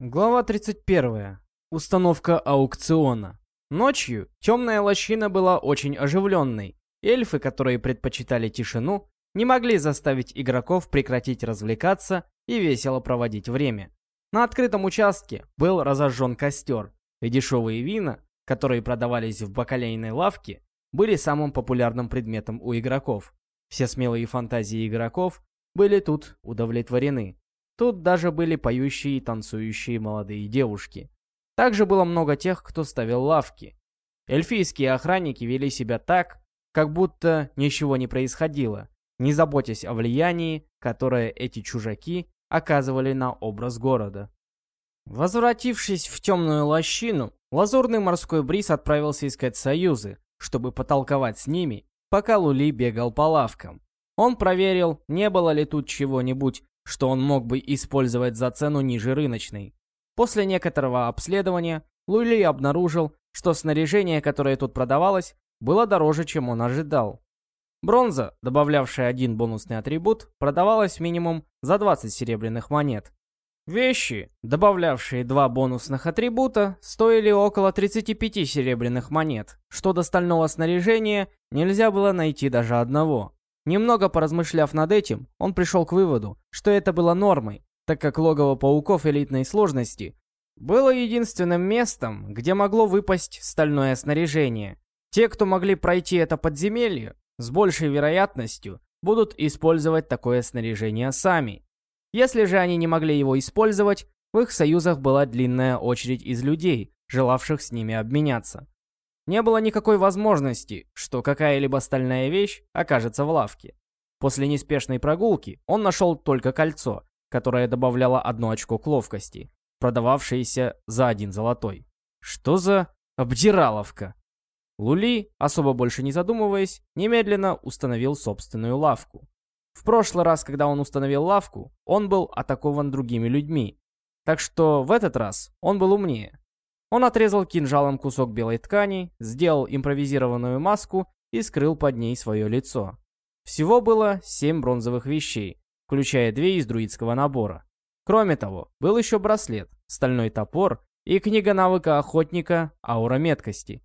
Глава 31. Установка аукциона. Ночью темная лощина была очень оживленной. Эльфы, которые предпочитали тишину, не могли заставить игроков прекратить развлекаться и весело проводить время. На открытом участке был разожжен костер, и дешевые вина, которые продавались в бакалейной лавке, были самым популярным предметом у игроков. Все смелые фантазии игроков были тут удовлетворены. Тут даже были поющие и танцующие молодые девушки. Также было много тех, кто ставил лавки. Эльфийские охранники вели себя так, как будто ничего не происходило, не заботясь о влиянии, которое эти чужаки оказывали на образ города. Возвратившись в темную лощину, лазурный морской бриз отправился искать союзы, чтобы потолковать с ними, пока Лули бегал по лавкам. Он проверил, не было ли тут чего-нибудь, что он мог бы использовать за цену ниже рыночной. После некоторого обследования Лули обнаружил, что снаряжение, которое тут продавалось, было дороже, чем он ожидал. Бронза, добавлявшая один бонусный атрибут, продавалась минимум за 20 серебряных монет. Вещи, добавлявшие два бонусных атрибута, стоили около 35 серебряных монет, что до стального снаряжения нельзя было найти даже одного. Немного поразмышляв над этим, он пришел к выводу, что это было нормой, так как логово пауков элитной сложности было единственным местом, где могло выпасть стальное снаряжение. Те, кто могли пройти это подземелье, с большей вероятностью будут использовать такое снаряжение сами. Если же они не могли его использовать, в их союзах была длинная очередь из людей, желавших с ними обменяться. Не было никакой возможности, что какая-либо стальная вещь окажется в лавке. После неспешной прогулки он нашел только кольцо, которое добавляло одно очко к ловкости, продававшееся за один золотой. Что за обдираловка? Лули, особо больше не задумываясь, немедленно установил собственную лавку. В прошлый раз, когда он установил лавку, он был атакован другими людьми. Так что в этот раз он был умнее. Он отрезал кинжалом кусок белой ткани, сделал импровизированную маску и скрыл под ней свое лицо. Всего было семь бронзовых вещей, включая две из друидского набора. Кроме того, был еще браслет, стальной топор и книга навыка охотника аура меткости.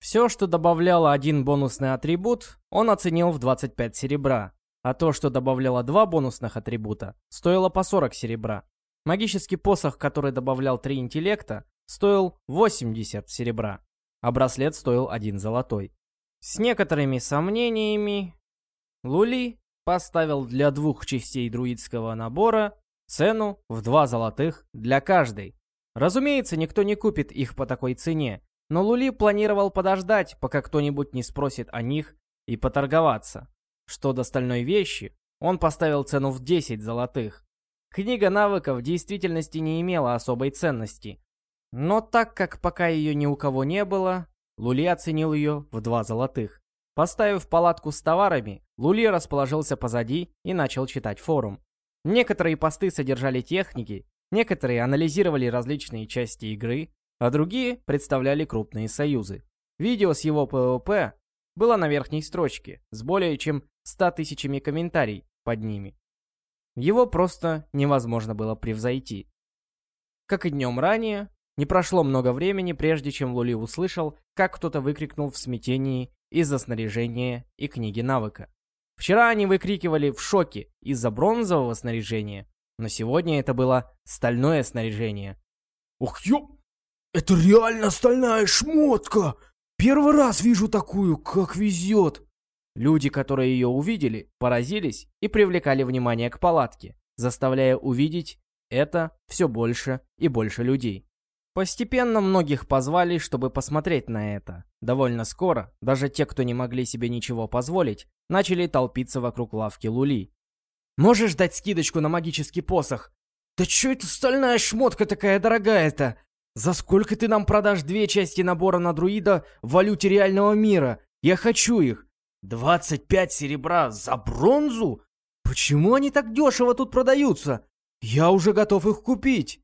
Все, что добавляло один бонусный атрибут, он оценил в 25 серебра, а то, что добавляло два бонусных атрибута, стоило по 40 серебра. Магический посох, который добавлял 3 интеллекта, стоил 80 серебра, а браслет стоил один золотой. С некоторыми сомнениями Лули поставил для двух частей друидского набора цену в два золотых для каждой. Разумеется, никто не купит их по такой цене, но Лули планировал подождать, пока кто-нибудь не спросит о них и поторговаться. Что до стальной вещи, он поставил цену в 10 золотых. Книга навыков в действительности не имела особой ценности, но так как пока ее ни у кого не было, Лули оценил ее в два золотых. Поставив палатку с товарами, Лули расположился позади и начал читать форум. Некоторые посты содержали техники, некоторые анализировали различные части игры, а другие представляли крупные союзы. Видео с его ПВП было на верхней строчке, с более чем 100 тысячами комментариев под ними. Его просто невозможно было превзойти. Как и днем ранее, не прошло много времени, прежде чем Лули услышал, как кто-то выкрикнул в смятении из-за снаряжения и книги навыка. Вчера они выкрикивали в шоке из-за бронзового снаряжения, но сегодня это было стальное снаряжение. «Ух, ё... Это реально стальная шмотка! Первый раз вижу такую, как везет!» Люди, которые ее увидели, поразились и привлекали внимание к палатке, заставляя увидеть это все больше и больше людей. Постепенно многих позвали, чтобы посмотреть на это. Довольно скоро, даже те, кто не могли себе ничего позволить, начали толпиться вокруг лавки Лули. «Можешь дать скидочку на магический посох?» «Да чё это стальная шмотка такая дорогая-то? За сколько ты нам продашь две части набора на друида в валюте реального мира? Я хочу их!» «25 серебра за бронзу? Почему они так дешево тут продаются? Я уже готов их купить!»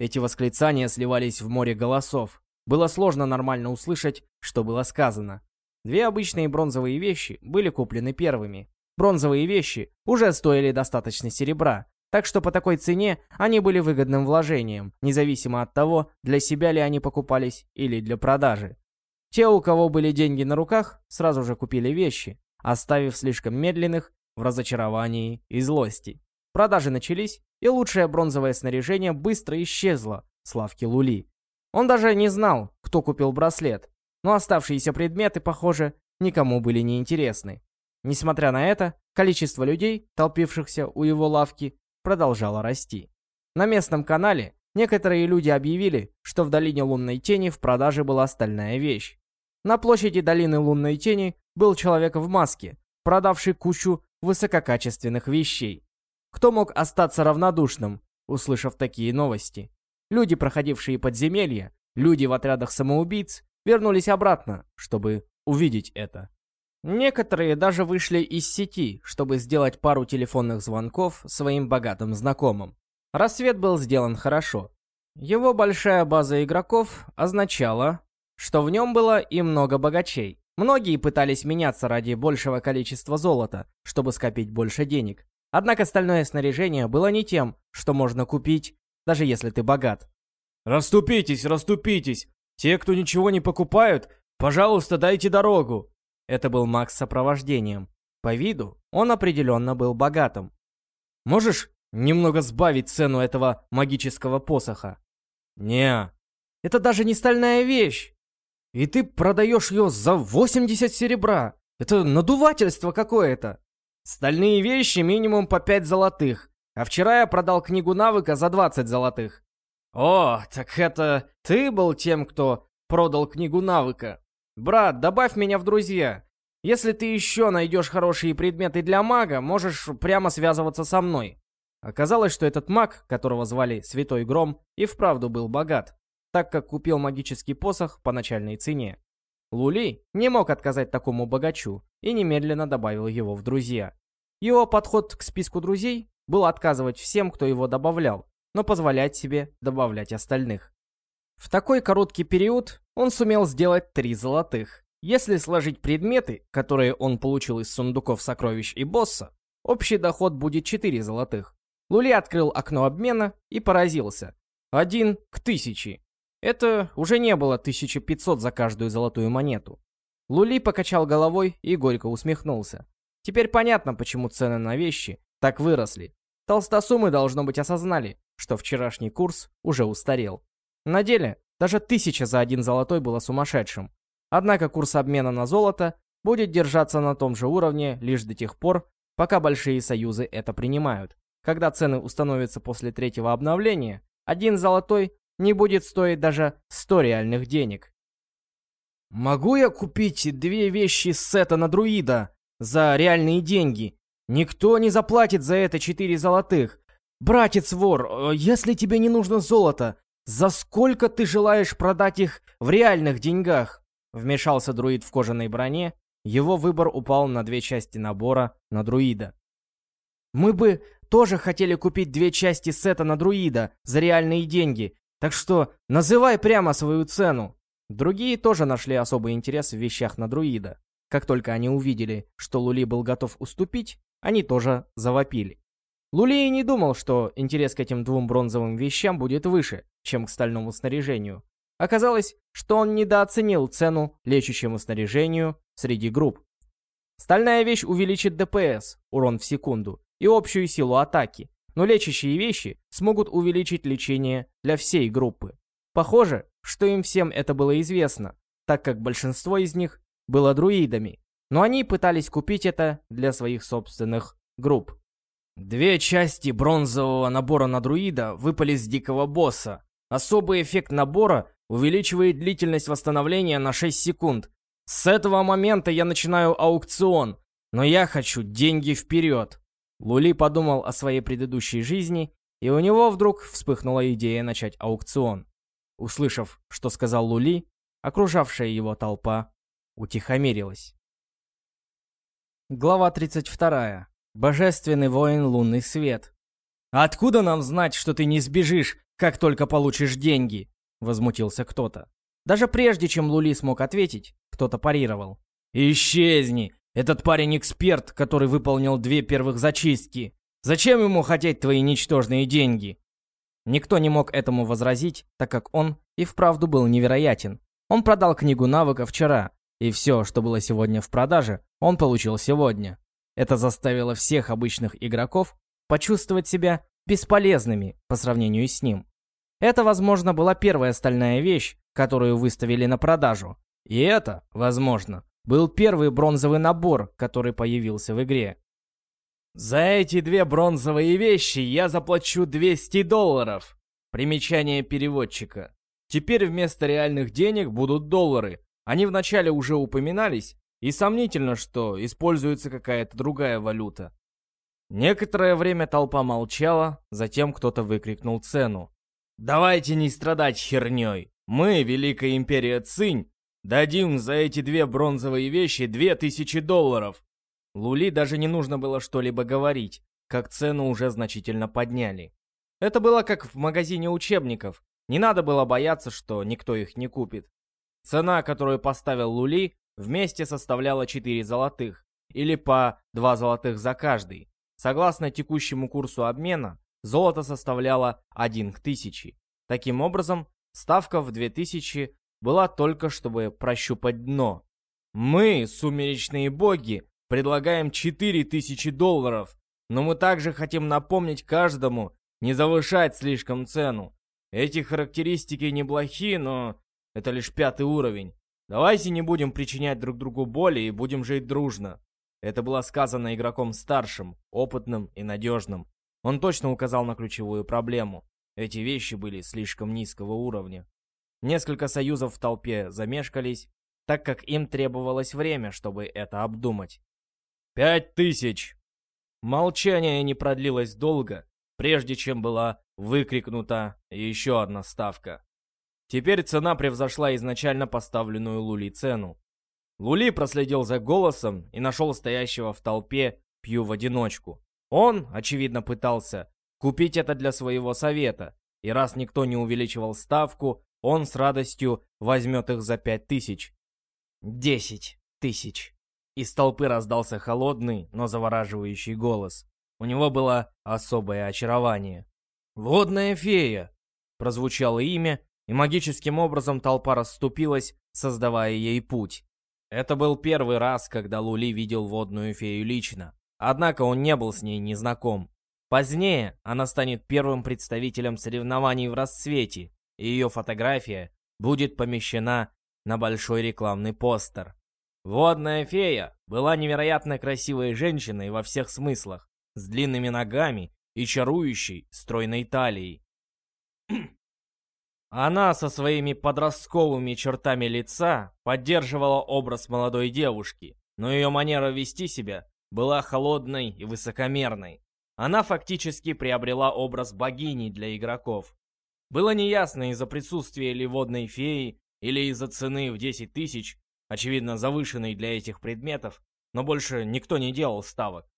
Эти восклицания сливались в море голосов. Было сложно нормально услышать, что было сказано. Две обычные бронзовые вещи были куплены первыми. Бронзовые вещи уже стоили достаточно серебра, Так что по такой цене они были выгодным вложением, независимо от того, для себя ли они покупались или для продажи. Те, у кого были деньги на руках, сразу же купили вещи, оставив слишком медленных в разочаровании и злости. Продажи начались, и лучшее бронзовое снаряжение быстро исчезло с лавки Лули. Он даже не знал, кто купил браслет, но оставшиеся предметы, похоже, никому были не интересны. Несмотря на это, количество людей, толпившихся у его лавки, продолжало расти. На местном канале некоторые люди объявили, что в долине лунной тени в продаже была стальная вещь. На площади долины лунной тени был человек в маске, продавший кучу высококачественных вещей. Кто мог остаться равнодушным, услышав такие новости? Люди, проходившие подземелья, люди в отрядах самоубийц, вернулись обратно, чтобы увидеть это. Некоторые даже вышли из сети, чтобы сделать пару телефонных звонков своим богатым знакомым. Рассвет был сделан хорошо. Его большая база игроков означала, что в нем было и много богачей. Многие пытались меняться ради большего количества золота, чтобы скопить больше денег. Однако остальное снаряжение было не тем, что можно купить, даже если ты богат. «Раступитесь, раступитесь! Те, кто ничего не покупают, пожалуйста, дайте дорогу!» Это был Макс с сопровождением. По виду он определенно был богатым. «Можешь немного сбавить цену этого магического посоха?» «Не, это даже не стальная вещь. И ты продаешь ее за 80 серебра. Это надувательство какое-то. Стальные вещи минимум по 5 золотых. А вчера я продал книгу навыка за 20 золотых. О, так это ты был тем, кто продал книгу навыка. Брат, добавь меня в друзья. Если ты еще найдешь хорошие предметы для мага, можешь прямо связываться со мной. Оказалось, что этот маг, которого звали Святой Гром, и вправду был богат, так как купил магический посох по начальной цене. Лули не мог отказать такому богачу и немедленно добавил его в друзья. Его подход к списку друзей был отказывать всем, кто его добавлял, но позволять себе добавлять остальных. В такой короткий период он сумел сделать три золотых. Если сложить предметы, которые он получил из сундуков сокровищ и босса, общий доход будет 4 золотых. Лули открыл окно обмена и поразился. Один к тысяче. Это уже не было 1500 за каждую золотую монету. Лули покачал головой и горько усмехнулся. Теперь понятно, почему цены на вещи так выросли. Толстосумы, должно быть, осознали, что вчерашний курс уже устарел. На деле, даже тысяча за один золотой было сумасшедшим. Однако курс обмена на золото будет держаться на том же уровне лишь до тех пор, пока большие союзы это принимают. Когда цены установятся после третьего обновления, один золотой не будет стоить даже 100 реальных денег. «Могу я купить две вещи с сета на друида за реальные деньги? Никто не заплатит за это 4 золотых. Братец-вор, э, если тебе не нужно золото, за сколько ты желаешь продать их в реальных деньгах?» Вмешался друид в кожаной броне, его выбор упал на две части набора на друида. «Мы бы тоже хотели купить две части сета на друида за реальные деньги, так что называй прямо свою цену. Другие тоже нашли особый интерес в вещах на друида. Как только они увидели, что Лули был готов уступить, они тоже завопили. Лули не думал, что интерес к этим двум бронзовым вещам будет выше, чем к стальному снаряжению. Оказалось, что он недооценил цену лечащему снаряжению среди групп. Стальная вещь увеличит ДПС, урон в секунду, и общую силу атаки, но лечащие вещи смогут увеличить лечение для всей группы. Похоже, что им всем это было известно, так как большинство из них было друидами, но они пытались купить это для своих собственных групп. Две части бронзового набора на друида выпали с дикого босса. Особый эффект набора увеличивает длительность восстановления на 6 секунд. С этого момента я начинаю аукцион, но я хочу деньги вперед. Лули подумал о своей предыдущей жизни, и у него вдруг вспыхнула идея начать аукцион. Услышав, что сказал Лули, окружавшая его толпа утихомирилась. Глава 32. Божественный воин Лунный Свет. «Откуда нам знать, что ты не сбежишь, как только получишь деньги?» Возмутился кто-то. Даже прежде, чем Лули смог ответить, кто-то парировал. «Исчезни! Этот парень эксперт, который выполнил две первых зачистки. Зачем ему хотеть твои ничтожные деньги?» Никто не мог этому возразить, так как он и вправду был невероятен. Он продал книгу навыка вчера, и все, что было сегодня в продаже, он получил сегодня. Это заставило всех обычных игроков почувствовать себя бесполезными по сравнению с ним. Это, возможно, была первая стальная вещь, которую выставили на продажу. И это, возможно, был первый бронзовый набор, который появился в игре. За эти две бронзовые вещи я заплачу 200 долларов. Примечание переводчика. Теперь вместо реальных денег будут доллары. Они вначале уже упоминались, и сомнительно, что используется какая-то другая валюта. Некоторое время толпа молчала, затем кто-то выкрикнул цену. «Давайте не страдать херней! Мы, Великая Империя Цинь, дадим за эти две бронзовые вещи две тысячи долларов!» Лули даже не нужно было что-либо говорить, как цену уже значительно подняли. Это было как в магазине учебников. Не надо было бояться, что никто их не купит. Цена, которую поставил Лули, вместе составляла 4 золотых, или по 2 золотых за каждый. Согласно текущему курсу обмена, золото составляло 1 к 1000. Таким образом, ставка в 2000 была только чтобы прощупать дно. Мы, сумеречные боги, предлагаем 4000 долларов, но мы также хотим напомнить каждому не завышать слишком цену. Эти характеристики неплохие, но это лишь пятый уровень. Давайте не будем причинять друг другу боли и будем жить дружно. Это было сказано игроком старшим, опытным и надежным. Он точно указал на ключевую проблему. Эти вещи были слишком низкого уровня. Несколько союзов в толпе замешкались, так как им требовалось время, чтобы это обдумать. «Пять тысяч!» Молчание не продлилось долго, прежде чем была выкрикнута еще одна ставка. Теперь цена превзошла изначально поставленную Лули цену. Лули проследил за голосом и нашел стоящего в толпе Пью в одиночку. Он, очевидно, пытался купить это для своего совета, и раз никто не увеличивал ставку, он с радостью возьмет их за пять тысяч. Десять тысяч. Из толпы раздался холодный, но завораживающий голос. У него было особое очарование. «Водная фея!» Прозвучало имя, и магическим образом толпа расступилась, создавая ей путь. Это был первый раз, когда Лули видел водную фею лично. Однако он не был с ней незнаком. Позднее она станет первым представителем соревнований в расцвете, и ее фотография будет помещена на большой рекламный постер. Водная фея была невероятно красивой женщиной во всех смыслах, с длинными ногами и чарующей стройной талией. Она со своими подростковыми чертами лица поддерживала образ молодой девушки, но ее манера вести себя была холодной и высокомерной. Она фактически приобрела образ богини для игроков. Было неясно из-за присутствия ли водной феи или из-за цены в 10 тысяч, очевидно завышенной для этих предметов, но больше никто не делал ставок.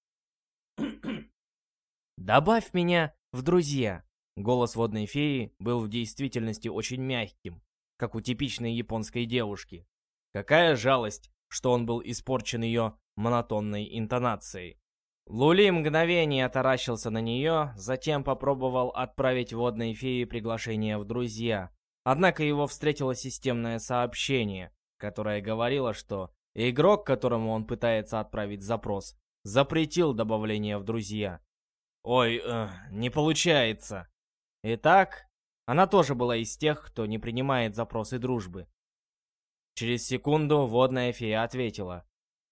«Добавь меня в друзья», Голос водной феи был в действительности очень мягким, как у типичной японской девушки. Какая жалость, что он был испорчен ее монотонной интонацией. Лули мгновение таращился на нее, затем попробовал отправить водной фее приглашение в друзья. Однако его встретило системное сообщение, которое говорило, что игрок, которому он пытается отправить запрос, запретил добавление в друзья. «Ой, э, не получается», Итак, она тоже была из тех, кто не принимает запросы дружбы. Через секунду водная фея ответила.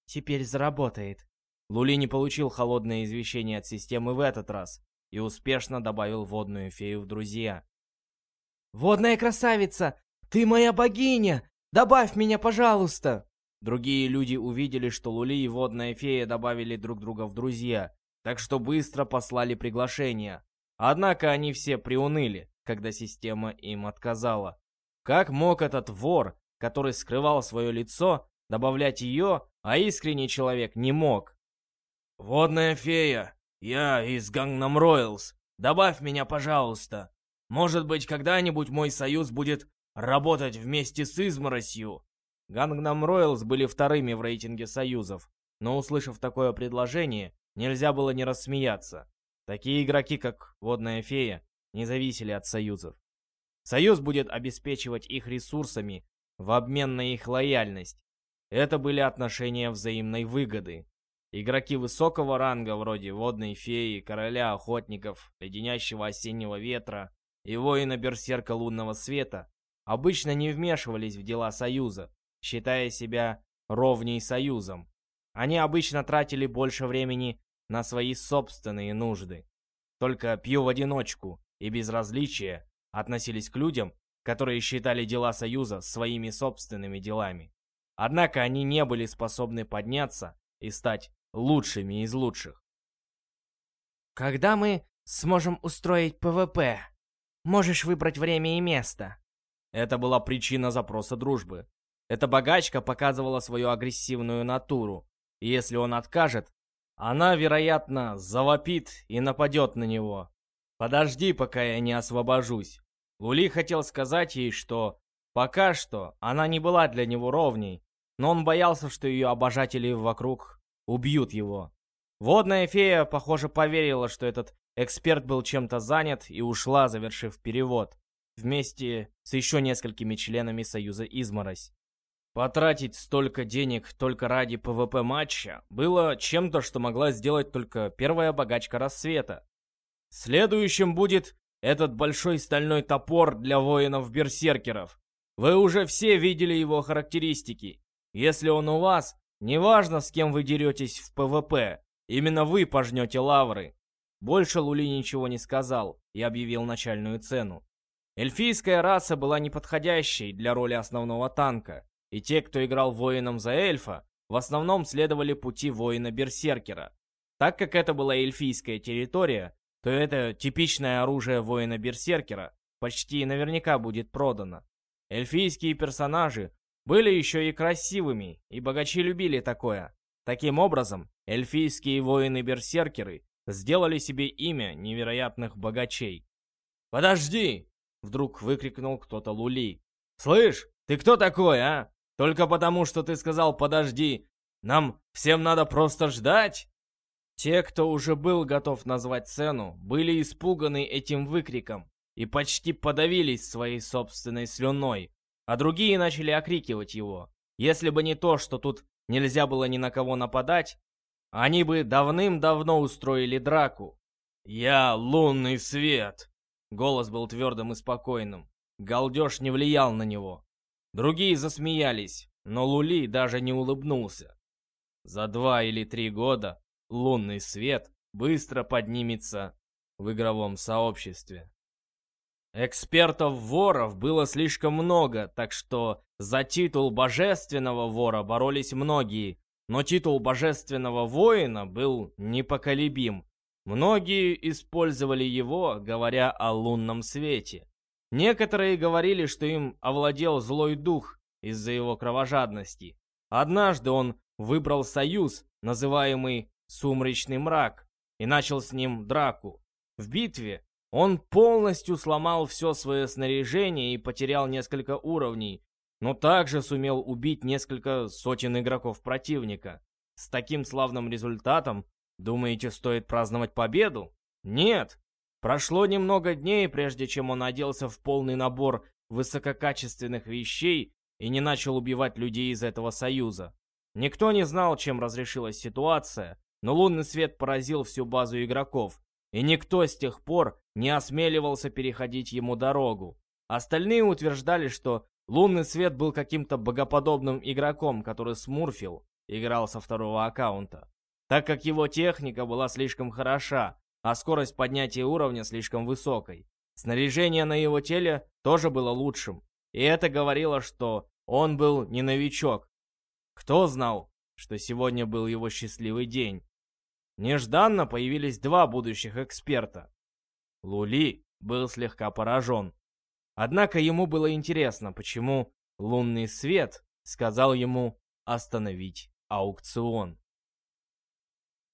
«Теперь заработает». Лули не получил холодное извещение от системы в этот раз и успешно добавил водную фею в друзья. «Водная красавица! Ты моя богиня! Добавь меня, пожалуйста!» Другие люди увидели, что Лули и водная фея добавили друг друга в друзья, так что быстро послали приглашение. Однако они все приуныли, когда система им отказала. Как мог этот вор, который скрывал свое лицо, добавлять ее, а искренний человек не мог? «Водная фея, я из Гангнам Ройлс. Добавь меня, пожалуйста. Может быть, когда-нибудь мой союз будет работать вместе с изморосью». Гангнам Ройлс были вторыми в рейтинге союзов, но услышав такое предложение, нельзя было не рассмеяться. Такие игроки, как Водная Фея, не зависели от союзов. Союз будет обеспечивать их ресурсами в обмен на их лояльность. Это были отношения взаимной выгоды. Игроки высокого ранга, вроде Водной Феи, Короля Охотников, Леденящего Осеннего Ветра и Воина-Берсерка Лунного Света, обычно не вмешивались в дела Союза, считая себя ровней Союзом. Они обычно тратили больше времени на свои собственные нужды. Только пью в одиночку и безразличие относились к людям, которые считали дела Союза своими собственными делами. Однако они не были способны подняться и стать лучшими из лучших. «Когда мы сможем устроить ПВП? Можешь выбрать время и место». Это была причина запроса дружбы. Эта богачка показывала свою агрессивную натуру. И если он откажет, она, вероятно, завопит и нападет на него. «Подожди, пока я не освобожусь». Лули хотел сказать ей, что пока что она не была для него ровней, но он боялся, что ее обожатели вокруг убьют его. Водная фея, похоже, поверила, что этот эксперт был чем-то занят и ушла, завершив перевод, вместе с еще несколькими членами Союза Изморозь. Потратить столько денег только ради ПВП матча было чем-то, что могла сделать только первая богачка рассвета. Следующим будет этот большой стальной топор для воинов-берсеркеров. Вы уже все видели его характеристики. Если он у вас, неважно с кем вы деретесь в ПВП, именно вы пожнете лавры. Больше Лули ничего не сказал и объявил начальную цену. Эльфийская раса была неподходящей для роли основного танка, и те, кто играл воином за эльфа, в основном следовали пути воина-берсеркера. Так как это была эльфийская территория, то это типичное оружие воина-берсеркера почти наверняка будет продано. Эльфийские персонажи были еще и красивыми, и богачи любили такое. Таким образом, эльфийские воины-берсеркеры сделали себе имя невероятных богачей. «Подожди!» — вдруг выкрикнул кто-то Лули. «Слышь, ты кто такой, а? Только потому, что ты сказал «подожди», нам всем надо просто ждать?» Те, кто уже был готов назвать цену, были испуганы этим выкриком и почти подавились своей собственной слюной, а другие начали окрикивать его. Если бы не то, что тут нельзя было ни на кого нападать, они бы давным-давно устроили драку. «Я лунный свет!» Голос был твердым и спокойным. Галдеж не влиял на него. Другие засмеялись, но Лули даже не улыбнулся. За два или три года лунный свет быстро поднимется в игровом сообществе. Экспертов-воров было слишком много, так что за титул божественного вора боролись многие, но титул божественного воина был непоколебим. Многие использовали его, говоря о лунном свете. Некоторые говорили, что им овладел злой дух из-за его кровожадности. Однажды он выбрал союз, называемый «Сумрачный мрак», и начал с ним драку. В битве он полностью сломал все свое снаряжение и потерял несколько уровней, но также сумел убить несколько сотен игроков противника. С таким славным результатом, думаете, стоит праздновать победу? Нет, Прошло немного дней, прежде чем он оделся в полный набор высококачественных вещей и не начал убивать людей из этого союза. Никто не знал, чем разрешилась ситуация, но лунный свет поразил всю базу игроков, и никто с тех пор не осмеливался переходить ему дорогу. Остальные утверждали, что лунный свет был каким-то богоподобным игроком, который смурфил, играл со второго аккаунта. Так как его техника была слишком хороша, а скорость поднятия уровня слишком высокой. Снаряжение на его теле тоже было лучшим, и это говорило, что он был не новичок. Кто знал, что сегодня был его счастливый день? Нежданно появились два будущих эксперта. Лули был слегка поражен. Однако ему было интересно, почему лунный свет сказал ему остановить аукцион.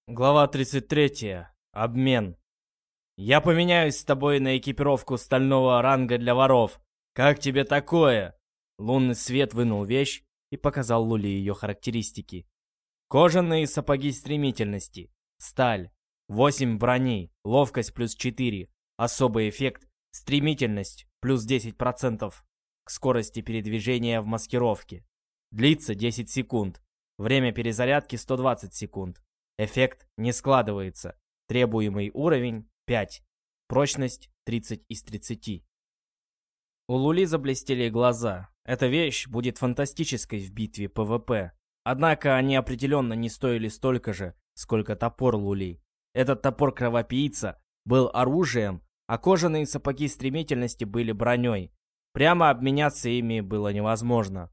Глава 33. Обмен. Я поменяюсь с тобой на экипировку стального ранга для воров. Как тебе такое? Лунный свет вынул вещь и показал Лули ее характеристики. Кожаные сапоги стремительности. Сталь. 8 брони, ловкость плюс 4, особый эффект, стремительность плюс 10% к скорости передвижения в маскировке. Длится 10 секунд. Время перезарядки 120 секунд. Эффект не складывается. Требуемый уровень 5. Прочность 30 из 30. У Лули заблестели глаза. Эта вещь будет фантастической в битве ПВП. Однако они определенно не стоили столько же, сколько топор Лули. Этот топор кровопийца был оружием, а кожаные сапоги стремительности были броней. Прямо обменяться ими было невозможно.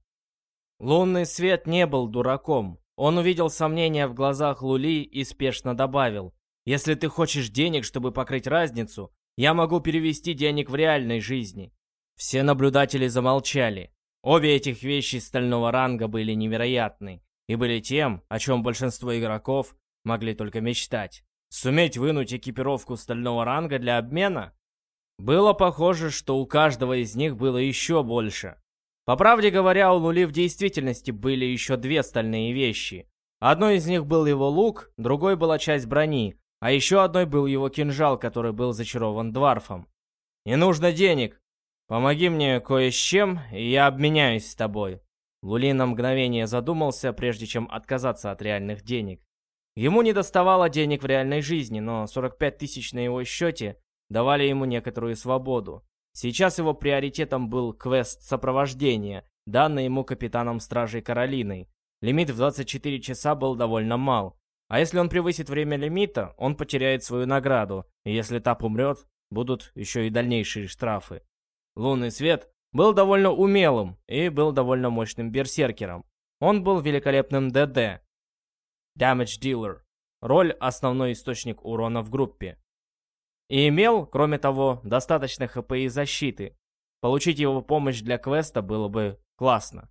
Лунный свет не был дураком. Он увидел сомнения в глазах Лули и спешно добавил. «Если ты хочешь денег, чтобы покрыть разницу, я могу перевести денег в реальной жизни. Все наблюдатели замолчали. Обе этих вещи стального ранга были невероятны и были тем, о чем большинство игроков могли только мечтать. Суметь вынуть экипировку стального ранга для обмена? Было похоже, что у каждого из них было еще больше. По правде говоря, у Лули в действительности были еще две стальные вещи. Одной из них был его лук, другой была часть брони, а еще одной был его кинжал, который был зачарован дварфом. «Не нужно денег!» «Помоги мне кое с чем, и я обменяюсь с тобой». Лули на мгновение задумался, прежде чем отказаться от реальных денег. Ему не доставало денег в реальной жизни, но 45 тысяч на его счете давали ему некоторую свободу. Сейчас его приоритетом был квест сопровождения, данный ему капитаном Стражей Каролиной. Лимит в 24 часа был довольно мал. А если он превысит время лимита, он потеряет свою награду, и если Тап умрет, будут еще и дальнейшие штрафы. Лунный свет был довольно умелым и был довольно мощным берсеркером. Он был великолепным ДД. Damage Dealer. Роль – основной источник урона в группе. И имел, кроме того, достаточно хп и защиты. Получить его помощь для квеста было бы классно.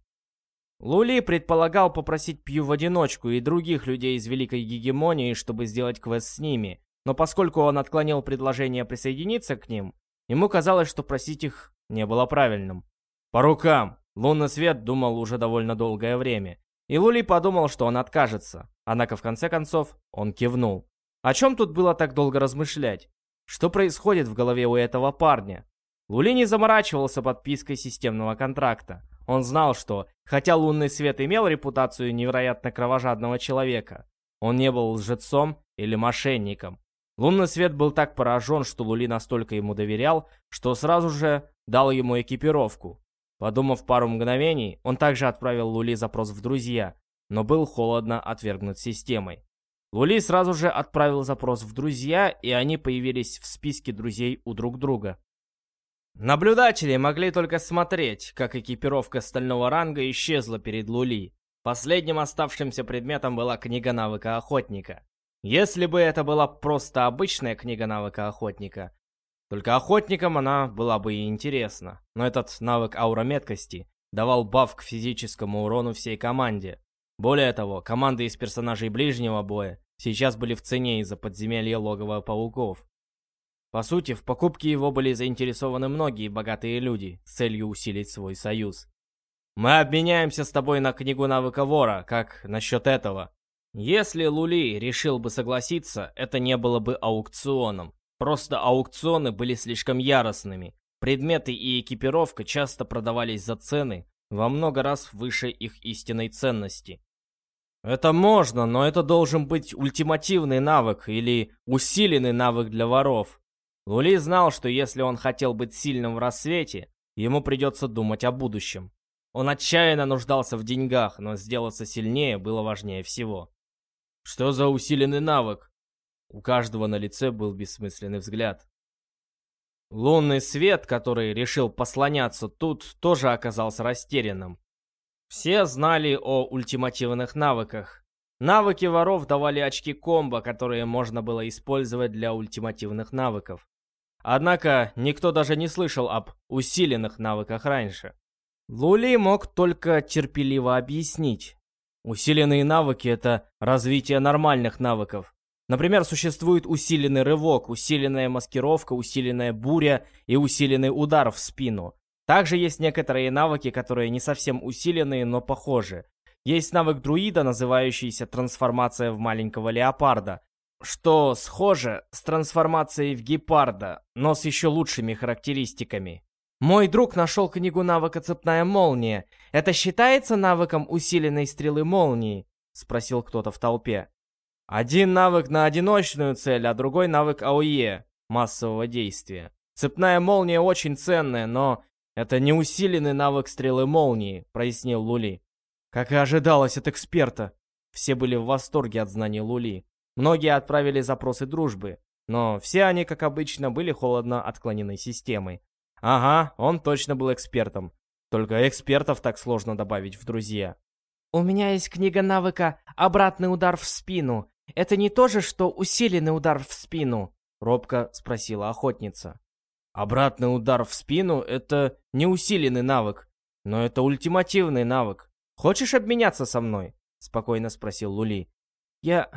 Лули предполагал попросить Пью в одиночку и других людей из Великой Гегемонии, чтобы сделать квест с ними. Но поскольку он отклонил предложение присоединиться к ним, ему казалось, что просить их не было правильным. «По рукам!» Лунный свет думал уже довольно долгое время. И Лули подумал, что он откажется. Однако в конце концов он кивнул. О чем тут было так долго размышлять? Что происходит в голове у этого парня? Лули не заморачивался подпиской системного контракта. Он знал, что, хотя лунный свет имел репутацию невероятно кровожадного человека, он не был лжецом или мошенником. Лунный свет был так поражен, что Лули настолько ему доверял, что сразу же дал ему экипировку. Подумав пару мгновений, он также отправил Лули запрос в друзья, но был холодно отвергнут системой. Лули сразу же отправил запрос в друзья, и они появились в списке друзей у друг друга. Наблюдатели могли только смотреть, как экипировка стального ранга исчезла перед Лули. Последним оставшимся предметом была книга навыка охотника. Если бы это была просто обычная книга навыка охотника, только охотникам она была бы и интересна. Но этот навык аура меткости давал баф к физическому урону всей команде. Более того, команды из персонажей ближнего боя сейчас были в цене из-за подземелья логова пауков. По сути, в покупке его были заинтересованы многие богатые люди с целью усилить свой союз. «Мы обменяемся с тобой на книгу навыка вора, как насчет этого?» Если Лули решил бы согласиться, это не было бы аукционом. Просто аукционы были слишком яростными. Предметы и экипировка часто продавались за цены, во много раз выше их истинной ценности. Это можно, но это должен быть ультимативный навык или усиленный навык для воров. Лули знал, что если он хотел быть сильным в рассвете, ему придется думать о будущем. Он отчаянно нуждался в деньгах, но сделаться сильнее было важнее всего. Что за усиленный навык? У каждого на лице был бессмысленный взгляд. Лунный свет, который решил послоняться тут, тоже оказался растерянным. Все знали о ультимативных навыках. Навыки воров давали очки комбо, которые можно было использовать для ультимативных навыков. Однако никто даже не слышал об усиленных навыках раньше. Лули мог только терпеливо объяснить, Усиленные навыки — это развитие нормальных навыков. Например, существует усиленный рывок, усиленная маскировка, усиленная буря и усиленный удар в спину. Также есть некоторые навыки, которые не совсем усиленные, но похожи. Есть навык друида, называющийся трансформация в маленького леопарда. что схоже с трансформацией в гепарда, но с еще лучшими характеристиками. Мой друг нашел книгу навыка «Цепная молния». Это считается навыком усиленной стрелы молнии? Спросил кто-то в толпе. Один навык на одиночную цель, а другой навык АОЕ, массового действия. Цепная молния очень ценная, но это не усиленный навык стрелы молнии, прояснил Лули. Как и ожидалось от эксперта. Все были в восторге от знаний Лули. Многие отправили запросы дружбы, но все они, как обычно, были холодно отклонены системой. Ага, он точно был экспертом. Только экспертов так сложно добавить в друзья. У меня есть книга навыка «Обратный удар в спину». Это не то же, что усиленный удар в спину? Робко спросила охотница. Обратный удар в спину — это не усиленный навык, но это ультимативный навык. Хочешь обменяться со мной? Спокойно спросил Лули. Я...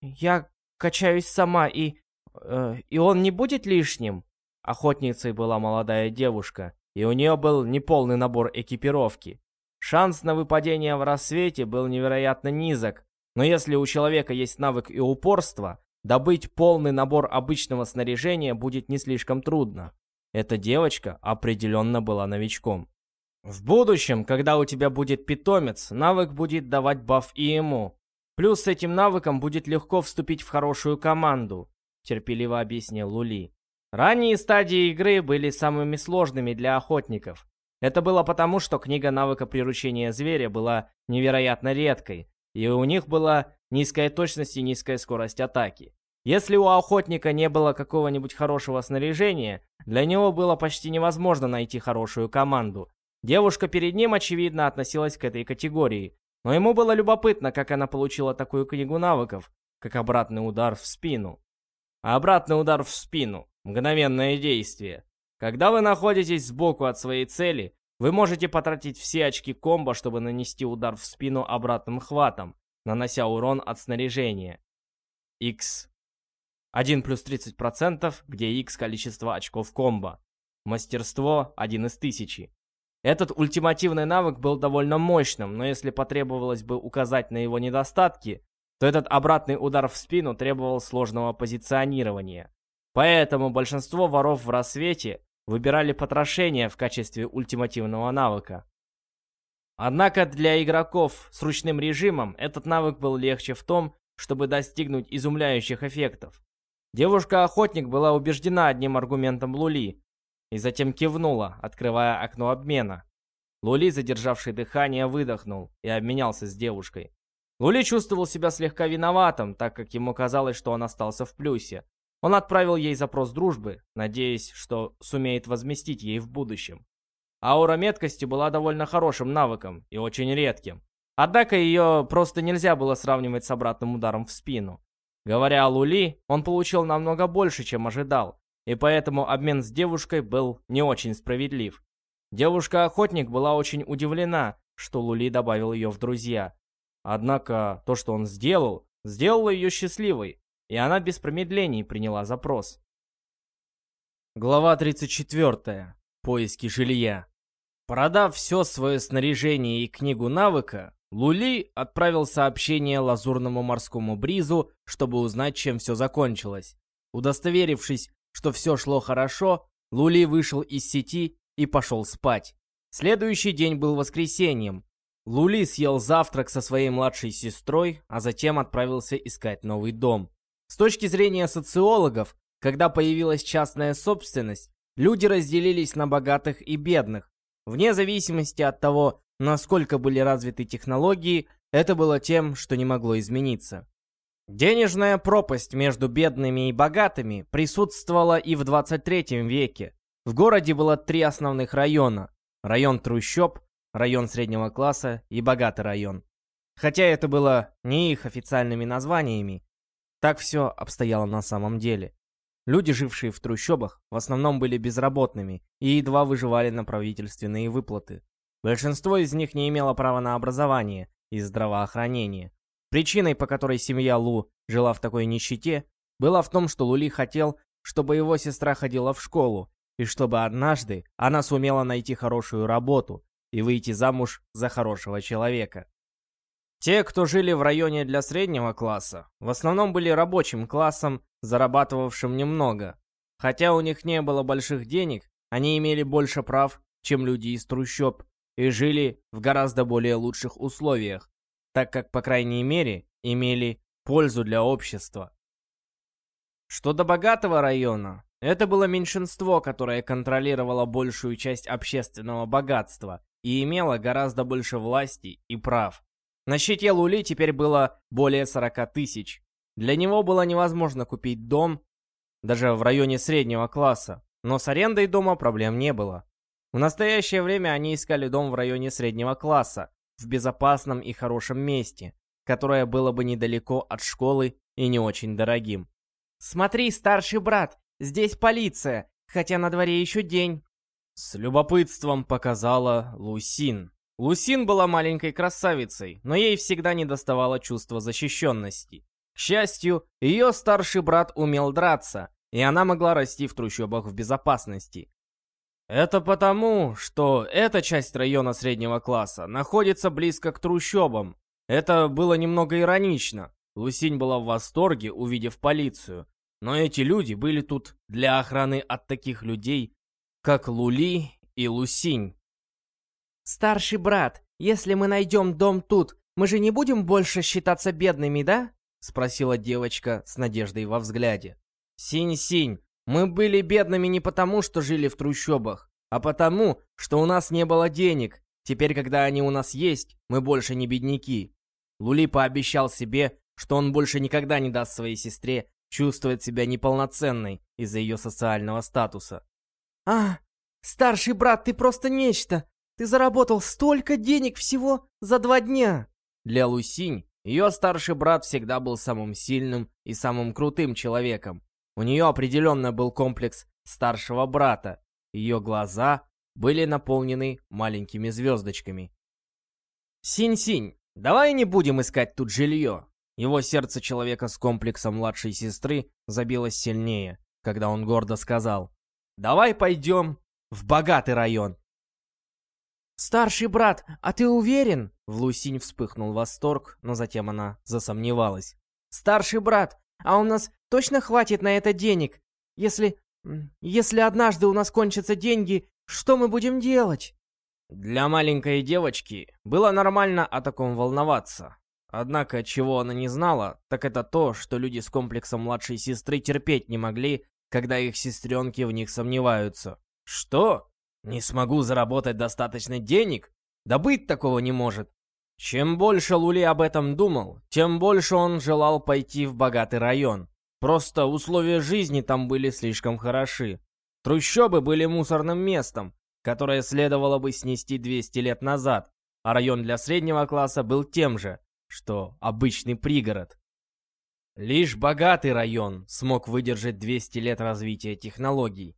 я качаюсь сама, и... Э, и он не будет лишним? Охотницей была молодая девушка, и у нее был неполный набор экипировки. Шанс на выпадение в рассвете был невероятно низок, но если у человека есть навык и упорство, добыть полный набор обычного снаряжения будет не слишком трудно. Эта девочка определенно была новичком. В будущем, когда у тебя будет питомец, навык будет давать баф и ему. Плюс с этим навыком будет легко вступить в хорошую команду, терпеливо объяснил Лули. Ранние стадии игры были самыми сложными для охотников. Это было потому, что книга навыка приручения зверя была невероятно редкой, и у них была низкая точность и низкая скорость атаки. Если у охотника не было какого-нибудь хорошего снаряжения, для него было почти невозможно найти хорошую команду. Девушка перед ним, очевидно, относилась к этой категории, но ему было любопытно, как она получила такую книгу навыков, как обратный удар в спину. Обратный удар в спину Мгновенное действие. Когда вы находитесь сбоку от своей цели, вы можете потратить все очки комбо, чтобы нанести удар в спину обратным хватом, нанося урон от снаряжения. X. 1 плюс 30%, где X количество очков комбо. Мастерство 1 из 1000. Этот ультимативный навык был довольно мощным, но если потребовалось бы указать на его недостатки, то этот обратный удар в спину требовал сложного позиционирования. Поэтому большинство воров в рассвете выбирали потрошение в качестве ультимативного навыка. Однако для игроков с ручным режимом этот навык был легче в том, чтобы достигнуть изумляющих эффектов. Девушка-охотник была убеждена одним аргументом Лули и затем кивнула, открывая окно обмена. Лули, задержавший дыхание, выдохнул и обменялся с девушкой. Лули чувствовал себя слегка виноватым, так как ему казалось, что он остался в плюсе. Он отправил ей запрос дружбы, надеясь, что сумеет возместить ей в будущем. Аура меткости была довольно хорошим навыком и очень редким. Однако ее просто нельзя было сравнивать с обратным ударом в спину. Говоря о Лули, он получил намного больше, чем ожидал, и поэтому обмен с девушкой был не очень справедлив. Девушка-охотник была очень удивлена, что Лули добавил ее в друзья. Однако то, что он сделал, сделало ее счастливой, и она без промедлений приняла запрос. Глава 34. Поиски жилья. Продав все свое снаряжение и книгу навыка, Лули отправил сообщение лазурному морскому бризу, чтобы узнать, чем все закончилось. Удостоверившись, что все шло хорошо, Лули вышел из сети и пошел спать. Следующий день был воскресеньем. Лули съел завтрак со своей младшей сестрой, а затем отправился искать новый дом. С точки зрения социологов, когда появилась частная собственность, люди разделились на богатых и бедных. Вне зависимости от того, насколько были развиты технологии, это было тем, что не могло измениться. Денежная пропасть между бедными и богатыми присутствовала и в 23 веке. В городе было три основных района. Район трущоб, район среднего класса и богатый район. Хотя это было не их официальными названиями, так все обстояло на самом деле. Люди, жившие в трущобах, в основном были безработными и едва выживали на правительственные выплаты. Большинство из них не имело права на образование и здравоохранение. Причиной, по которой семья Лу жила в такой нищете, была в том, что Лули хотел, чтобы его сестра ходила в школу, и чтобы однажды она сумела найти хорошую работу и выйти замуж за хорошего человека. Те, кто жили в районе для среднего класса, в основном были рабочим классом, зарабатывавшим немного. Хотя у них не было больших денег, они имели больше прав, чем люди из трущоб, и жили в гораздо более лучших условиях, так как, по крайней мере, имели пользу для общества. Что до богатого района, это было меньшинство, которое контролировало большую часть общественного богатства и имело гораздо больше власти и прав. На счете Лули теперь было более 40 тысяч. Для него было невозможно купить дом, даже в районе среднего класса, но с арендой дома проблем не было. В настоящее время они искали дом в районе среднего класса, в безопасном и хорошем месте, которое было бы недалеко от школы и не очень дорогим. «Смотри, старший брат, здесь полиция, хотя на дворе еще день». С любопытством показала Лусин. Лусин была маленькой красавицей, но ей всегда недоставало чувства защищенности. К счастью, ее старший брат умел драться, и она могла расти в трущобах в безопасности. Это потому, что эта часть района среднего класса находится близко к трущобам. Это было немного иронично. Лусинь была в восторге, увидев полицию. Но эти люди были тут для охраны от таких людей, как Лули и Лусинь. «Старший брат, если мы найдем дом тут, мы же не будем больше считаться бедными, да?» Спросила девочка с надеждой во взгляде. «Синь-синь, мы были бедными не потому, что жили в трущобах, а потому, что у нас не было денег. Теперь, когда они у нас есть, мы больше не бедняки». Лули пообещал себе, что он больше никогда не даст своей сестре чувствовать себя неполноценной из-за ее социального статуса. «А, старший брат, ты просто нечто! Ты заработал столько денег всего за два дня!» Для Лусинь ее старший брат всегда был самым сильным и самым крутым человеком. У нее определенно был комплекс старшего брата. Ее глаза были наполнены маленькими звездочками. «Синь-синь, давай не будем искать тут жилье!» Его сердце человека с комплексом младшей сестры забилось сильнее, когда он гордо сказал «Давай пойдем в богатый район». «Старший брат, а ты уверен?» В Лусинь вспыхнул восторг, но затем она засомневалась. «Старший брат, а у нас точно хватит на это денег? Если... если однажды у нас кончатся деньги, что мы будем делать?» Для маленькой девочки было нормально о таком волноваться. Однако, чего она не знала, так это то, что люди с комплексом младшей сестры терпеть не могли, когда их сестренки в них сомневаются. Что? Не смогу заработать достаточно денег? Да быть такого не может. Чем больше Лули об этом думал, тем больше он желал пойти в богатый район. Просто условия жизни там были слишком хороши. Трущобы были мусорным местом, которое следовало бы снести 200 лет назад, а район для среднего класса был тем же, что обычный пригород. Лишь богатый район смог выдержать 200 лет развития технологий.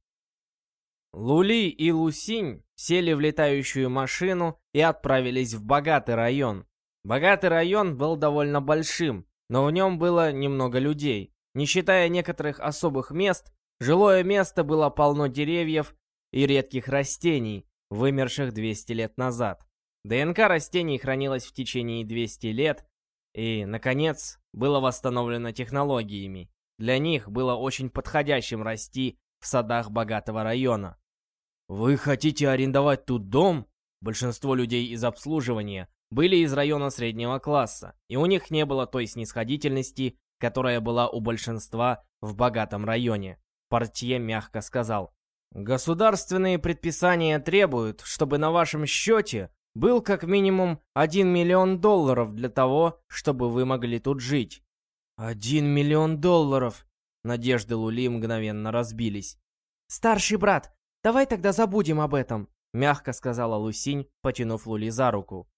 Лули и Лусинь сели в летающую машину и отправились в богатый район. Богатый район был довольно большим, но в нем было немного людей. Не считая некоторых особых мест, жилое место было полно деревьев и редких растений, вымерших 200 лет назад. ДНК растений хранилась в течение 200 лет и, наконец, было восстановлено технологиями. Для них было очень подходящим расти в садах богатого района. «Вы хотите арендовать тут дом?» Большинство людей из обслуживания были из района среднего класса, и у них не было той снисходительности, которая была у большинства в богатом районе. Портье мягко сказал. «Государственные предписания требуют, чтобы на вашем счете был как минимум 1 миллион долларов для того, чтобы вы могли тут жить. Один миллион долларов! Надежды Лули мгновенно разбились. «Старший брат, давай тогда забудем об этом», мягко сказала Лусинь, потянув Лули за руку.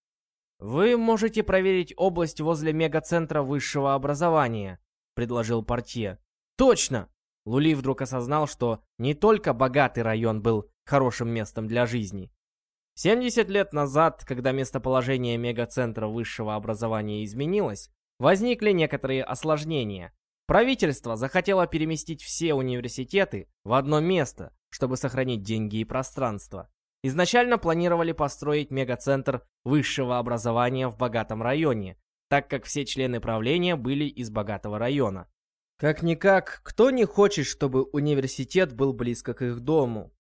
«Вы можете проверить область возле мегацентра высшего образования», предложил портье. «Точно!» Лули вдруг осознал, что не только богатый район был хорошим местом для жизни, 70 лет назад, когда местоположение мегацентра высшего образования изменилось, возникли некоторые осложнения. Правительство захотело переместить все университеты в одно место, чтобы сохранить деньги и пространство. Изначально планировали построить мегацентр высшего образования в богатом районе, так как все члены правления были из богатого района. Как-никак, кто не хочет, чтобы университет был близко к их дому?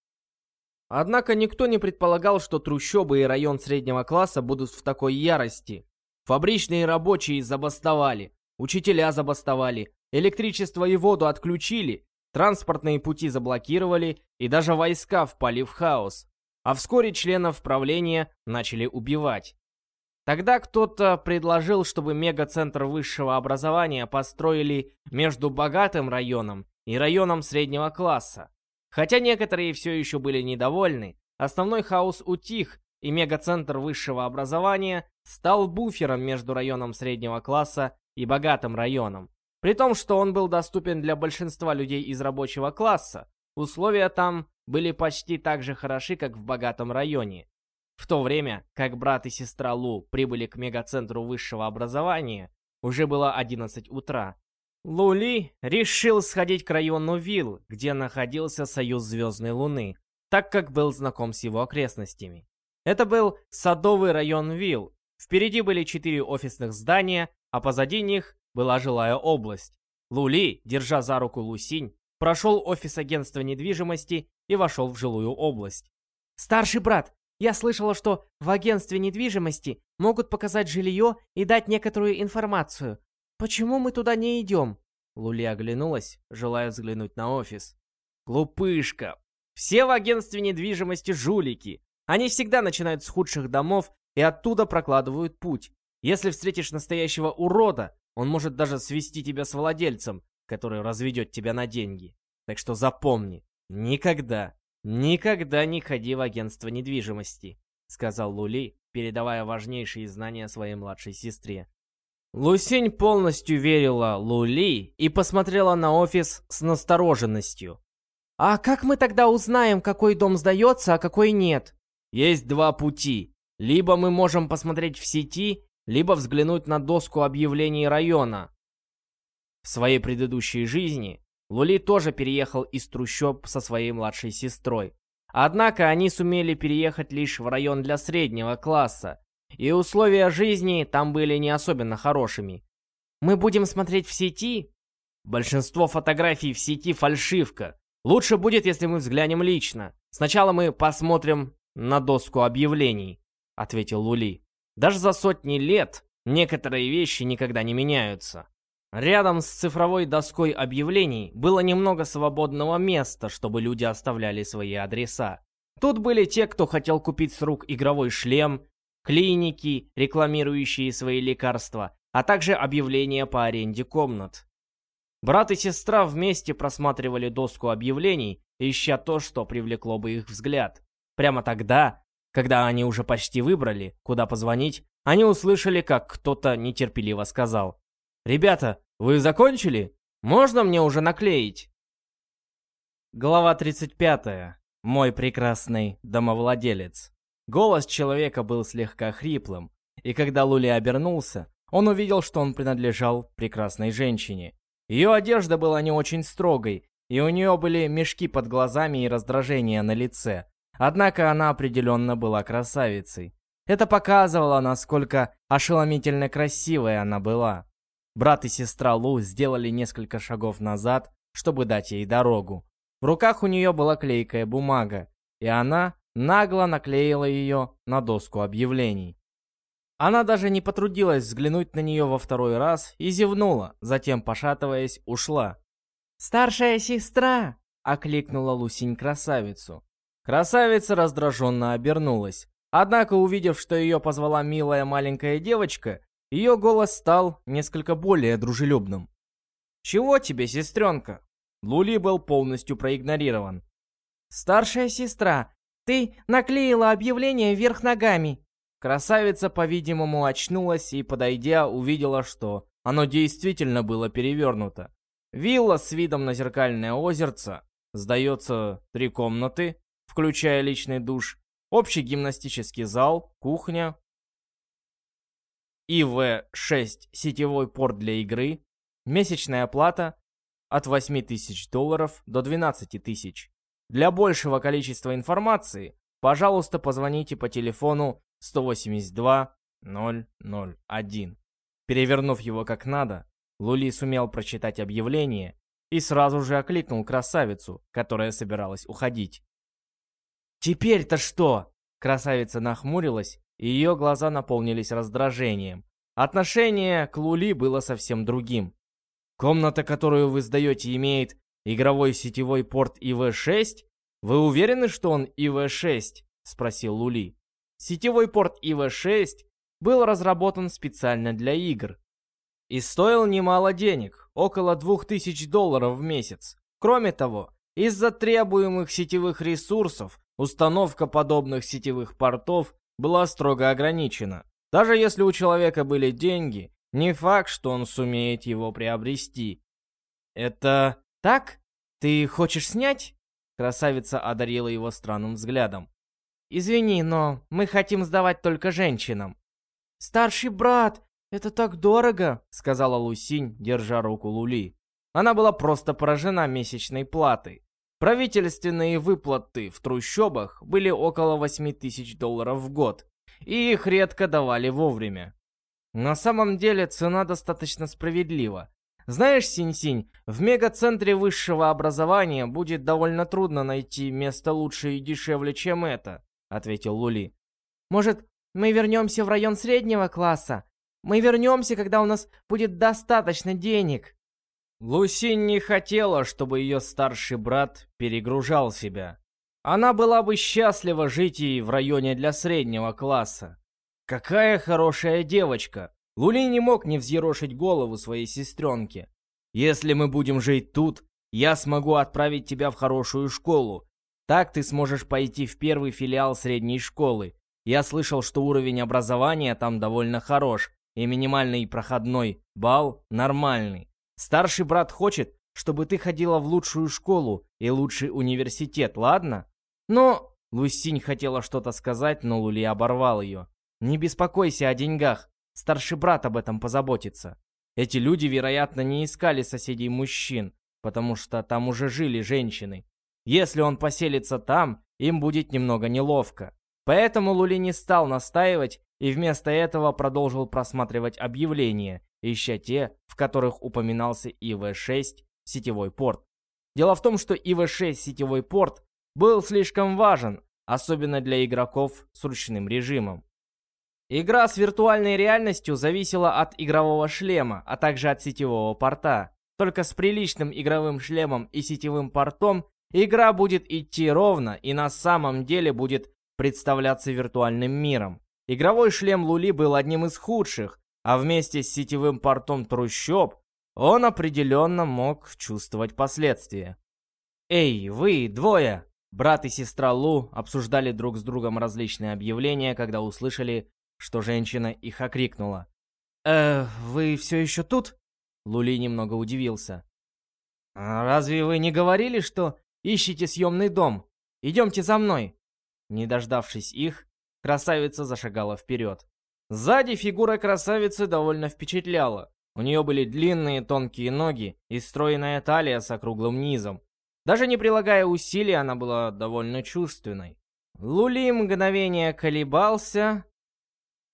Однако никто не предполагал, что трущобы и район среднего класса будут в такой ярости. Фабричные рабочие забастовали, учителя забастовали, электричество и воду отключили, транспортные пути заблокировали и даже войска впали в хаос. А вскоре членов правления начали убивать. Тогда кто-то предложил, чтобы мегацентр высшего образования построили между богатым районом и районом среднего класса. Хотя некоторые все еще были недовольны, основной хаос утих, и мегацентр высшего образования стал буфером между районом среднего класса и богатым районом. При том, что он был доступен для большинства людей из рабочего класса, условия там были почти так же хороши, как в богатом районе. В то время, как брат и сестра Лу прибыли к мегацентру высшего образования, уже было 11 утра. Лу Ли решил сходить к району Вилл, где находился Союз Звездной Луны, так как был знаком с его окрестностями. Это был садовый район Вилл. Впереди были четыре офисных здания, а позади них была жилая область. Лу Ли, держа за руку Лусинь, прошел офис агентства недвижимости и вошел в жилую область. «Старший брат, я слышала, что в агентстве недвижимости могут показать жилье и дать некоторую информацию. Почему мы туда не идем?» Лули оглянулась, желая взглянуть на офис. «Глупышка! Все в агентстве недвижимости жулики. Они всегда начинают с худших домов и оттуда прокладывают путь. Если встретишь настоящего урода, он может даже свести тебя с владельцем, который разведет тебя на деньги. Так что запомни, никогда, «Никогда не ходи в агентство недвижимости», — сказал Лули, передавая важнейшие знания своей младшей сестре. Лусень полностью верила Лули и посмотрела на офис с настороженностью. «А как мы тогда узнаем, какой дом сдается, а какой нет?» «Есть два пути. Либо мы можем посмотреть в сети, либо взглянуть на доску объявлений района». В своей предыдущей жизни Лули тоже переехал из трущоб со своей младшей сестрой. Однако они сумели переехать лишь в район для среднего класса, и условия жизни там были не особенно хорошими. Мы будем смотреть в сети? Большинство фотографий в сети фальшивка. Лучше будет, если мы взглянем лично. Сначала мы посмотрим на доску объявлений, ответил Лули. Даже за сотни лет некоторые вещи никогда не меняются. Рядом с цифровой доской объявлений было немного свободного места, чтобы люди оставляли свои адреса. Тут были те, кто хотел купить с рук игровой шлем, клиники, рекламирующие свои лекарства, а также объявления по аренде комнат. Брат и сестра вместе просматривали доску объявлений, ища то, что привлекло бы их взгляд. Прямо тогда, когда они уже почти выбрали, куда позвонить, они услышали, как кто-то нетерпеливо сказал «Ребята, вы закончили? Можно мне уже наклеить?» Глава 35. Мой прекрасный домовладелец. Голос человека был слегка хриплым, и когда Лули обернулся, он увидел, что он принадлежал прекрасной женщине. Ее одежда была не очень строгой, и у нее были мешки под глазами и раздражение на лице. Однако она определенно была красавицей. Это показывало, насколько ошеломительно красивой она была. Брат и сестра Лу сделали несколько шагов назад, чтобы дать ей дорогу. В руках у нее была клейкая бумага, и она нагло наклеила ее на доску объявлений. Она даже не потрудилась взглянуть на нее во второй раз и зевнула, затем, пошатываясь, ушла. «Старшая сестра!» — окликнула Лусинь красавицу. Красавица раздраженно обернулась. Однако, увидев, что ее позвала милая маленькая девочка, ее голос стал несколько более дружелюбным. «Чего тебе, сестренка?» Лули был полностью проигнорирован. «Старшая сестра, ты наклеила объявление вверх ногами!» Красавица, по-видимому, очнулась и, подойдя, увидела, что оно действительно было перевернуто. Вилла с видом на зеркальное озерце, сдается, три комнаты, включая личный душ, общий гимнастический зал, кухня, ИВ-6 сетевой порт для игры, месячная оплата от 8000 долларов до 12 тысяч. Для большего количества информации, пожалуйста, позвоните по телефону 182 001. Перевернув его как надо, Лули сумел прочитать объявление и сразу же окликнул красавицу, которая собиралась уходить. «Теперь-то что?» Красавица нахмурилась, и ее глаза наполнились раздражением. Отношение к Лули было совсем другим. «Комната, которую вы сдаете, имеет игровой сетевой порт ИВ-6? Вы уверены, что он ИВ-6?» — спросил Лули. Сетевой порт ИВ-6 был разработан специально для игр и стоил немало денег, около 2000 долларов в месяц. Кроме того, из-за требуемых сетевых ресурсов установка подобных сетевых портов была строго ограничена. Даже если у человека были деньги, не факт, что он сумеет его приобрести. «Это так? Ты хочешь снять?» Красавица одарила его странным взглядом. «Извини, но мы хотим сдавать только женщинам». «Старший брат, это так дорого!» — сказала Лусинь, держа руку Лули. Она была просто поражена месячной платой. Правительственные выплаты в трущобах были около 8 тысяч долларов в год, и их редко давали вовремя. На самом деле цена достаточно справедлива. Знаешь, Синь-Синь, в мегацентре высшего образования будет довольно трудно найти место лучше и дешевле, чем это, ответил Лули. Может, мы вернемся в район среднего класса? Мы вернемся, когда у нас будет достаточно денег. Лусин не хотела, чтобы ее старший брат перегружал себя. Она была бы счастлива жить и в районе для среднего класса. Какая хорошая девочка! Лули не мог не взъерошить голову своей сестренке. Если мы будем жить тут, я смогу отправить тебя в хорошую школу. Так ты сможешь пойти в первый филиал средней школы. Я слышал, что уровень образования там довольно хорош, и минимальный проходной балл нормальный. Старший брат хочет, чтобы ты ходила в лучшую школу и лучший университет, ладно? Но... Лусинь хотела что-то сказать, но Лули оборвал ее. Не беспокойся о деньгах. Старший брат об этом позаботится. Эти люди, вероятно, не искали соседей мужчин, потому что там уже жили женщины. Если он поселится там, им будет немного неловко. Поэтому Лули не стал настаивать и вместо этого продолжил просматривать объявления, ища те, в которых упоминался ИВ-6 сетевой порт. Дело в том, что ИВ-6 сетевой порт был слишком важен, особенно для игроков с ручным режимом. Игра с виртуальной реальностью зависела от игрового шлема, а также от сетевого порта. Только с приличным игровым шлемом и сетевым портом игра будет идти ровно и на самом деле будет представляться виртуальным миром. Игровой шлем Лули был одним из худших, а вместе с сетевым портом трущоб он определенно мог чувствовать последствия. «Эй, вы, двое!» Брат и сестра Лу обсуждали друг с другом различные объявления, когда услышали, что женщина их окрикнула. «Э, вы все еще тут?» Лули немного удивился. «А разве вы не говорили, что ищете съемный дом? Идемте за мной!» Не дождавшись их, красавица зашагала вперед. Сзади фигура красавицы довольно впечатляла. У нее были длинные тонкие ноги и стройная талия с округлым низом. Даже не прилагая усилий, она была довольно чувственной. Лули мгновение колебался,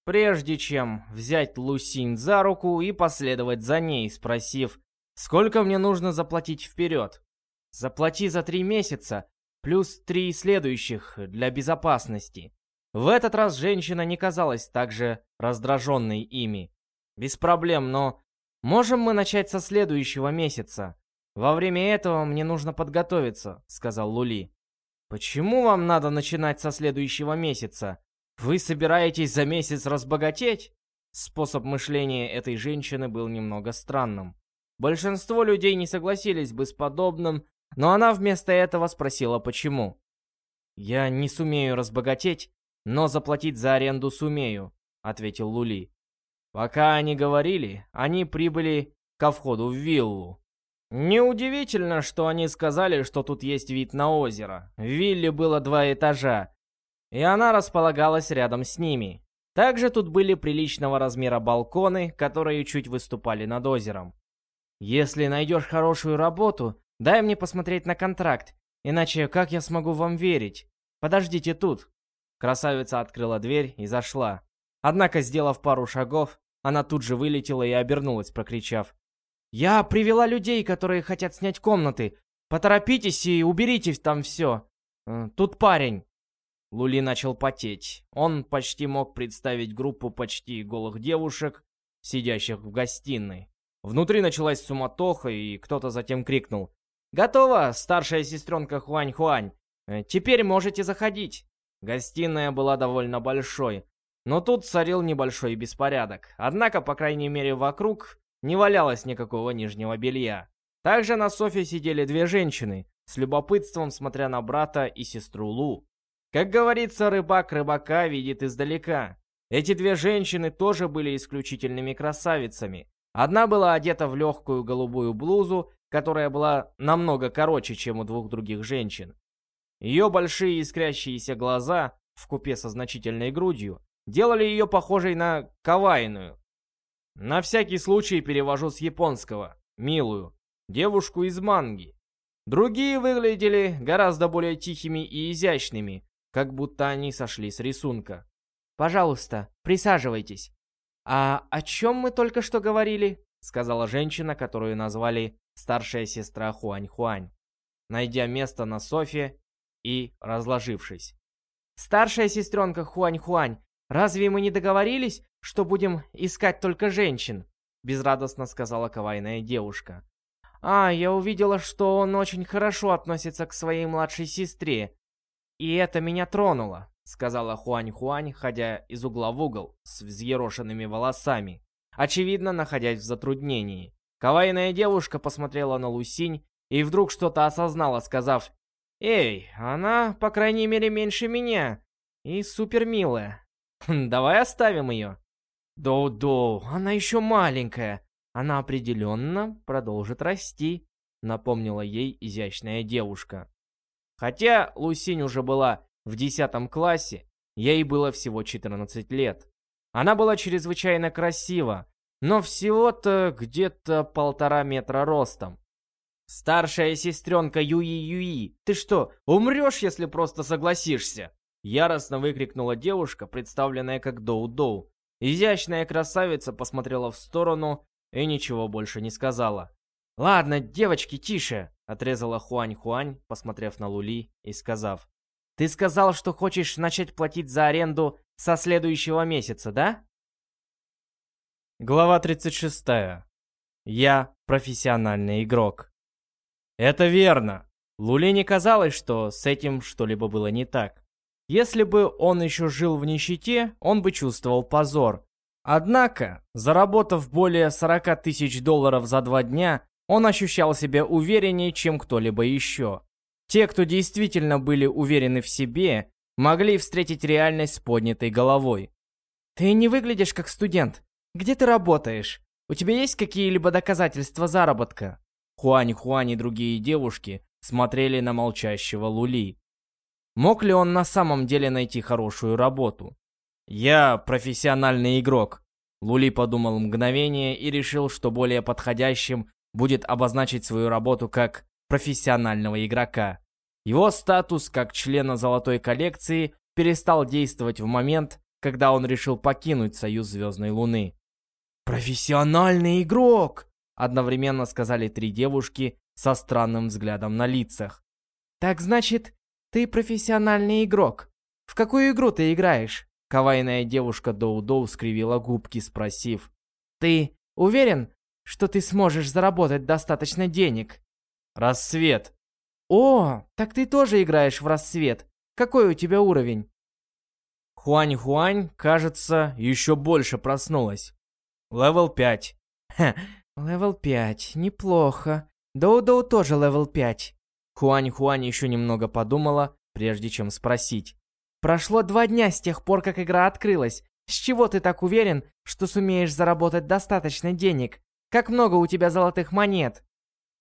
прежде чем взять Лусинь за руку и последовать за ней, спросив, «Сколько мне нужно заплатить вперед?» «Заплати за три месяца, плюс три следующих для безопасности», в этот раз женщина не казалась так же раздраженной ими. «Без проблем, но можем мы начать со следующего месяца? Во время этого мне нужно подготовиться», — сказал Лули. «Почему вам надо начинать со следующего месяца? Вы собираетесь за месяц разбогатеть?» Способ мышления этой женщины был немного странным. Большинство людей не согласились бы с подобным, но она вместо этого спросила почему. «Я не сумею разбогатеть, но заплатить за аренду сумею», — ответил Лули. Пока они говорили, они прибыли ко входу в виллу. Неудивительно, что они сказали, что тут есть вид на озеро. В вилле было два этажа, и она располагалась рядом с ними. Также тут были приличного размера балконы, которые чуть выступали над озером. «Если найдешь хорошую работу, дай мне посмотреть на контракт, иначе как я смогу вам верить? Подождите тут», Красавица открыла дверь и зашла. Однако, сделав пару шагов, Она тут же вылетела и обернулась, прокричав. «Я привела людей, которые хотят снять комнаты. Поторопитесь и уберите там все. Э, тут парень». Лули начал потеть. Он почти мог представить группу почти голых девушек, сидящих в гостиной. Внутри началась суматоха, и кто-то затем крикнул. «Готово, старшая сестренка Хуань-Хуань. Э, теперь можете заходить». Гостиная была довольно большой, но тут царил небольшой беспорядок. Однако, по крайней мере, вокруг не валялось никакого нижнего белья. Также на софе сидели две женщины, с любопытством смотря на брата и сестру Лу. Как говорится, рыбак рыбака видит издалека. Эти две женщины тоже были исключительными красавицами. Одна была одета в легкую голубую блузу, которая была намного короче, чем у двух других женщин. Ее большие искрящиеся глаза, в купе со значительной грудью, делали ее похожей на кавайную. На всякий случай перевожу с японского. Милую. Девушку из манги. Другие выглядели гораздо более тихими и изящными, как будто они сошли с рисунка. «Пожалуйста, присаживайтесь». «А о чем мы только что говорили?» — сказала женщина, которую назвали старшая сестра Хуань-Хуань, найдя место на софе и разложившись. «Старшая сестренка Хуань-Хуань, разве мы не договорились, что будем искать только женщин?» — безрадостно сказала кавайная девушка. «А, я увидела, что он очень хорошо относится к своей младшей сестре, и это меня тронуло», — сказала Хуань-Хуань, ходя из угла в угол с взъерошенными волосами, очевидно, находясь в затруднении. Кавайная девушка посмотрела на Лусинь и вдруг что-то осознала, сказав, «Эй, она, по крайней мере, меньше меня и супер милая. Давай оставим ее». «Доу-доу, она еще маленькая. Она определенно продолжит расти», — напомнила ей изящная девушка. Хотя Лусинь уже была в десятом классе, ей было всего 14 лет. Она была чрезвычайно красива, но всего-то где-то полтора метра ростом. «Старшая сестренка Юи-Юи, ты что, умрешь, если просто согласишься?» Яростно выкрикнула девушка, представленная как Доу-Доу. Изящная красавица посмотрела в сторону и ничего больше не сказала. «Ладно, девочки, тише!» — отрезала Хуань-Хуань, посмотрев на Лули и сказав. «Ты сказал, что хочешь начать платить за аренду со следующего месяца, да?» Глава 36. Я профессиональный игрок. Это верно. Лули не казалось, что с этим что-либо было не так. Если бы он еще жил в нищете, он бы чувствовал позор. Однако, заработав более 40 тысяч долларов за два дня, он ощущал себя увереннее, чем кто-либо еще. Те, кто действительно были уверены в себе, могли встретить реальность с поднятой головой. «Ты не выглядишь как студент», где ты работаешь? У тебя есть какие-либо доказательства заработка?» Хуань-Хуань и другие девушки смотрели на молчащего Лули. Мог ли он на самом деле найти хорошую работу? «Я профессиональный игрок», Лули подумал мгновение и решил, что более подходящим будет обозначить свою работу как профессионального игрока. Его статус как члена золотой коллекции перестал действовать в момент, когда он решил покинуть Союз Звездной Луны. «Профессиональный игрок!» Одновременно сказали три девушки со странным взглядом на лицах. «Так значит, ты профессиональный игрок. В какую игру ты играешь?» Кавайная девушка Доу-Доу скривила губки, спросив. «Ты уверен, что ты сможешь заработать достаточно денег?» «Рассвет». «О, так ты тоже играешь в рассвет. Какой у тебя уровень?» Хуань-Хуань, кажется, еще больше проснулась. Level 5. Ха, level 5, неплохо. Доу-Доу тоже level 5. Хуань-Хуань еще немного подумала, прежде чем спросить. Прошло два дня с тех пор, как игра открылась. С чего ты так уверен, что сумеешь заработать достаточно денег? Как много у тебя золотых монет?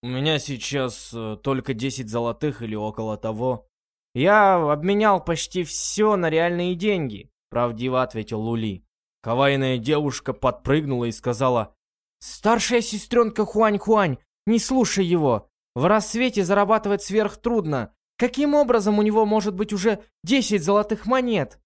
У меня сейчас э, только 10 золотых или около того. Я обменял почти все на реальные деньги, правдиво ответил Лули. Кавайная девушка подпрыгнула и сказала, «Старшая сестренка Хуань-Хуань, не слушай его. В рассвете зарабатывать сверхтрудно. Каким образом у него может быть уже 10 золотых монет?»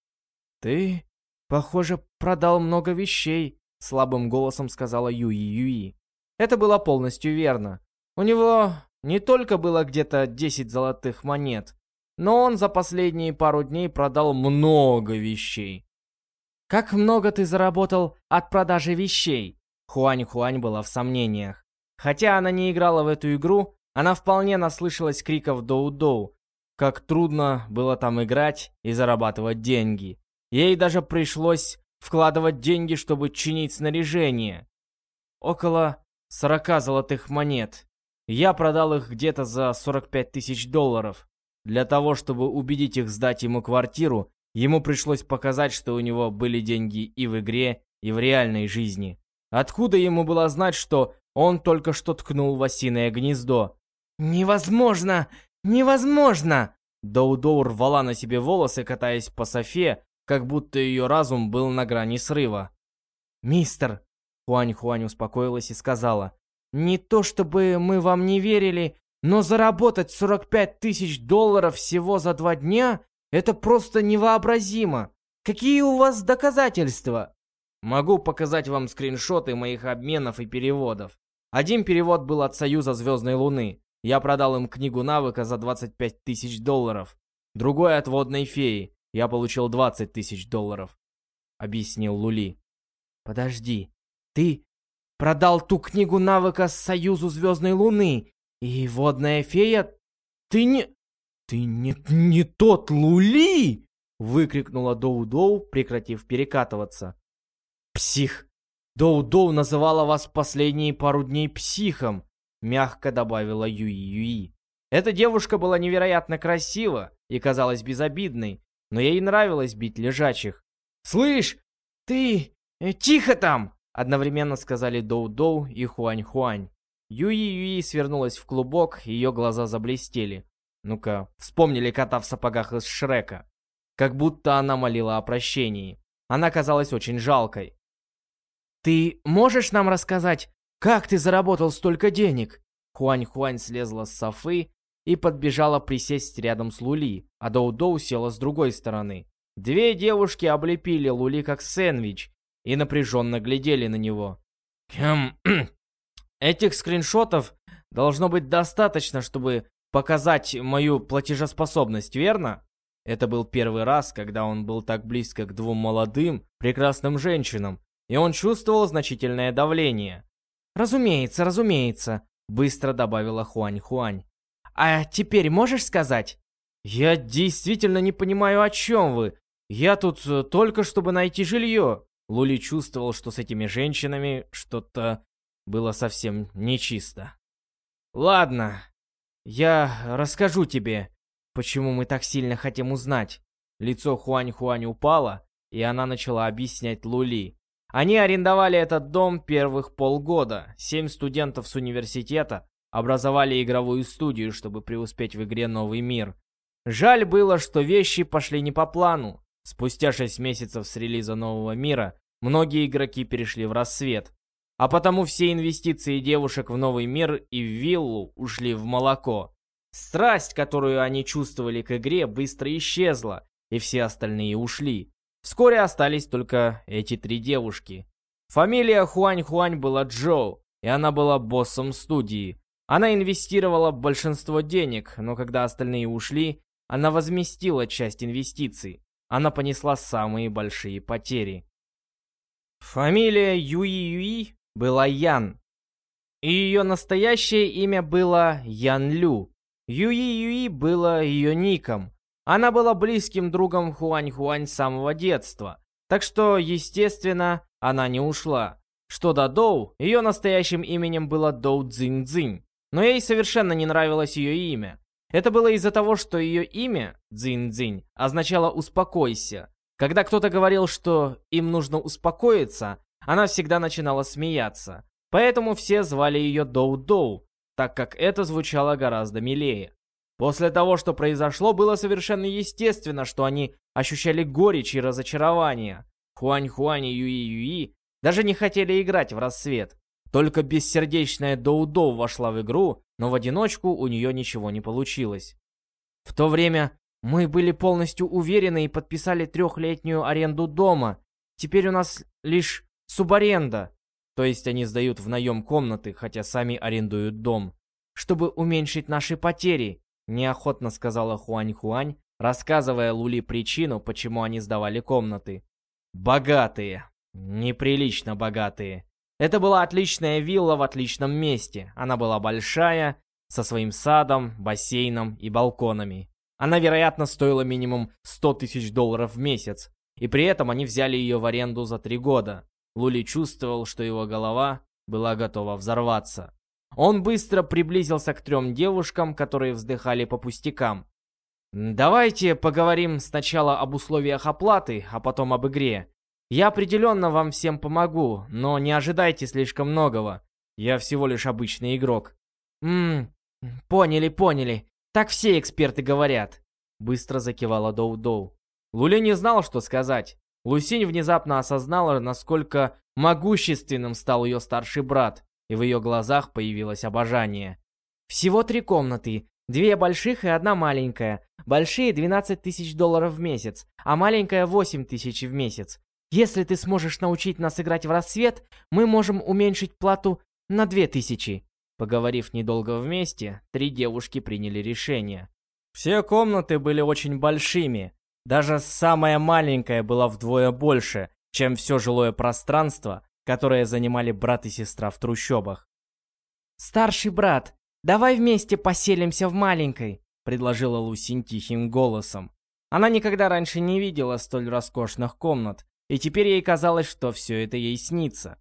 «Ты, похоже, продал много вещей, слабым голосом сказала Юи Юи. Это было полностью верно. У него не только было где-то 10 золотых монет, но он за последние пару дней продал много вещей. «Как много ты заработал от продажи вещей?» Хуань-Хуань была в сомнениях. Хотя она не играла в эту игру, она вполне наслышалась криков «Доу-Доу», как трудно было там играть и зарабатывать деньги. Ей даже пришлось вкладывать деньги, чтобы чинить снаряжение. Около 40 золотых монет. Я продал их где-то за 45 тысяч долларов. Для того, чтобы убедить их сдать ему квартиру, ему пришлось показать, что у него были деньги и в игре, и в реальной жизни. Откуда ему было знать, что он только что ткнул в осиное гнездо? «Невозможно! Невозможно!» Доудоу рвала на себе волосы, катаясь по софе, как будто ее разум был на грани срыва. «Мистер!» Хуань-Хуань успокоилась и сказала. «Не то чтобы мы вам не верили, но заработать 45 тысяч долларов всего за два дня — это просто невообразимо. Какие у вас доказательства?» Могу показать вам скриншоты моих обменов и переводов. Один перевод был от Союза Звездной Луны. Я продал им книгу навыка за 25 тысяч долларов. Другой от Водной Феи. Я получил 20 тысяч долларов. Объяснил Лули. Подожди, ты продал ту книгу навыка Союзу Звездной Луны и Водная Фея? Ты не... Ты не... не тот Лули! Выкрикнула Доу-Доу, прекратив перекатываться. Псих. Доу-Доу называла вас последние пару дней психом, мягко добавила Юи-Юи. Эта девушка была невероятно красива и казалась безобидной, но ей нравилось бить лежачих. «Слышь, ты... Э, тихо там!» Одновременно сказали Доу-Доу и Хуань-Хуань. Юи-Юи свернулась в клубок, ее глаза заблестели. Ну-ка, вспомнили кота в сапогах из Шрека. Как будто она молила о прощении. Она казалась очень жалкой. «Ты можешь нам рассказать, как ты заработал столько денег?» Хуань-Хуань слезла с софы и подбежала присесть рядом с Лули, а Доу-Доу села с другой стороны. Две девушки облепили Лули как сэндвич и напряженно глядели на него. Хм, этих скриншотов должно быть достаточно, чтобы показать мою платежеспособность, верно? Это был первый раз, когда он был так близко к двум молодым, прекрасным женщинам, и он чувствовал значительное давление. «Разумеется, разумеется», — быстро добавила Хуань-Хуань. «А теперь можешь сказать?» «Я действительно не понимаю, о чем вы. Я тут э, только чтобы найти жилье». Лули чувствовал, что с этими женщинами что-то было совсем нечисто. «Ладно, я расскажу тебе, почему мы так сильно хотим узнать». Лицо Хуань-Хуань упало, и она начала объяснять Лули. Они арендовали этот дом первых полгода. Семь студентов с университета образовали игровую студию, чтобы преуспеть в игре «Новый мир». Жаль было, что вещи пошли не по плану. Спустя шесть месяцев с релиза «Нового мира» многие игроки перешли в рассвет. А потому все инвестиции девушек в «Новый мир» и в виллу ушли в молоко. Страсть, которую они чувствовали к игре, быстро исчезла, и все остальные ушли. Вскоре остались только эти три девушки. Фамилия Хуань-Хуань была Джоу, и она была боссом студии. Она инвестировала большинство денег, но когда остальные ушли, она возместила часть инвестиций. Она понесла самые большие потери. Фамилия Юи-Юи была Ян. И ее настоящее имя было Ян Лю. Юи-Юи было ее ником. Она была близким другом Хуань-Хуань с самого детства, так что, естественно, она не ушла. Что до Доу, ее настоящим именем было Доу Цзинь-Цзинь, но ей совершенно не нравилось ее имя. Это было из-за того, что ее имя, Цзинь-Цзинь, означало «успокойся». Когда кто-то говорил, что им нужно успокоиться, она всегда начинала смеяться. Поэтому все звали ее Доу-Доу, так как это звучало гораздо милее. После того, что произошло, было совершенно естественно, что они ощущали горечь и разочарование. Хуань-Хуань и Юи-Юи даже не хотели играть в рассвет. Только бессердечная Доудоу вошла в игру, но в одиночку у нее ничего не получилось. В то время мы были полностью уверены и подписали трехлетнюю аренду дома. Теперь у нас лишь субаренда. То есть они сдают в наем комнаты, хотя сами арендуют дом. Чтобы уменьшить наши потери, неохотно сказала Хуань-Хуань, рассказывая Лули причину, почему они сдавали комнаты. Богатые. Неприлично богатые. Это была отличная вилла в отличном месте. Она была большая, со своим садом, бассейном и балконами. Она, вероятно, стоила минимум 100 тысяч долларов в месяц. И при этом они взяли ее в аренду за три года. Лули чувствовал, что его голова была готова взорваться. Он быстро приблизился к трем девушкам, которые вздыхали по пустякам. «Давайте поговорим сначала об условиях оплаты, а потом об игре. Я определенно вам всем помогу, но не ожидайте слишком многого. Я всего лишь обычный игрок». «Ммм, поняли, поняли. Так все эксперты говорят», — быстро закивала Доу-Доу. Лули не знал, что сказать. Лусинь внезапно осознала, насколько могущественным стал ее старший брат, и в ее глазах появилось обожание. «Всего три комнаты. Две больших и одна маленькая. Большие 12 тысяч долларов в месяц, а маленькая 8 тысяч в месяц. Если ты сможешь научить нас играть в рассвет, мы можем уменьшить плату на 2 тысячи». Поговорив недолго вместе, три девушки приняли решение. Все комнаты были очень большими, даже самая маленькая была вдвое больше, чем все жилое пространство, которое занимали брат и сестра в трущобах. «Старший брат, давай вместе поселимся в маленькой», — предложила Лусин тихим голосом. Она никогда раньше не видела столь роскошных комнат, и теперь ей казалось, что все это ей снится.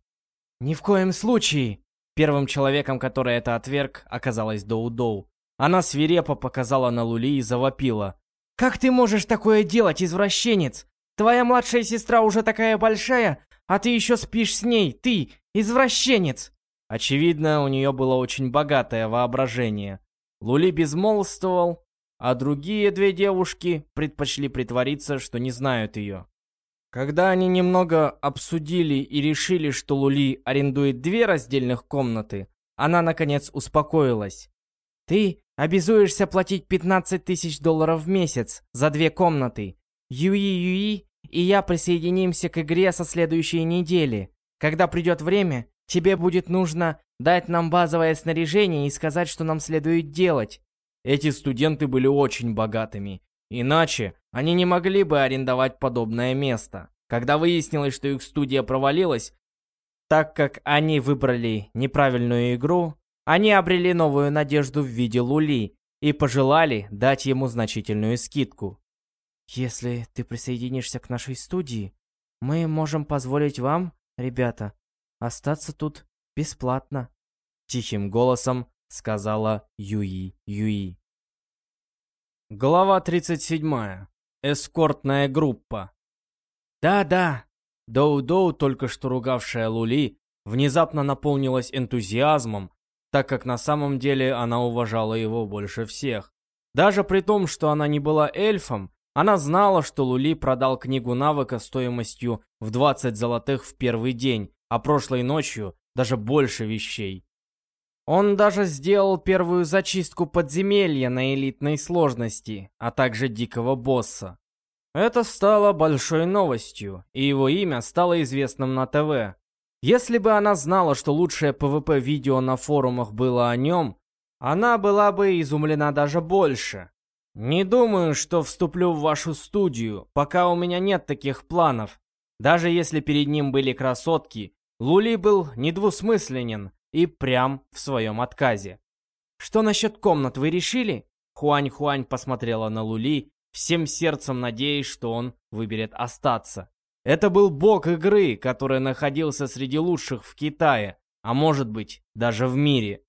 «Ни в коем случае!» Первым человеком, который это отверг, оказалась Доу-Доу. Она свирепо показала на Лули и завопила. «Как ты можешь такое делать, извращенец? Твоя младшая сестра уже такая большая, а ты еще спишь с ней, ты, извращенец!» Очевидно, у нее было очень богатое воображение. Лули безмолвствовал, а другие две девушки предпочли притвориться, что не знают ее. Когда они немного обсудили и решили, что Лули арендует две раздельных комнаты, она, наконец, успокоилась. «Ты Обязуешься платить 15 тысяч долларов в месяц за две комнаты. Юи-Юи и я присоединимся к игре со следующей недели. Когда придет время, тебе будет нужно дать нам базовое снаряжение и сказать, что нам следует делать. Эти студенты были очень богатыми. Иначе они не могли бы арендовать подобное место. Когда выяснилось, что их студия провалилась, так как они выбрали неправильную игру, они обрели новую надежду в виде Лули и пожелали дать ему значительную скидку. «Если ты присоединишься к нашей студии, мы можем позволить вам, ребята, остаться тут бесплатно», — тихим голосом сказала Юи Юи. Глава 37. Эскортная группа. Да-да, Доу-Доу, только что ругавшая Лули, внезапно наполнилась энтузиазмом так как на самом деле она уважала его больше всех. Даже при том, что она не была эльфом, она знала, что Лули продал книгу навыка стоимостью в 20 золотых в первый день, а прошлой ночью даже больше вещей. Он даже сделал первую зачистку подземелья на элитной сложности, а также дикого босса. Это стало большой новостью, и его имя стало известным на ТВ. Если бы она знала, что лучшее PvP-видео на форумах было о нем, она была бы изумлена даже больше. Не думаю, что вступлю в вашу студию, пока у меня нет таких планов. Даже если перед ним были красотки, Лули был недвусмысленен и прям в своем отказе. Что насчет комнат вы решили? Хуань-Хуань посмотрела на Лули, всем сердцем надеясь, что он выберет остаться. Это был бог игры, который находился среди лучших в Китае, а может быть, даже в мире.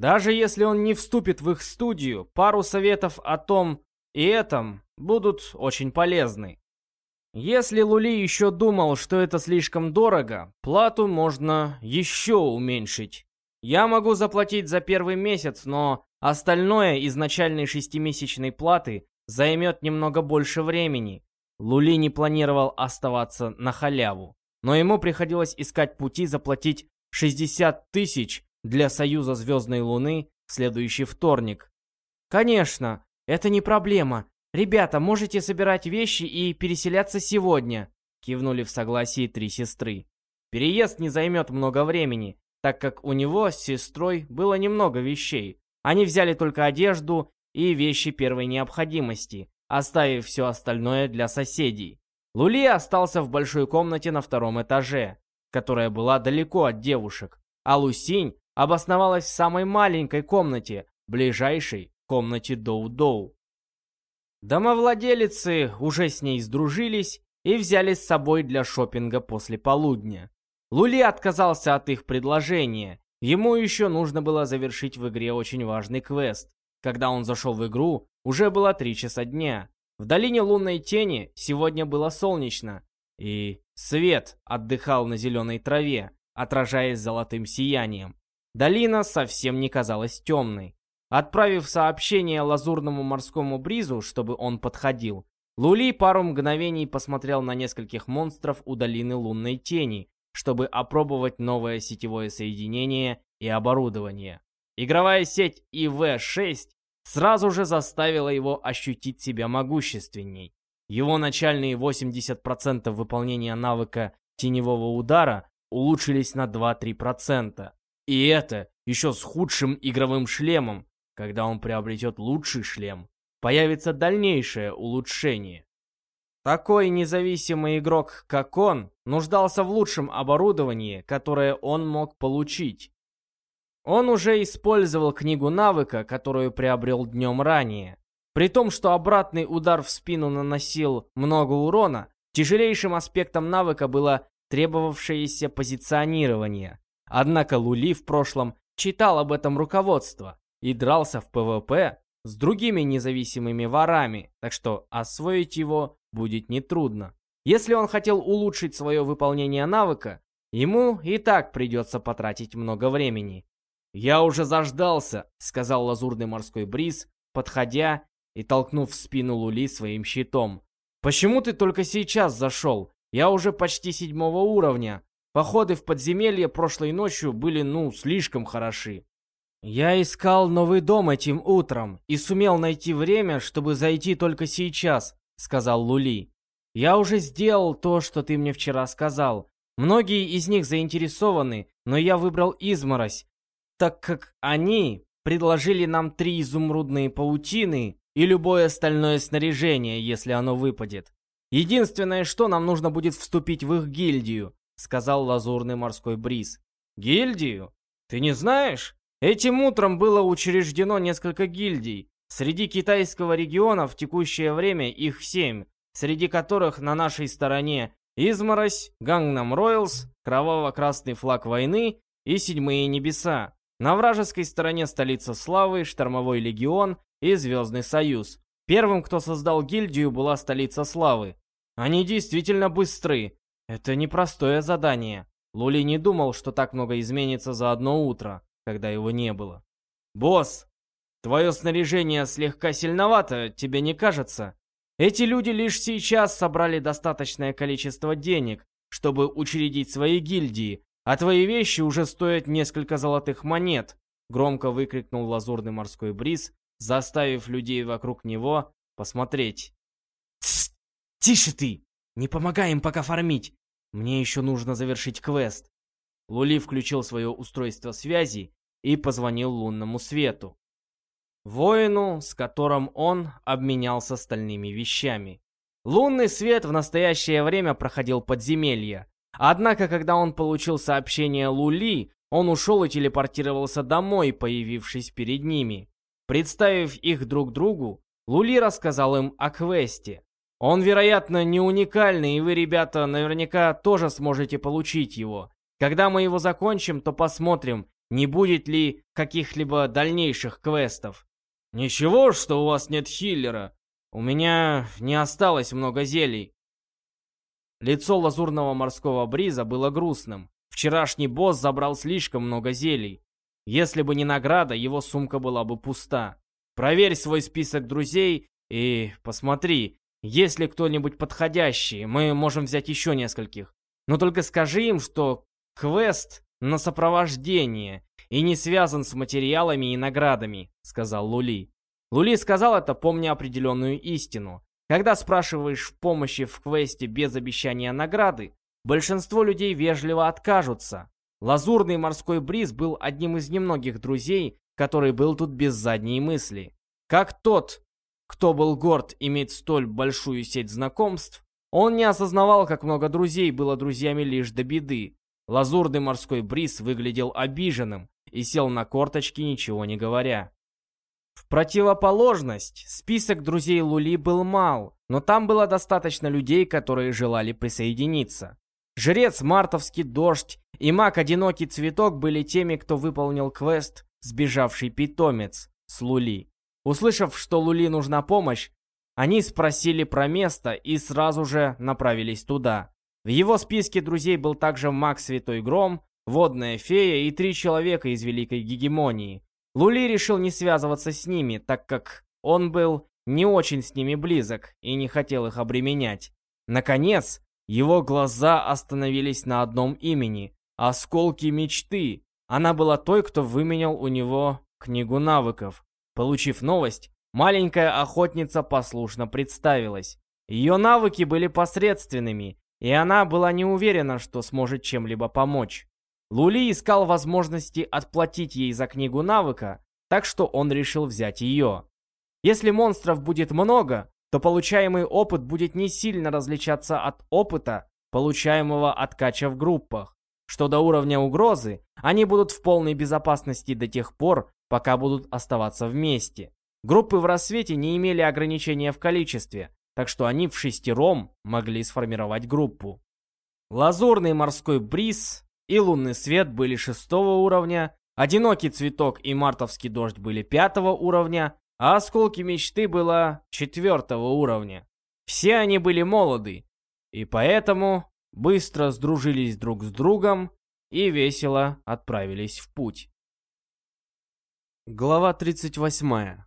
Даже если он не вступит в их студию, пару советов о том и этом будут очень полезны. Если Лули еще думал, что это слишком дорого, плату можно еще уменьшить. Я могу заплатить за первый месяц, но остальное из начальной шестимесячной платы займет немного больше времени. Лули не планировал оставаться на халяву, но ему приходилось искать пути заплатить 60 тысяч для Союза Звездной Луны в следующий вторник. «Конечно, это не проблема. Ребята, можете собирать вещи и переселяться сегодня», кивнули в согласии три сестры. Переезд не займет много времени, так как у него с сестрой было немного вещей. Они взяли только одежду и вещи первой необходимости, оставив все остальное для соседей. Лули остался в большой комнате на втором этаже, которая была далеко от девушек, а Лусинь обосновалась в самой маленькой комнате, ближайшей комнате Доу-Доу. Домовладелицы уже с ней сдружились и взяли с собой для шопинга после полудня. Лули отказался от их предложения. Ему еще нужно было завершить в игре очень важный квест. Когда он зашел в игру, уже было 3 часа дня. В долине лунной тени сегодня было солнечно, и свет отдыхал на зеленой траве, отражаясь золотым сиянием. Долина совсем не казалась темной. Отправив сообщение лазурному морскому бризу, чтобы он подходил, Лули пару мгновений посмотрел на нескольких монстров у долины лунной тени, чтобы опробовать новое сетевое соединение и оборудование. Игровая сеть ИВ-6 сразу же заставила его ощутить себя могущественней. Его начальные 80% выполнения навыка теневого удара улучшились на 2-3%. И это еще с худшим игровым шлемом. Когда он приобретет лучший шлем, появится дальнейшее улучшение. Такой независимый игрок, как он, нуждался в лучшем оборудовании, которое он мог получить. Он уже использовал книгу навыка, которую приобрел днем ранее. При том, что обратный удар в спину наносил много урона, тяжелейшим аспектом навыка было требовавшееся позиционирование. Однако Лули в прошлом читал об этом руководство и дрался в ПВП с другими независимыми ворами, так что освоить его будет нетрудно. Если он хотел улучшить свое выполнение навыка, ему и так придется потратить много времени. «Я уже заждался», — сказал лазурный морской бриз, подходя и толкнув в спину Лули своим щитом. «Почему ты только сейчас зашел? Я уже почти седьмого уровня. Походы в подземелье прошлой ночью были, ну, слишком хороши». «Я искал новый дом этим утром и сумел найти время, чтобы зайти только сейчас», — сказал Лули. «Я уже сделал то, что ты мне вчера сказал. Многие из них заинтересованы, но я выбрал изморозь, так как они предложили нам три изумрудные паутины и любое остальное снаряжение, если оно выпадет. Единственное, что нам нужно будет вступить в их гильдию, сказал лазурный морской бриз. Гильдию? Ты не знаешь? Этим утром было учреждено несколько гильдий. Среди китайского региона в текущее время их семь, среди которых на нашей стороне Изморозь, Гангнам Ройлс, Кроваво-Красный флаг войны и Седьмые Небеса. На вражеской стороне столица Славы, Штормовой Легион и Звездный Союз. Первым, кто создал гильдию, была столица Славы. Они действительно быстры. Это непростое задание. Лули не думал, что так много изменится за одно утро, когда его не было. «Босс, твое снаряжение слегка сильновато, тебе не кажется? Эти люди лишь сейчас собрали достаточное количество денег, чтобы учредить свои гильдии, а твои вещи уже стоят несколько золотых монет!» Громко выкрикнул лазурный морской бриз, заставив людей вокруг него посмотреть. «Тсс! Тише ты! Не помогай им пока фармить! Мне еще нужно завершить квест!» Лули включил свое устройство связи и позвонил лунному свету. Воину, с которым он обменялся стальными вещами. Лунный свет в настоящее время проходил подземелья, Однако, когда он получил сообщение Лули, он ушел и телепортировался домой, появившись перед ними. Представив их друг другу, Лули рассказал им о квесте. Он, вероятно, не уникальный, и вы, ребята, наверняка тоже сможете получить его. Когда мы его закончим, то посмотрим, не будет ли каких-либо дальнейших квестов. Ничего, что у вас нет хиллера. У меня не осталось много зелий. Лицо лазурного морского бриза было грустным. Вчерашний босс забрал слишком много зелий. Если бы не награда, его сумка была бы пуста. Проверь свой список друзей и посмотри, есть ли кто-нибудь подходящий. Мы можем взять еще нескольких. Но только скажи им, что квест на сопровождение и не связан с материалами и наградами, сказал Лули. Лули сказал это, помня определенную истину. Когда спрашиваешь в помощи в квесте без обещания награды, большинство людей вежливо откажутся. Лазурный морской бриз был одним из немногих друзей, который был тут без задней мысли. Как тот, кто был горд иметь столь большую сеть знакомств, он не осознавал, как много друзей было друзьями лишь до беды. Лазурный морской бриз выглядел обиженным и сел на корточки, ничего не говоря. В противоположность, список друзей Лули был мал, но там было достаточно людей, которые желали присоединиться. Жрец Мартовский Дождь и маг Одинокий Цветок были теми, кто выполнил квест «Сбежавший питомец» с Лули. Услышав, что Лули нужна помощь, они спросили про место и сразу же направились туда. В его списке друзей был также маг Святой Гром, водная фея и три человека из Великой Гегемонии. Лули решил не связываться с ними, так как он был не очень с ними близок и не хотел их обременять. Наконец, его глаза остановились на одном имени — «Осколки мечты». Она была той, кто выменял у него книгу навыков. Получив новость, маленькая охотница послушно представилась. Ее навыки были посредственными, и она была не уверена, что сможет чем-либо помочь. Лули искал возможности отплатить ей за книгу навыка, так что он решил взять ее. Если монстров будет много, то получаемый опыт будет не сильно различаться от опыта, получаемого от кача в группах. Что до уровня угрозы, они будут в полной безопасности до тех пор, пока будут оставаться вместе. Группы в рассвете не имели ограничения в количестве, так что они в шестером могли сформировать группу. Лазурный морской бриз и лунный свет были шестого уровня, одинокий цветок и мартовский дождь были пятого уровня, а осколки мечты было четвертого уровня. Все они были молоды, и поэтому быстро сдружились друг с другом и весело отправились в путь. Глава 38.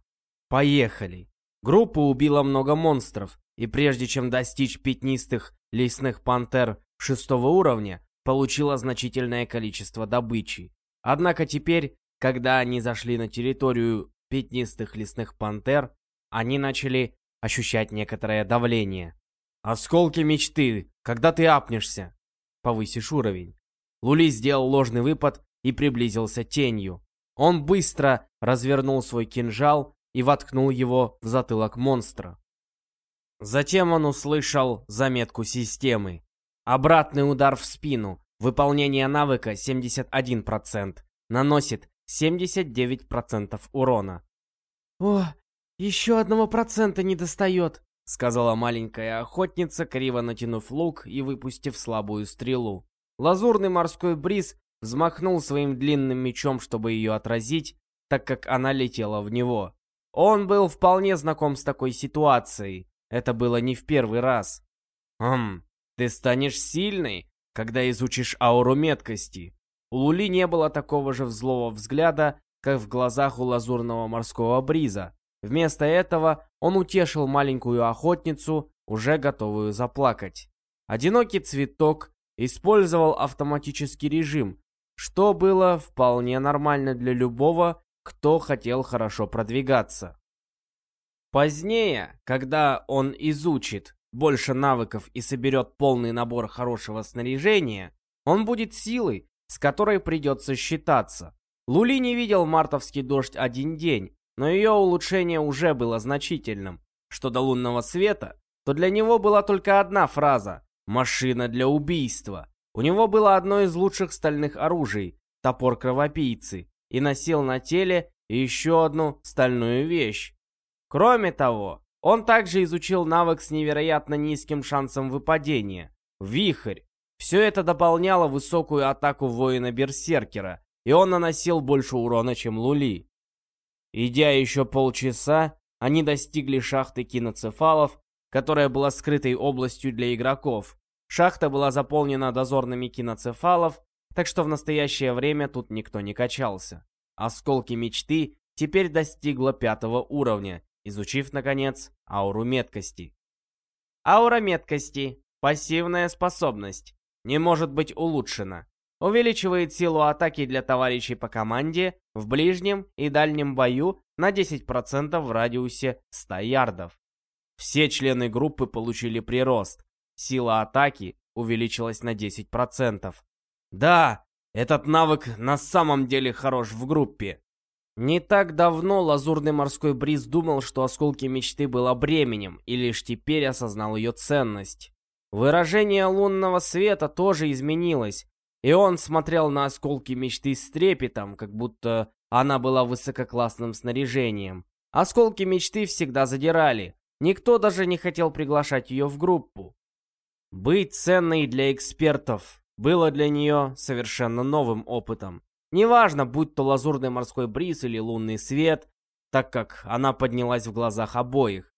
Поехали. Группа убила много монстров, и прежде чем достичь пятнистых лесных пантер шестого уровня, получила значительное количество добычи. Однако теперь, когда они зашли на территорию пятнистых лесных пантер, они начали ощущать некоторое давление. «Осколки мечты, когда ты апнешься?» «Повысишь уровень». Лули сделал ложный выпад и приблизился тенью. Он быстро развернул свой кинжал и воткнул его в затылок монстра. Затем он услышал заметку системы. Обратный удар в спину. Выполнение навыка 71%. Наносит 79% урона. «О, еще одного процента не достает», — сказала маленькая охотница, криво натянув лук и выпустив слабую стрелу. Лазурный морской бриз взмахнул своим длинным мечом, чтобы ее отразить, так как она летела в него. Он был вполне знаком с такой ситуацией. Это было не в первый раз. «Хм, ты станешь сильной, когда изучишь ауру меткости». У Лули не было такого же злого взгляда, как в глазах у лазурного морского бриза. Вместо этого он утешил маленькую охотницу, уже готовую заплакать. Одинокий цветок использовал автоматический режим, что было вполне нормально для любого, кто хотел хорошо продвигаться. Позднее, когда он изучит больше навыков и соберет полный набор хорошего снаряжения, он будет силой, с которой придется считаться. Лули не видел мартовский дождь один день, но ее улучшение уже было значительным. Что до лунного света, то для него была только одна фраза «машина для убийства». У него было одно из лучших стальных оружий – топор кровопийцы, и носил на теле еще одну стальную вещь. Кроме того, он также изучил навык с невероятно низким шансом выпадения – Вихрь. Все это дополняло высокую атаку воина-берсеркера, и он наносил больше урона, чем Лули. Идя еще полчаса, они достигли шахты киноцефалов, которая была скрытой областью для игроков. Шахта была заполнена дозорными киноцефалов, так что в настоящее время тут никто не качался. Осколки мечты теперь достигла пятого уровня, изучив, наконец, ауру меткости. Аура меткости. Пассивная способность. Не может быть улучшена. Увеличивает силу атаки для товарищей по команде в ближнем и дальнем бою на 10% в радиусе 100 ярдов. Все члены группы получили прирост. Сила атаки увеличилась на 10%. Да, этот навык на самом деле хорош в группе. Не так давно лазурный морской бриз думал, что осколки мечты было бременем, и лишь теперь осознал ее ценность. Выражение лунного света тоже изменилось, и он смотрел на осколки мечты с трепетом, как будто она была высококлассным снаряжением. Осколки мечты всегда задирали, никто даже не хотел приглашать ее в группу. Быть ценной для экспертов было для нее совершенно новым опытом. Неважно, будь то лазурный морской бриз или лунный свет, так как она поднялась в глазах обоих.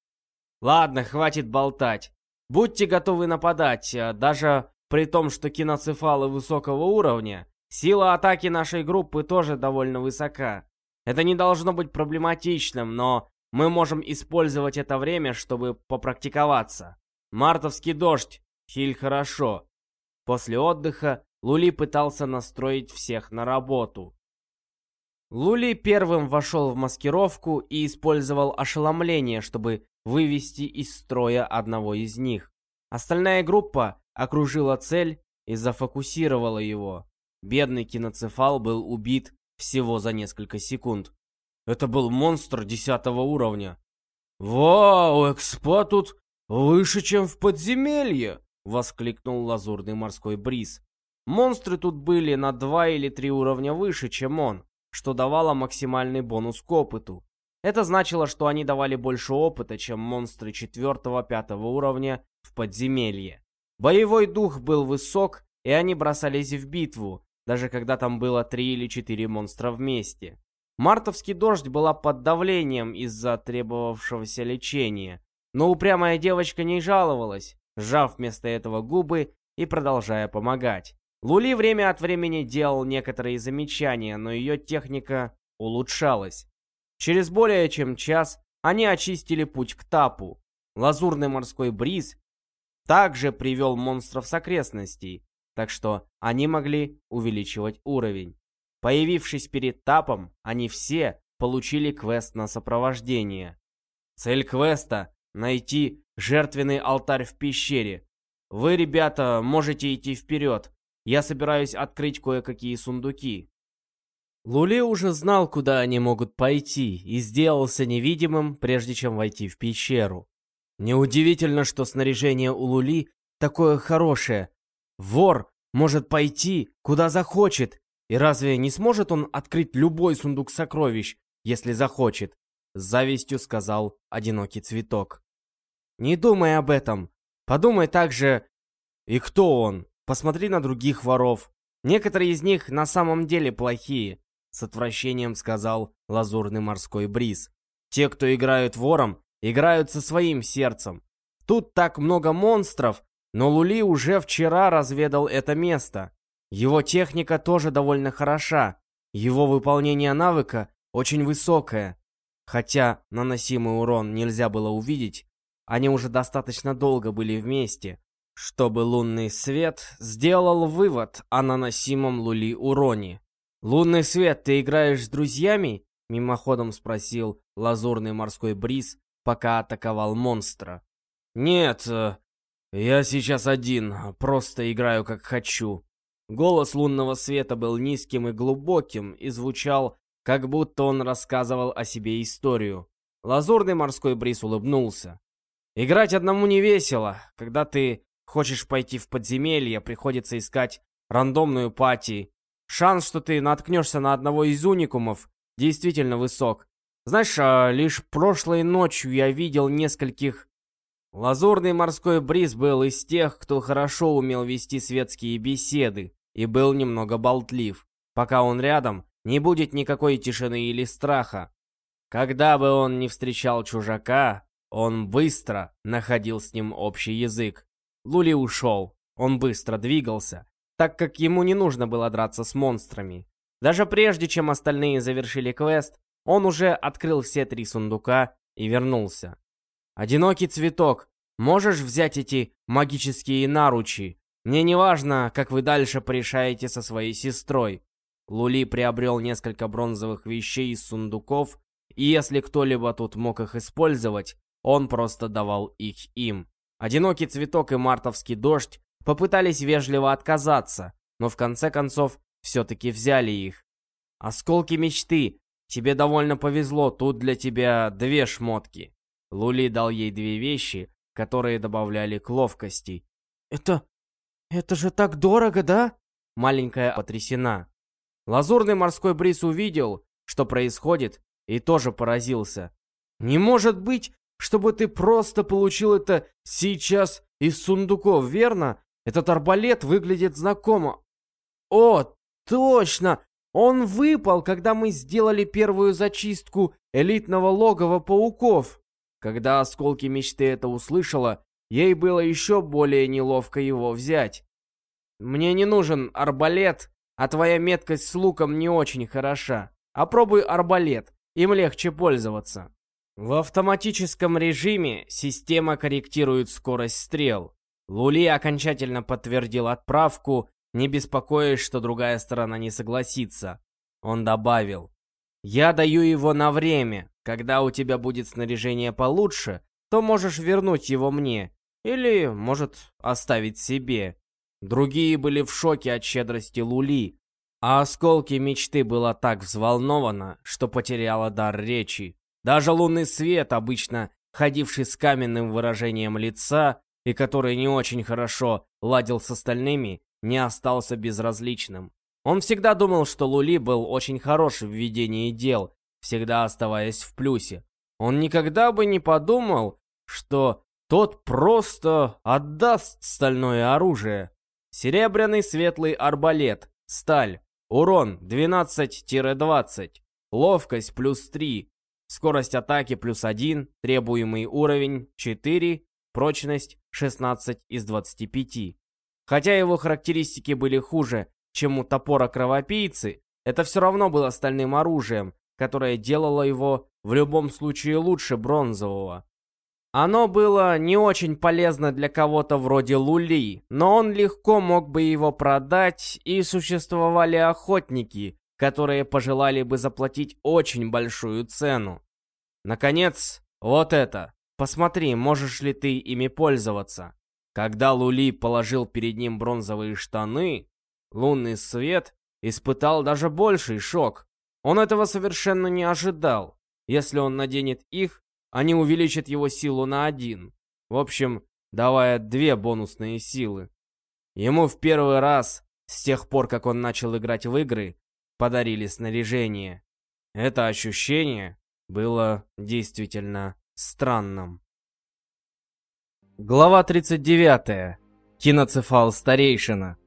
Ладно, хватит болтать. Будьте готовы нападать, а даже при том, что киноцефалы высокого уровня, сила атаки нашей группы тоже довольно высока. Это не должно быть проблематичным, но мы можем использовать это время, чтобы попрактиковаться. Мартовский дождь. Хиль хорошо. После отдыха Лули пытался настроить всех на работу. Лули первым вошел в маскировку и использовал ошеломление, чтобы вывести из строя одного из них. Остальная группа окружила цель и зафокусировала его. Бедный киноцефал был убит всего за несколько секунд. Это был монстр десятого уровня. «Вау, экспо тут выше, чем в подземелье!» — воскликнул лазурный морской бриз. Монстры тут были на два или три уровня выше, чем он, что давало максимальный бонус к опыту. Это значило, что они давали больше опыта, чем монстры четвертого-пятого уровня в подземелье. Боевой дух был высок, и они бросались в битву, даже когда там было три или четыре монстра вместе. Мартовский дождь была под давлением из-за требовавшегося лечения, но упрямая девочка не жаловалась, сжав вместо этого губы и продолжая помогать. Лули время от времени делал некоторые замечания, но ее техника улучшалась. Через более чем час они очистили путь к Тапу. Лазурный морской бриз также привел монстров с окрестностей, так что они могли увеличивать уровень. Появившись перед Тапом, они все получили квест на сопровождение. Цель квеста — найти жертвенный алтарь в пещере. Вы, ребята, можете идти вперед. Я собираюсь открыть кое-какие сундуки. Лули уже знал, куда они могут пойти, и сделался невидимым, прежде чем войти в пещеру. Неудивительно, что снаряжение у Лули такое хорошее. Вор может пойти, куда захочет, и разве не сможет он открыть любой сундук сокровищ, если захочет? С завистью сказал одинокий цветок. Не думай об этом. Подумай также, и кто он? Посмотри на других воров. Некоторые из них на самом деле плохие, с отвращением сказал лазурный морской бриз. Те, кто играют вором, играют со своим сердцем. Тут так много монстров, но Лули уже вчера разведал это место. Его техника тоже довольно хороша. Его выполнение навыка очень высокое. Хотя наносимый урон нельзя было увидеть, они уже достаточно долго были вместе, чтобы лунный свет сделал вывод о наносимом Лули уроне. «Лунный свет, ты играешь с друзьями?» — мимоходом спросил лазурный морской бриз, пока атаковал монстра. «Нет, э, я сейчас один, просто играю как хочу». Голос лунного света был низким и глубоким и звучал, как будто он рассказывал о себе историю. Лазурный морской бриз улыбнулся. «Играть одному не весело, когда ты Хочешь пойти в подземелье, приходится искать рандомную пати. Шанс, что ты наткнешься на одного из уникумов, действительно высок. Знаешь, а лишь прошлой ночью я видел нескольких... Лазурный морской бриз был из тех, кто хорошо умел вести светские беседы и был немного болтлив. Пока он рядом, не будет никакой тишины или страха. Когда бы он не встречал чужака, он быстро находил с ним общий язык. Лули ушел. Он быстро двигался, так как ему не нужно было драться с монстрами. Даже прежде, чем остальные завершили квест, он уже открыл все три сундука и вернулся. «Одинокий цветок, можешь взять эти магические наручи? Мне не важно, как вы дальше порешаете со своей сестрой». Лули приобрел несколько бронзовых вещей из сундуков, и если кто-либо тут мог их использовать, он просто давал их им. Одинокий цветок и мартовский дождь попытались вежливо отказаться, но в конце концов все-таки взяли их. Осколки мечты. Тебе довольно повезло, тут для тебя две шмотки. Лули дал ей две вещи, которые добавляли к ловкости. Это... это же так дорого, да? Маленькая потрясена. Лазурный морской бриз увидел, что происходит, и тоже поразился. Не может быть, чтобы ты просто получил это сейчас из сундуков, верно? Этот арбалет выглядит знакомо. О, точно! Он выпал, когда мы сделали первую зачистку элитного логова пауков. Когда осколки мечты это услышала, ей было еще более неловко его взять. Мне не нужен арбалет, а твоя меткость с луком не очень хороша. Опробуй арбалет, им легче пользоваться. В автоматическом режиме система корректирует скорость стрел. Лули окончательно подтвердил отправку, не беспокоясь, что другая сторона не согласится. Он добавил, «Я даю его на время. Когда у тебя будет снаряжение получше, то можешь вернуть его мне, или, может, оставить себе». Другие были в шоке от щедрости Лули, а осколки мечты была так взволнована, что потеряла дар речи. Даже лунный свет, обычно ходивший с каменным выражением лица и который не очень хорошо ладил с остальными, не остался безразличным. Он всегда думал, что Лули был очень хорош в ведении дел, всегда оставаясь в плюсе. Он никогда бы не подумал, что тот просто отдаст стальное оружие. Серебряный светлый арбалет, сталь, урон 12-20, ловкость плюс 3, Скорость атаки плюс 1, требуемый уровень 4, прочность 16 из 25. Хотя его характеристики были хуже, чем у топора кровопийцы, это все равно было стальным оружием, которое делало его в любом случае лучше бронзового. Оно было не очень полезно для кого-то вроде Лули, но он легко мог бы его продать, и существовали охотники, которые пожелали бы заплатить очень большую цену. Наконец, вот это. Посмотри, можешь ли ты ими пользоваться. Когда Лули положил перед ним бронзовые штаны, лунный свет испытал даже больший шок. Он этого совершенно не ожидал. Если он наденет их, они увеличат его силу на один. В общем, давая две бонусные силы. Ему в первый раз, с тех пор, как он начал играть в игры, подарили снаряжение. Это ощущение было действительно странным. Глава 39. Киноцефал Старейшина.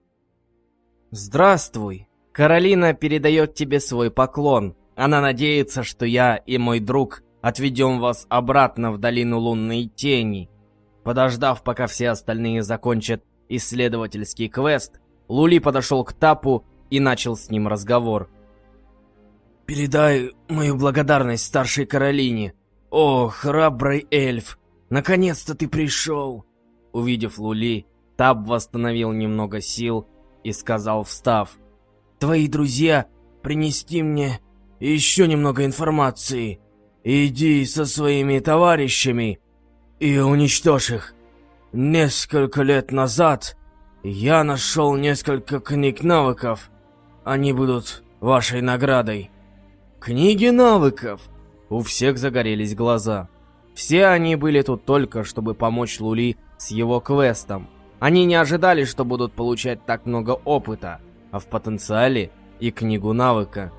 Здравствуй. Каролина передает тебе свой поклон. Она надеется, что я и мой друг отведем вас обратно в долину лунной тени. Подождав, пока все остальные закончат исследовательский квест, Лули подошел к Тапу и начал с ним разговор. «Передай мою благодарность старшей Каролине. О, храбрый эльф, наконец-то ты пришел!» Увидев Лули, Таб восстановил немного сил и сказал, встав. «Твои друзья принести мне еще немного информации. Иди со своими товарищами и уничтожь их. Несколько лет назад я нашел несколько книг навыков. Они будут вашей наградой. Книги навыков. У всех загорелись глаза. Все они были тут только, чтобы помочь Лули с его квестом. Они не ожидали, что будут получать так много опыта, а в потенциале и книгу навыка.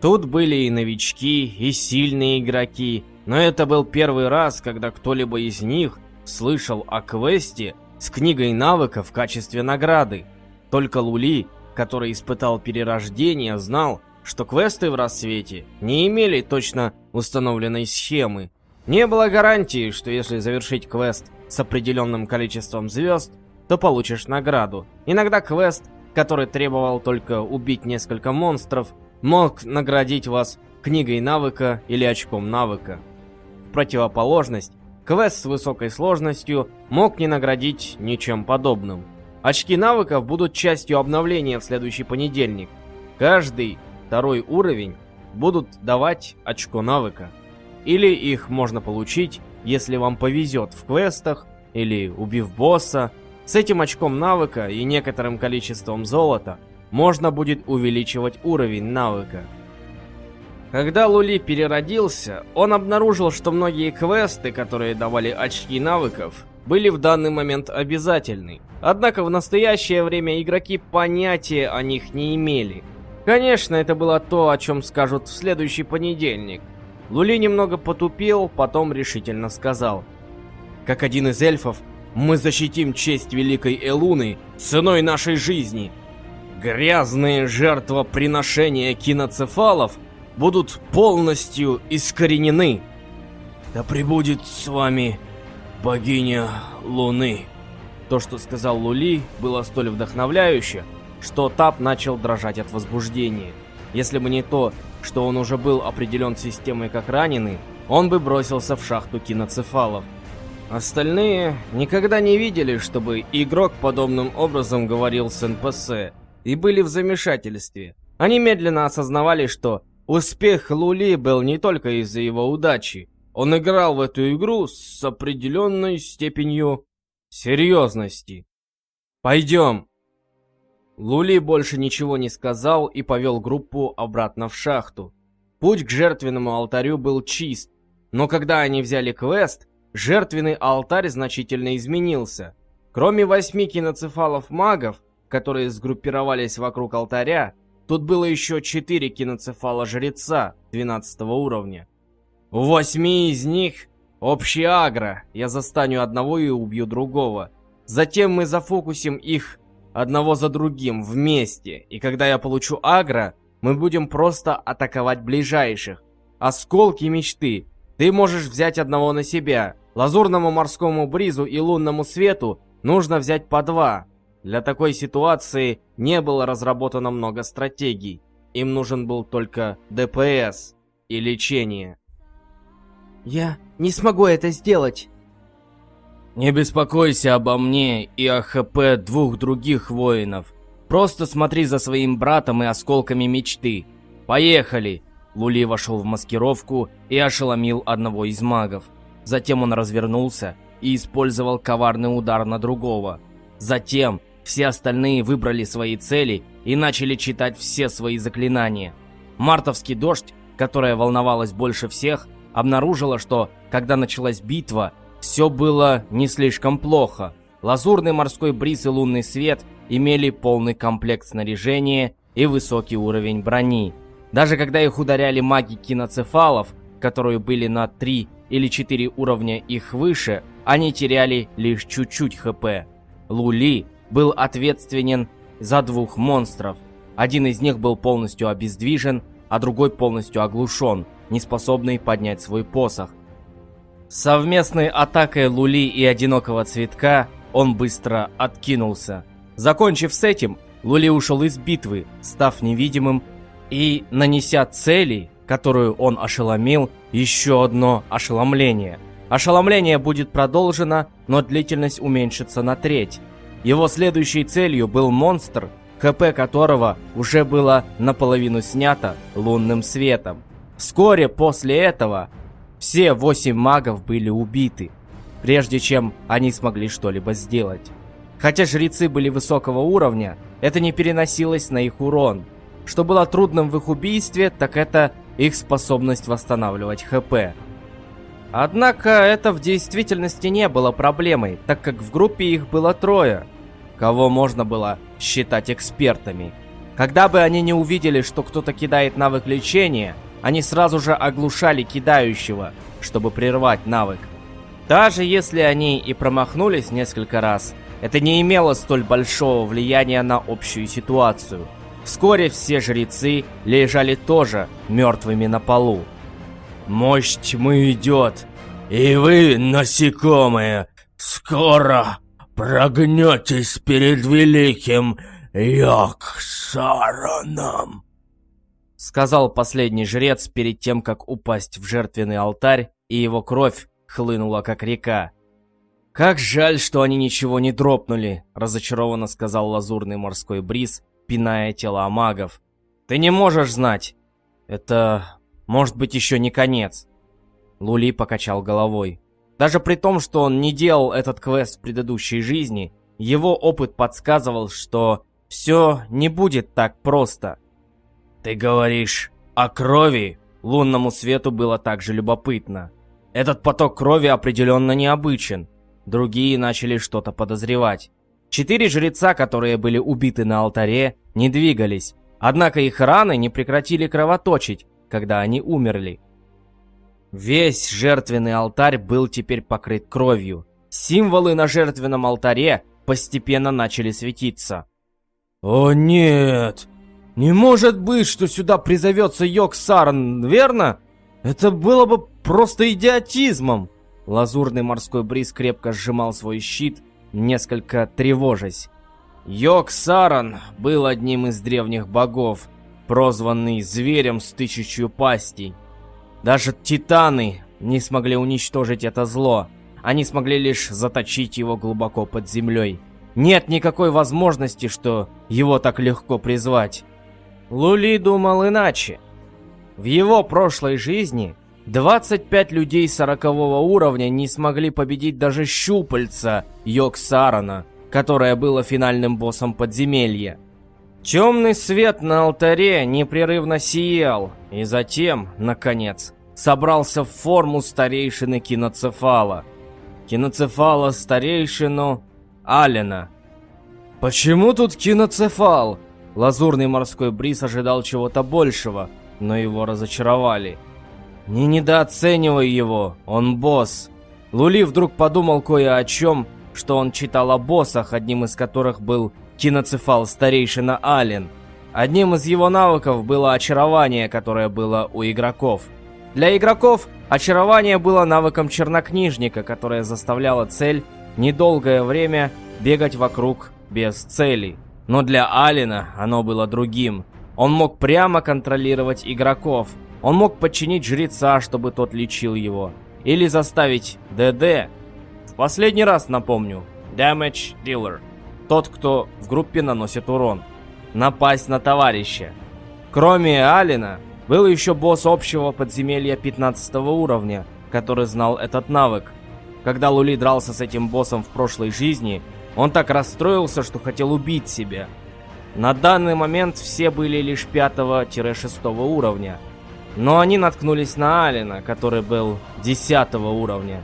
Тут были и новички, и сильные игроки, но это был первый раз, когда кто-либо из них слышал о квесте с книгой навыка в качестве награды. Только Лули, который испытал перерождение, знал, что квесты в рассвете не имели точно установленной схемы. Не было гарантии, что если завершить квест с определенным количеством звезд, то получишь награду. Иногда квест, который требовал только убить несколько монстров, мог наградить вас книгой навыка или очком навыка. В противоположность, Квест с высокой сложностью мог не наградить ничем подобным. Очки навыков будут частью обновления в следующий понедельник. Каждый второй уровень будут давать очко навыка. Или их можно получить, если вам повезет в квестах, или убив босса. С этим очком навыка и некоторым количеством золота можно будет увеличивать уровень навыка. Когда Лули переродился, он обнаружил, что многие квесты, которые давали очки навыков, были в данный момент обязательны. Однако в настоящее время игроки понятия о них не имели. Конечно, это было то, о чем скажут в следующий понедельник. Лули немного потупил, потом решительно сказал. Как один из эльфов, мы защитим честь Великой Элуны ценой нашей жизни. Грязные жертвоприношения киноцефалов будут полностью искоренены. Да пребудет с вами богиня Луны. То, что сказал Лули, было столь вдохновляюще, что Тап начал дрожать от возбуждения. Если бы не то, что он уже был определен системой как раненый, он бы бросился в шахту киноцефалов. Остальные никогда не видели, чтобы игрок подобным образом говорил с НПС, и были в замешательстве. Они медленно осознавали, что Успех Лули был не только из-за его удачи. Он играл в эту игру с определенной степенью серьезности. «Пойдем!» Лули больше ничего не сказал и повел группу обратно в шахту. Путь к жертвенному алтарю был чист, но когда они взяли квест, жертвенный алтарь значительно изменился. Кроме восьми киноцефалов-магов, которые сгруппировались вокруг алтаря, Тут было еще четыре киноцефала-жреца 12 уровня. У восьми из них общий агро. Я застаню одного и убью другого. Затем мы зафокусим их одного за другим вместе. И когда я получу агро, мы будем просто атаковать ближайших. Осколки мечты. Ты можешь взять одного на себя. Лазурному морскому бризу и лунному свету нужно взять по два. Для такой ситуации не было разработано много стратегий. Им нужен был только ДПС и лечение. «Я не смогу это сделать!» «Не беспокойся обо мне и о ХП двух других воинов. Просто смотри за своим братом и осколками мечты. Поехали!» Лули вошел в маскировку и ошеломил одного из магов. Затем он развернулся и использовал коварный удар на другого. Затем все остальные выбрали свои цели и начали читать все свои заклинания. Мартовский дождь, которая волновалась больше всех, обнаружила, что, когда началась битва, все было не слишком плохо. Лазурный морской бриз и лунный свет имели полный комплект снаряжения и высокий уровень брони. Даже когда их ударяли маги киноцефалов, которые были на 3 или 4 уровня их выше, они теряли лишь чуть-чуть хп. Лули был ответственен за двух монстров. Один из них был полностью обездвижен, а другой полностью оглушен, не способный поднять свой посох. Совместной атакой Лули и Одинокого Цветка он быстро откинулся. Закончив с этим, Лули ушел из битвы, став невидимым и нанеся цели, которую он ошеломил, еще одно ошеломление. Ошеломление будет продолжено, но длительность уменьшится на треть. Его следующей целью был монстр, ХП которого уже было наполовину снято лунным светом. Вскоре после этого все восемь магов были убиты, прежде чем они смогли что-либо сделать. Хотя жрецы были высокого уровня, это не переносилось на их урон. Что было трудным в их убийстве, так это их способность восстанавливать ХП. Однако это в действительности не было проблемой, так как в группе их было трое, кого можно было считать экспертами. Когда бы они не увидели, что кто-то кидает навык лечения, они сразу же оглушали кидающего, чтобы прервать навык. Даже если они и промахнулись несколько раз, это не имело столь большого влияния на общую ситуацию. Вскоре все жрецы лежали тоже мертвыми на полу. «Мощь тьмы идет, и вы, насекомые, скоро прогнетесь перед великим Йоксароном!» Сказал последний жрец перед тем, как упасть в жертвенный алтарь, и его кровь хлынула как река. «Как жаль, что они ничего не дропнули», — разочарованно сказал лазурный морской бриз, пиная тела магов. «Ты не можешь знать. Это может быть еще не конец». Лули покачал головой. Даже при том, что он не делал этот квест в предыдущей жизни, Его опыт подсказывал, что все не будет так просто. «Ты говоришь о крови?» Лунному свету было также любопытно. Этот поток крови определенно необычен. Другие начали что-то подозревать. Четыре жреца, которые были убиты на алтаре, не двигались. Однако их раны не прекратили кровоточить, когда они умерли. Весь жертвенный алтарь был теперь покрыт кровью. Символы на жертвенном алтаре постепенно начали светиться. «О нет! Не может быть, что сюда призовется Йок Сарн, верно? Это было бы просто идиотизмом!» Лазурный морской бриз крепко сжимал свой щит, несколько тревожась. Йок Саран был одним из древних богов, прозванный зверем с тысячью пастей. Даже титаны не смогли уничтожить это зло. Они смогли лишь заточить его глубоко под землей. Нет никакой возможности, что его так легко призвать. Лули думал иначе. В его прошлой жизни 25 людей 40 уровня не смогли победить даже щупальца Йоксарана, которое было финальным боссом подземелья. Темный свет на алтаре непрерывно сиял, и затем, наконец, собрался в форму старейшины киноцефала. Киноцефала старейшину Алина. Почему тут киноцефал? Лазурный морской бриз ожидал чего-то большего, но его разочаровали. Не недооценивай его, он босс. Лули вдруг подумал кое о чем, что он читал о боссах, одним из которых был киноцефал старейшина Ален. Одним из его навыков было очарование, которое было у игроков. Для игроков очарование было навыком чернокнижника, которое заставляло цель недолгое время бегать вокруг без цели. Но для Алина оно было другим. Он мог прямо контролировать игроков, он мог подчинить жреца, чтобы тот лечил его. Или заставить ДД. В последний раз напомню. Damage Dealer. Тот, кто в группе наносит урон. Напасть на товарища. Кроме Алина, был еще босс общего подземелья 15 уровня, который знал этот навык. Когда Лули дрался с этим боссом в прошлой жизни, он так расстроился, что хотел убить себя. На данный момент все были лишь 5-6 уровня. Но они наткнулись на Алина, который был десятого уровня.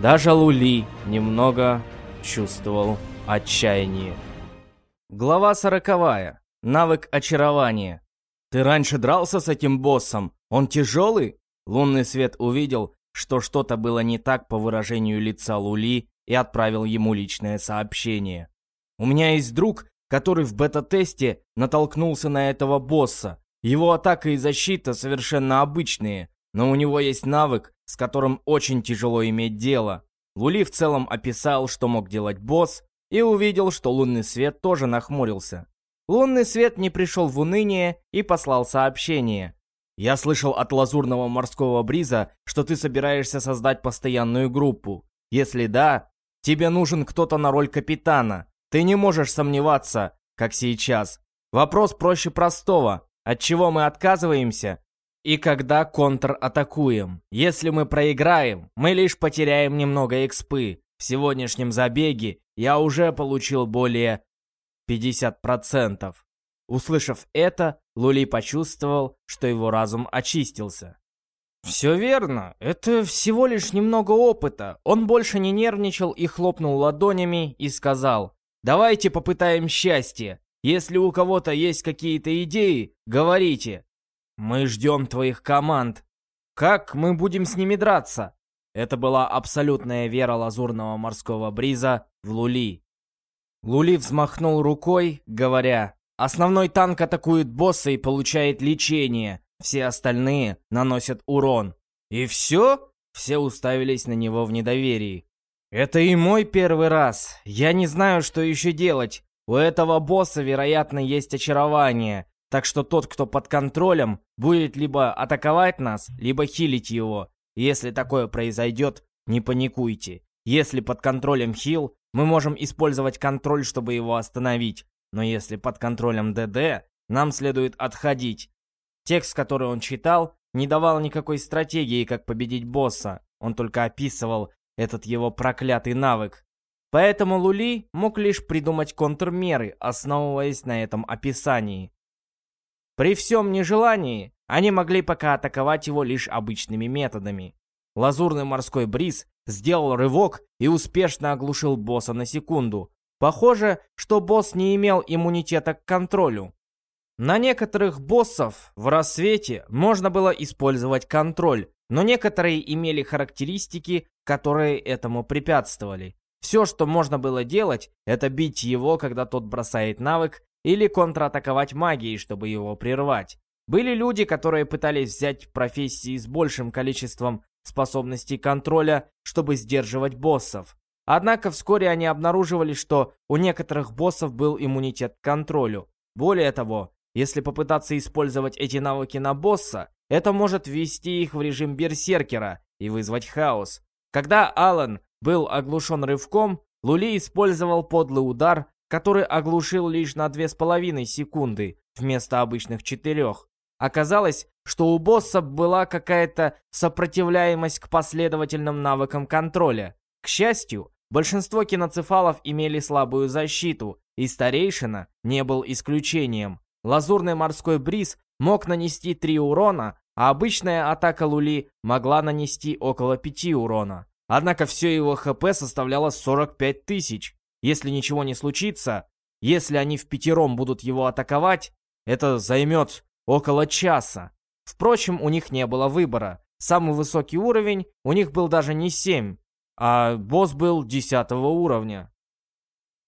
Даже Лули немного чувствовал отчаяние. Глава сороковая. Навык очарования. Ты раньше дрался с этим боссом? Он тяжелый? Лунный свет увидел, что что-то было не так по выражению лица Лули и отправил ему личное сообщение. У меня есть друг, который в бета-тесте натолкнулся на этого босса. Его атака и защита совершенно обычные, но у него есть навык, с которым очень тяжело иметь дело. Лули в целом описал, что мог делать босс, и увидел, что лунный свет тоже нахмурился. Лунный свет не пришел в уныние и послал сообщение. «Я слышал от лазурного морского бриза, что ты собираешься создать постоянную группу. Если да, тебе нужен кто-то на роль капитана. Ты не можешь сомневаться, как сейчас. Вопрос проще простого. От чего мы отказываемся? И когда контратакуем? Если мы проиграем, мы лишь потеряем немного экспы. В сегодняшнем забеге я уже получил более 50%. Услышав это, Лули почувствовал, что его разум очистился. «Все верно. Это всего лишь немного опыта». Он больше не нервничал и хлопнул ладонями и сказал, «Давайте попытаем счастье. Если у кого-то есть какие-то идеи, говорите. Мы ждем твоих команд. Как мы будем с ними драться? Это была абсолютная вера лазурного морского бриза в Лули. Лули взмахнул рукой, говоря, «Основной танк атакует босса и получает лечение, все остальные наносят урон». «И все?» Все уставились на него в недоверии. «Это и мой первый раз. Я не знаю, что еще делать. У этого босса, вероятно, есть очарование, так что тот, кто под контролем, будет либо атаковать нас, либо хилить его. Если такое произойдет, не паникуйте. Если под контролем хил, мы можем использовать контроль, чтобы его остановить. Но если под контролем ДД, нам следует отходить. Текст, который он читал, не давал никакой стратегии, как победить босса. Он только описывал этот его проклятый навык. Поэтому Лули мог лишь придумать контрмеры, основываясь на этом описании. При всем нежелании, они могли пока атаковать его лишь обычными методами. Лазурный морской бриз сделал рывок и успешно оглушил босса на секунду. Похоже, что босс не имел иммунитета к контролю. На некоторых боссов в рассвете можно было использовать контроль, но некоторые имели характеристики, которые этому препятствовали. Все, что можно было делать, это бить его, когда тот бросает навык, или контратаковать магией, чтобы его прервать. Были люди, которые пытались взять профессии с большим количеством способностей контроля, чтобы сдерживать боссов. Однако вскоре они обнаруживали, что у некоторых боссов был иммунитет к контролю. Более того, если попытаться использовать эти навыки на босса, это может ввести их в режим берсеркера и вызвать хаос. Когда Алан был оглушен рывком, Лули использовал подлый удар, который оглушил лишь на 2,5 секунды вместо обычных 4. Оказалось, что у босса была какая-то сопротивляемость к последовательным навыкам контроля. К счастью, большинство киноцефалов имели слабую защиту, и старейшина не был исключением. Лазурный морской бриз мог нанести 3 урона, а обычная атака Лули могла нанести около 5 урона. Однако все его ХП составляло 45 тысяч. Если ничего не случится, если они в пятером будут его атаковать, это займет около часа. Впрочем, у них не было выбора. Самый высокий уровень у них был даже не 7, а босс был 10 уровня.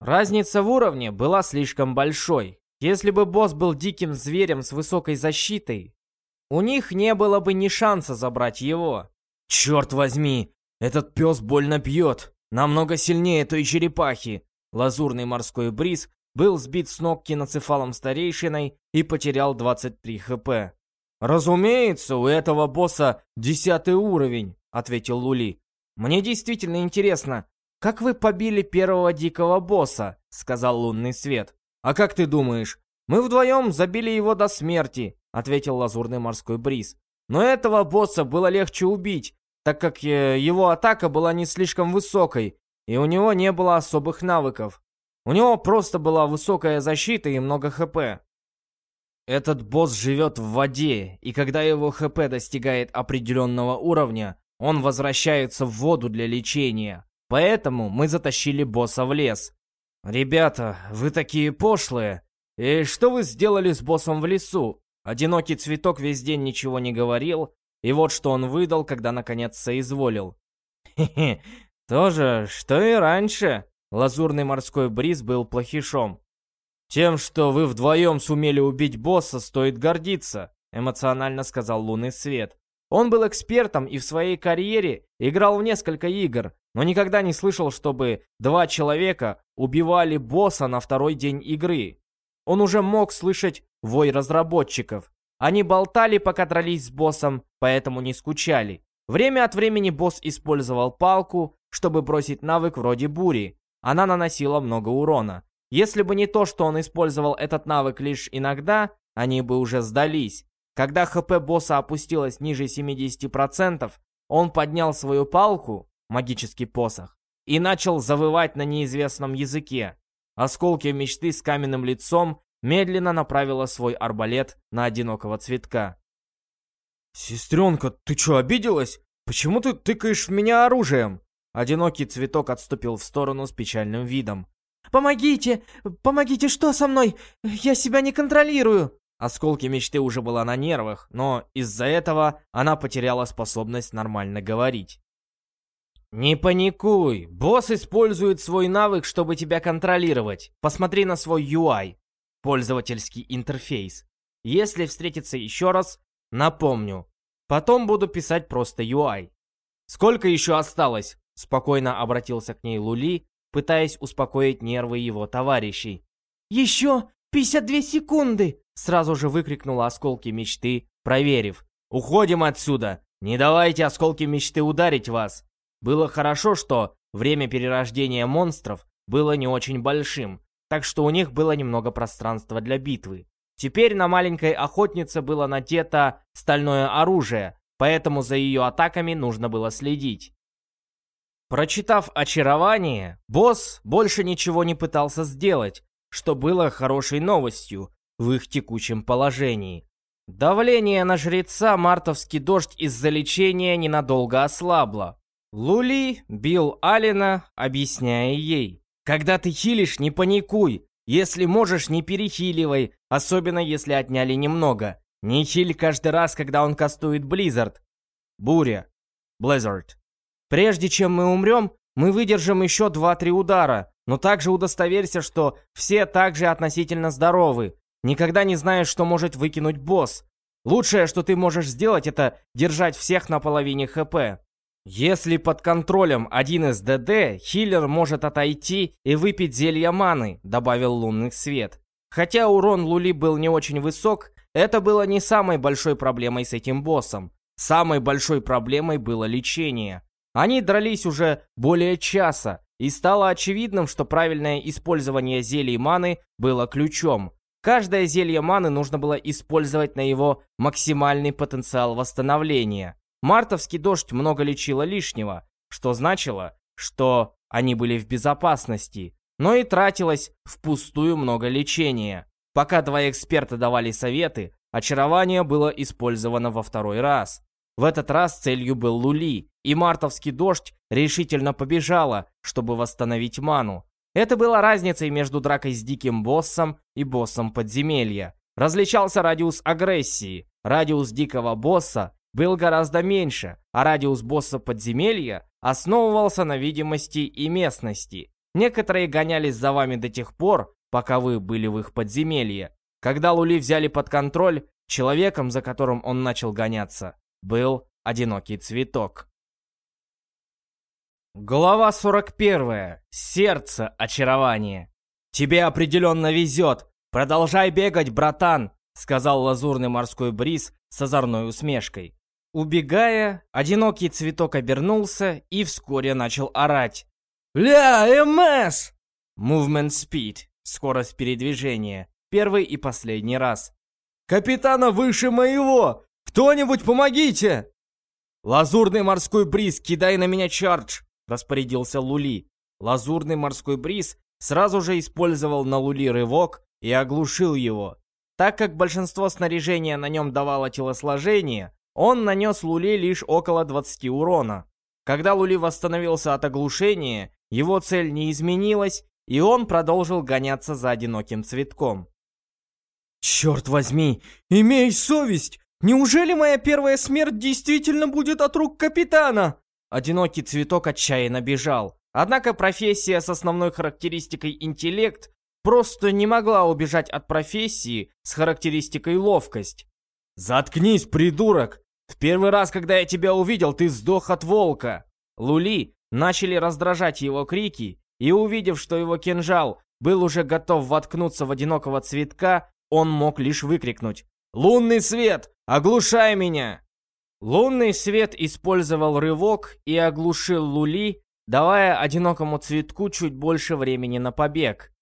Разница в уровне была слишком большой. Если бы босс был диким зверем с высокой защитой, у них не было бы ни шанса забрать его. Черт возьми, этот пес больно бьет, намного сильнее той черепахи. Лазурный морской бриз был сбит с ног киноцефалом старейшиной и потерял 23 хп. «Разумеется, у этого босса десятый уровень», — ответил Лули. «Мне действительно интересно, как вы побили первого дикого босса?» — сказал лунный свет. «А как ты думаешь? Мы вдвоем забили его до смерти», — ответил лазурный морской бриз. «Но этого босса было легче убить, так как э, его атака была не слишком высокой, и у него не было особых навыков. У него просто была высокая защита и много хп. Этот босс живет в воде, и когда его хп достигает определенного уровня, он возвращается в воду для лечения. Поэтому мы затащили босса в лес. «Ребята, вы такие пошлые. И что вы сделали с боссом в лесу?» Одинокий цветок весь день ничего не говорил, и вот что он выдал, когда наконец соизволил. «Хе-хе, тоже, что и раньше». Лазурный морской бриз был плохишом. «Тем, что вы вдвоем сумели убить босса, стоит гордиться», эмоционально сказал лунный свет. Он был экспертом и в своей карьере играл в несколько игр, но никогда не слышал, чтобы два человека убивали босса на второй день игры. Он уже мог слышать вой разработчиков. Они болтали, пока дрались с боссом, поэтому не скучали. Время от времени босс использовал палку, чтобы бросить навык вроде бури. Она наносила много урона. Если бы не то, что он использовал этот навык лишь иногда, они бы уже сдались. Когда ХП босса опустилось ниже 70%, он поднял свою палку, магический посох, и начал завывать на неизвестном языке. Осколки мечты с каменным лицом медленно направила свой арбалет на одинокого цветка. «Сестренка, ты что, обиделась? Почему ты тыкаешь в меня оружием?» Одинокий цветок отступил в сторону с печальным видом. «Помогите! Помогите, что со мной? Я себя не контролирую!» Осколки мечты уже была на нервах, но из-за этого она потеряла способность нормально говорить. «Не паникуй! Босс использует свой навык, чтобы тебя контролировать. Посмотри на свой UI, пользовательский интерфейс. Если встретиться еще раз, напомню. Потом буду писать просто UI. Сколько еще осталось?» Спокойно обратился к ней Лули, пытаясь успокоить нервы его товарищей. «Еще 52 секунды!» Сразу же выкрикнула осколки мечты, проверив. «Уходим отсюда! Не давайте осколки мечты ударить вас!» Было хорошо, что время перерождения монстров было не очень большим, так что у них было немного пространства для битвы. Теперь на маленькой охотнице было надето стальное оружие, поэтому за ее атаками нужно было следить. Прочитав очарование, босс больше ничего не пытался сделать, что было хорошей новостью в их текущем положении. Давление на жреца мартовский дождь из-за лечения ненадолго ослабло. Лули бил Алина, объясняя ей. «Когда ты хилишь, не паникуй. Если можешь, не перехиливай, особенно если отняли немного. Не хиль каждый раз, когда он кастует Близзард. Буря. Blizzard. Прежде чем мы умрем, мы выдержим еще 2-3 удара, но также удостоверься, что все также относительно здоровы. Никогда не знаешь, что может выкинуть босс. Лучшее, что ты можешь сделать, это держать всех на половине ХП. Если под контролем один из ДД, хиллер может отойти и выпить зелье маны, добавил лунный свет. Хотя урон Лули был не очень высок, это было не самой большой проблемой с этим боссом. Самой большой проблемой было лечение. Они дрались уже более часа, и стало очевидным, что правильное использование зелий маны было ключом. Каждое зелье маны нужно было использовать на его максимальный потенциал восстановления. Мартовский дождь много лечило лишнего, что значило, что они были в безопасности, но и тратилось впустую много лечения. Пока два эксперта давали советы, очарование было использовано во второй раз. В этот раз целью был Лули, и мартовский дождь решительно побежала, чтобы восстановить ману. Это было разницей между дракой с диким боссом и боссом подземелья. Различался радиус агрессии. Радиус дикого босса был гораздо меньше, а радиус босса подземелья основывался на видимости и местности. Некоторые гонялись за вами до тех пор, пока вы были в их подземелье. Когда Лули взяли под контроль, человеком, за которым он начал гоняться, был одинокий цветок. Глава 41. Сердце очарования. «Тебе определенно везет. Продолжай бегать, братан», — сказал лазурный морской бриз с озорной усмешкой. Убегая, одинокий цветок обернулся и вскоре начал орать. «Ля, МС!» Movement Speed. Скорость передвижения. Первый и последний раз. «Капитана выше моего! «Кто-нибудь помогите!» «Лазурный морской бриз, кидай на меня чардж!» — распорядился Лули. Лазурный морской бриз сразу же использовал на Лули рывок и оглушил его. Так как большинство снаряжения на нем давало телосложение, он нанес Лули лишь около 20 урона. Когда Лули восстановился от оглушения, его цель не изменилась, и он продолжил гоняться за одиноким цветком. «Черт возьми, имей совесть! Неужели моя первая смерть действительно будет от рук капитана? Одинокий цветок отчаянно бежал. Однако профессия с основной характеристикой интеллект просто не могла убежать от профессии с характеристикой ловкость. «Заткнись, придурок! В первый раз, когда я тебя увидел, ты сдох от волка!» Лули начали раздражать его крики, и увидев, что его кинжал был уже готов воткнуться в одинокого цветка, он мог лишь выкрикнуть «Лунный свет! Оглушай меня!» Лунный свет использовал рывок и оглушил Лули, давая одинокому цветку чуть больше времени на побег.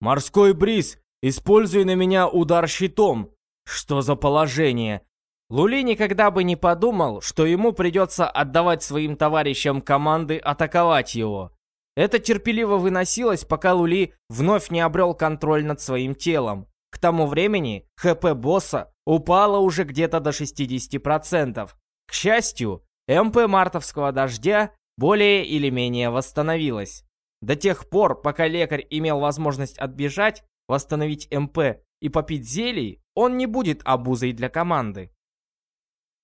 «Морской бриз! Используй на меня удар щитом!» «Что за положение?» Лули никогда бы не подумал, что ему придется отдавать своим товарищам команды атаковать его. Это терпеливо выносилось, пока Лули вновь не обрел контроль над своим телом. К тому времени ХП босса упало уже где-то до 60%. К счастью, МП мартовского дождя более или менее восстановилась. До тех пор, пока лекарь имел возможность отбежать, восстановить МП и попить зелий, он не будет обузой для команды.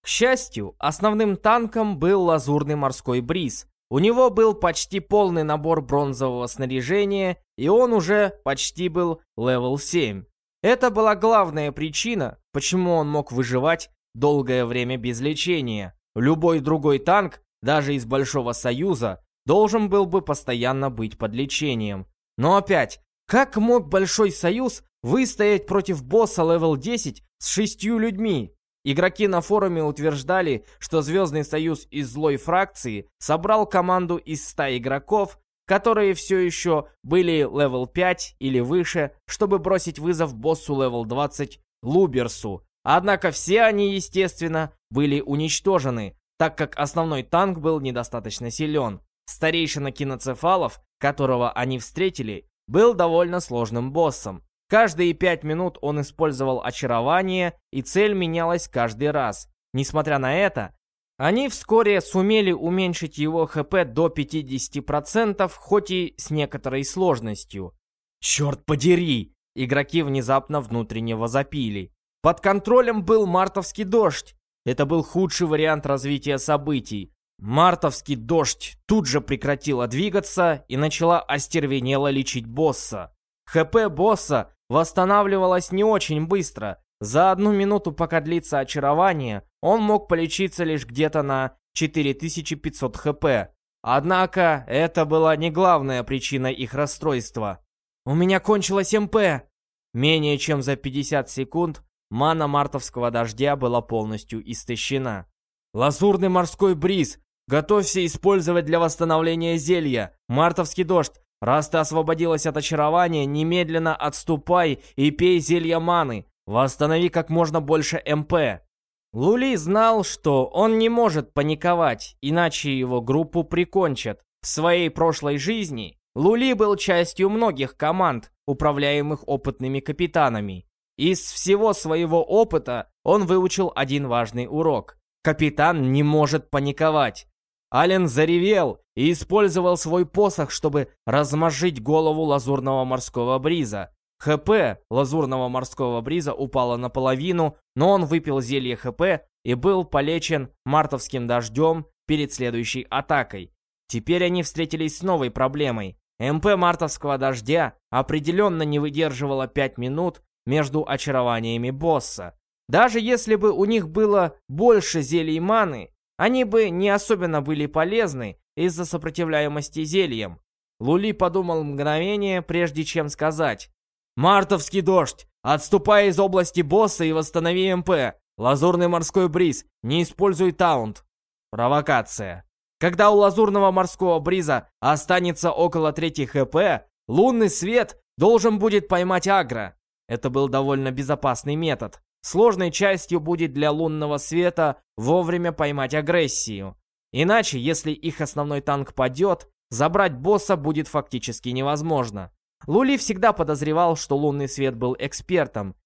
К счастью, основным танком был лазурный морской бриз. У него был почти полный набор бронзового снаряжения, и он уже почти был level 7. Это была главная причина, почему он мог выживать долгое время без лечения. Любой другой танк, даже из Большого Союза, должен был бы постоянно быть под лечением. Но опять, как мог Большой Союз выстоять против босса level 10 с шестью людьми? Игроки на форуме утверждали, что Звездный Союз из злой фракции собрал команду из 100 игроков которые все еще были level 5 или выше, чтобы бросить вызов боссу level 20 Луберсу. Однако все они, естественно, были уничтожены, так как основной танк был недостаточно силен. Старейшина киноцефалов, которого они встретили, был довольно сложным боссом. Каждые пять минут он использовал очарование, и цель менялась каждый раз. Несмотря на это, они вскоре сумели уменьшить его ХП до 50%, хоть и с некоторой сложностью. Черт подери! Игроки внезапно внутренне возопили. Под контролем был мартовский дождь. Это был худший вариант развития событий. Мартовский дождь тут же прекратила двигаться и начала остервенело лечить босса. ХП босса восстанавливалось не очень быстро. За одну минуту, пока длится очарование, он мог полечиться лишь где-то на 4500 хп. Однако, это была не главная причина их расстройства. «У меня кончилась МП!» Менее чем за 50 секунд мана мартовского дождя была полностью истощена. «Лазурный морской бриз! Готовься использовать для восстановления зелья! Мартовский дождь! Раз ты освободилась от очарования, немедленно отступай и пей зелья маны! Восстанови как можно больше МП!» Лули знал, что он не может паниковать, иначе его группу прикончат. В своей прошлой жизни Лули был частью многих команд, управляемых опытными капитанами. Из всего своего опыта он выучил один важный урок. Капитан не может паниковать. Ален заревел и использовал свой посох, чтобы размозжить голову лазурного морского бриза. ХП лазурного морского бриза упало наполовину, но он выпил зелье ХП и был полечен мартовским дождем перед следующей атакой. Теперь они встретились с новой проблемой. МП мартовского дождя определенно не выдерживала 5 минут между очарованиями босса. Даже если бы у них было больше зелий маны, они бы не особенно были полезны из-за сопротивляемости зельям. Лули подумал мгновение, прежде чем сказать. «Мартовский дождь! Отступай из области босса и восстанови МП! Лазурный морской бриз! Не используй таунт!» Провокация. Когда у лазурного морского бриза останется около трети ХП, лунный свет должен будет поймать агро. Это был довольно безопасный метод. Сложной частью будет для лунного света вовремя поймать агрессию. Иначе, если их основной танк падет, забрать босса будет фактически невозможно. Лули всегда подозревал, что лунный свет был экспертом.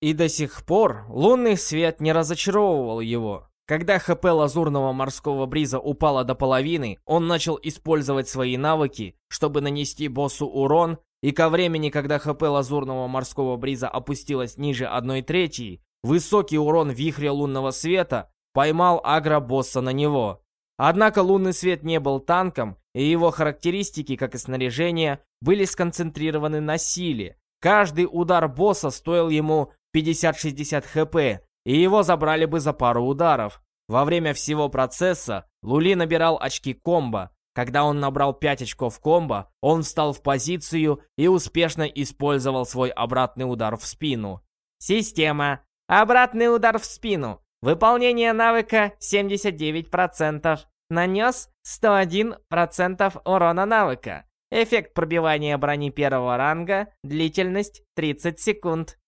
И до сих пор лунный свет не разочаровывал его. Когда ХП лазурного морского бриза упало до половины, он начал использовать свои навыки, чтобы нанести боссу урон, и ко времени, когда ХП лазурного морского бриза опустилось ниже одной трети, высокий урон вихря лунного света поймал агро-босса на него. Однако лунный свет не был танком, и его характеристики, как и снаряжение, были сконцентрированы на силе. Каждый удар босса стоил ему 50-60 хп, и его забрали бы за пару ударов. Во время всего процесса Лули набирал очки комбо. Когда он набрал 5 очков комбо, он встал в позицию и успешно использовал свой обратный удар в спину. Система. Обратный удар в спину. Выполнение навыка 79%. Нанес 101% урона навыка. Эффект пробивания брони первого ранга, длительность 30 секунд.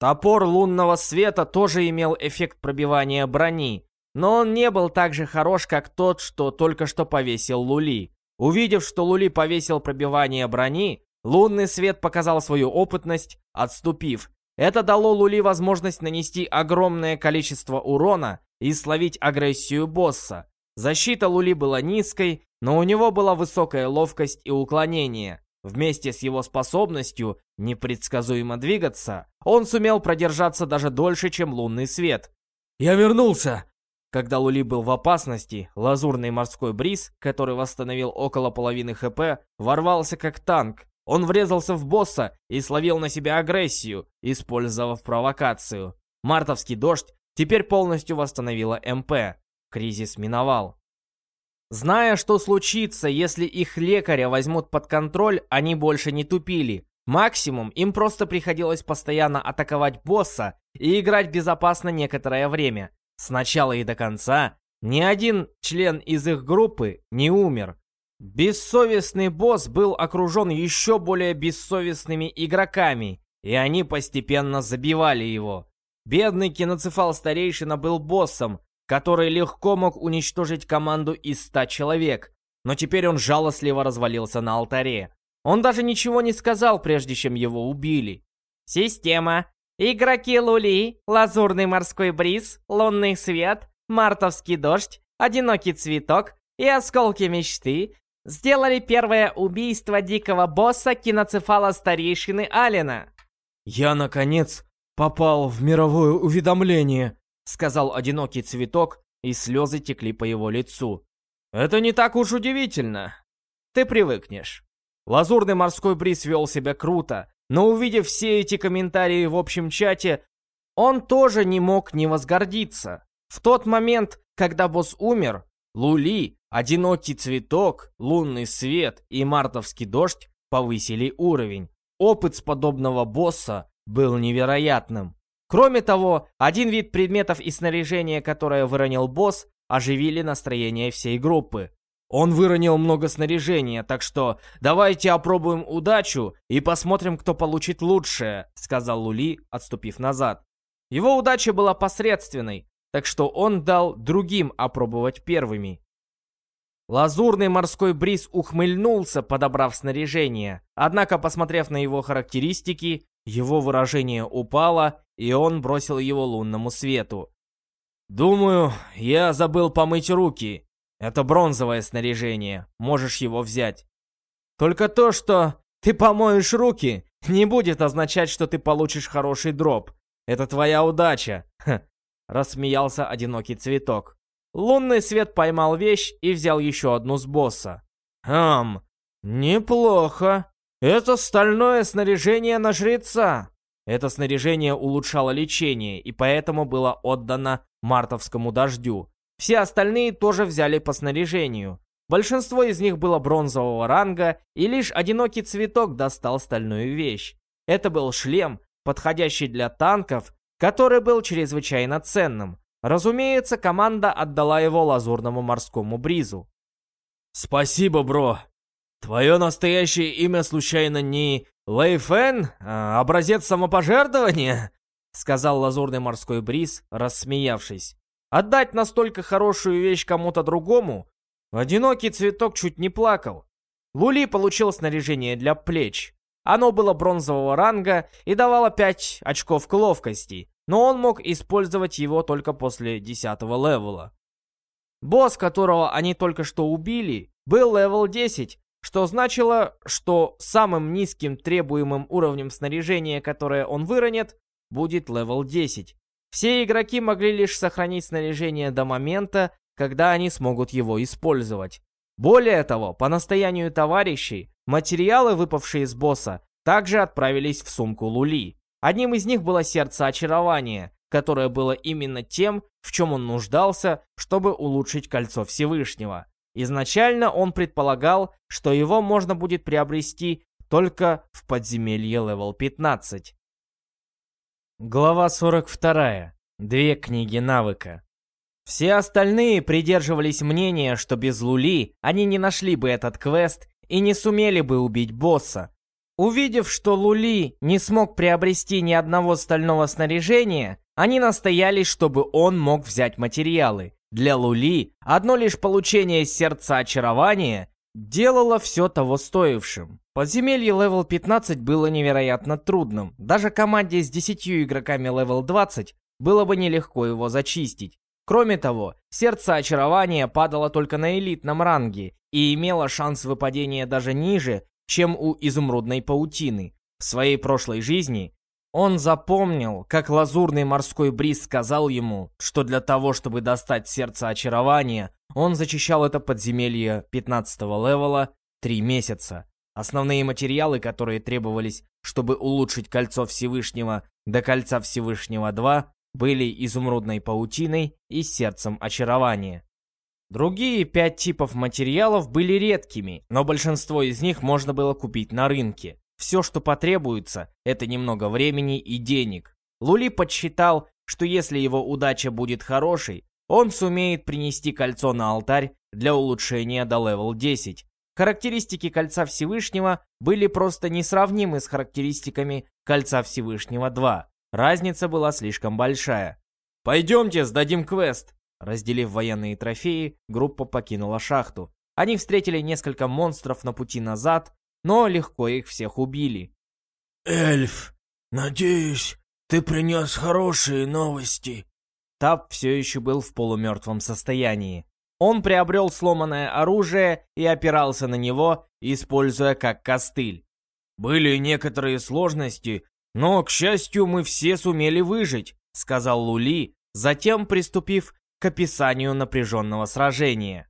Топор лунного света тоже имел эффект пробивания брони, но он не был так же хорош, как тот, что только что повесил Лули. Увидев, что Лули повесил пробивание брони, лунный свет показал свою опытность, отступив. Это дало Лули возможность нанести огромное количество урона и словить агрессию босса. Защита Лули была низкой, но у него была высокая ловкость и уклонение. Вместе с его способностью непредсказуемо двигаться, он сумел продержаться даже дольше, чем лунный свет. «Я вернулся!» Когда Лули был в опасности, лазурный морской бриз, который восстановил около половины ХП, ворвался как танк. Он врезался в босса и словил на себя агрессию, использовав провокацию. Мартовский дождь теперь полностью восстановила МП. Кризис миновал. Зная, что случится, если их лекаря возьмут под контроль, они больше не тупили. Максимум, им просто приходилось постоянно атаковать босса и играть безопасно некоторое время. С начала и до конца ни один член из их группы не умер. Бессовестный босс был окружен еще более бессовестными игроками, и они постепенно забивали его. Бедный киноцефал-старейшина был боссом, который легко мог уничтожить команду из 100 человек. но теперь он жалостливо развалился на алтаре. Он даже ничего не сказал, прежде чем его убили. Система. Игроки Лули, Лазурный морской бриз, Лунный свет, Мартовский дождь, Одинокий цветок и Осколки мечты сделали первое убийство дикого босса киноцефала старейшины Алина. «Я, наконец, попал в мировое уведомление», — сказал Одинокий цветок, и слезы текли по его лицу. «Это не так уж удивительно. Ты привыкнешь». Лазурный морской бриз вел себя круто, но увидев все эти комментарии в общем чате, он тоже не мог не возгордиться. В тот момент, когда босс умер, Лули, Одинокий цветок, Лунный свет и Мартовский дождь повысили уровень. Опыт с подобного босса был невероятным. Кроме того, один вид предметов и снаряжения, которое выронил босс, оживили настроение всей группы. Он выронил много снаряжения, так что давайте опробуем удачу и посмотрим, кто получит лучшее», — сказал Лули, отступив назад. Его удача была посредственной, так что он дал другим опробовать первыми. Лазурный морской бриз ухмыльнулся, подобрав снаряжение. Однако, посмотрев на его характеристики, его выражение упало, и он бросил его лунному свету. «Думаю, я забыл помыть руки. Это бронзовое снаряжение, можешь его взять. Только то, что ты помоешь руки, не будет означать, что ты получишь хороший дроп. Это твоя удача. Ха. Рассмеялся одинокий цветок. Лунный свет поймал вещь и взял еще одну с босса. Хм, неплохо. Это стальное снаряжение на жреца. Это снаряжение улучшало лечение и поэтому было отдано мартовскому дождю. Все остальные тоже взяли по снаряжению. Большинство из них было бронзового ранга, и лишь одинокий цветок достал стальную вещь. Это был шлем, подходящий для танков, который был чрезвычайно ценным. Разумеется, команда отдала его лазурному морскому бризу. «Спасибо, бро. Твое настоящее имя случайно не Лэй Фэн, а образец самопожертвования?» Сказал лазурный морской бриз, рассмеявшись. Отдать настолько хорошую вещь кому-то другому? Одинокий цветок чуть не плакал. Лули получил снаряжение для плеч. Оно было бронзового ранга и давало 5 очков к ловкости, но он мог использовать его только после 10 левела. Босс, которого они только что убили, был level 10, что значило, что самым низким требуемым уровнем снаряжения, которое он выронит, будет level 10. Все игроки могли лишь сохранить снаряжение до момента, когда они смогут его использовать. Более того, по настоянию товарищей, материалы, выпавшие из босса, также отправились в сумку Лули. Одним из них было сердце очарования, которое было именно тем, в чем он нуждался, чтобы улучшить кольцо Всевышнего. Изначально он предполагал, что его можно будет приобрести только в подземелье level 15. Глава 42. Две книги навыка. Все остальные придерживались мнения, что без Лули они не нашли бы этот квест и не сумели бы убить босса. Увидев, что Лули не смог приобрести ни одного стального снаряжения, они настояли, чтобы он мог взять материалы. Для Лули одно лишь получение сердца очарования делало все того стоившим. Подземелье level 15 было невероятно трудным. Даже команде с 10 игроками level 20 было бы нелегко его зачистить. Кроме того, сердце очарования падало только на элитном ранге и имело шанс выпадения даже ниже, чем у изумрудной паутины. В своей прошлой жизни он запомнил, как лазурный морской бриз сказал ему, что для того, чтобы достать сердце очарования, он зачищал это подземелье 15 level а 3 месяца. Основные материалы, которые требовались, чтобы улучшить кольцо Всевышнего до кольца Всевышнего 2, были изумрудной паутиной и сердцем очарования. Другие пять типов материалов были редкими, но большинство из них можно было купить на рынке. Все, что потребуется, это немного времени и денег. Лули подсчитал, что если его удача будет хорошей, он сумеет принести кольцо на алтарь для улучшения до level 10, Характеристики Кольца Всевышнего были просто несравнимы с характеристиками Кольца Всевышнего 2. Разница была слишком большая. «Пойдемте, сдадим квест!» Разделив военные трофеи, группа покинула шахту. они встретили несколько монстров на пути назад, но легко их всех убили. «Эльф, надеюсь, ты принес хорошие новости». Тап все еще был в полумертвом состоянии. Он приобрел сломанное оружие и опирался на него, используя как костыль. «Были некоторые сложности, но, к счастью, мы все сумели выжить», — сказал Лули, затем приступив к описанию напряженного сражения.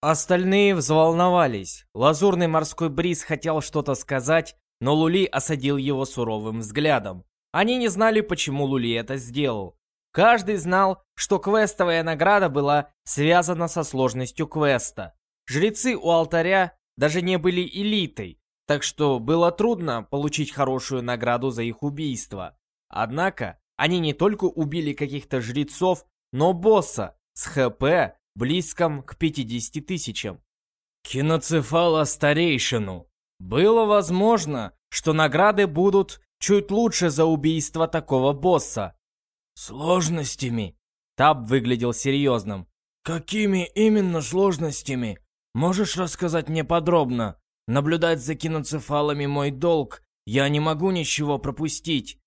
Остальные взволновались. Лазурный морской бриз хотел что-то сказать, но Лули осадил его суровым взглядом. Они не знали, почему Лули это сделал. Каждый знал, что квестовая награда была связана со сложностью квеста. Жрецы у алтаря даже не были элитой, так что было трудно получить хорошую награду за их убийство. Однако, они не только убили каких-то жрецов, но босса с ХП близком к 50 тысячам. Киноцефала старейшину. Было возможно, что награды будут чуть лучше за убийство такого босса. Сложностями? Таб выглядел серьезным. Какими именно сложностями? Можешь рассказать мне подробно? Наблюдать за киноцефалами мой долг. Я не могу ничего пропустить.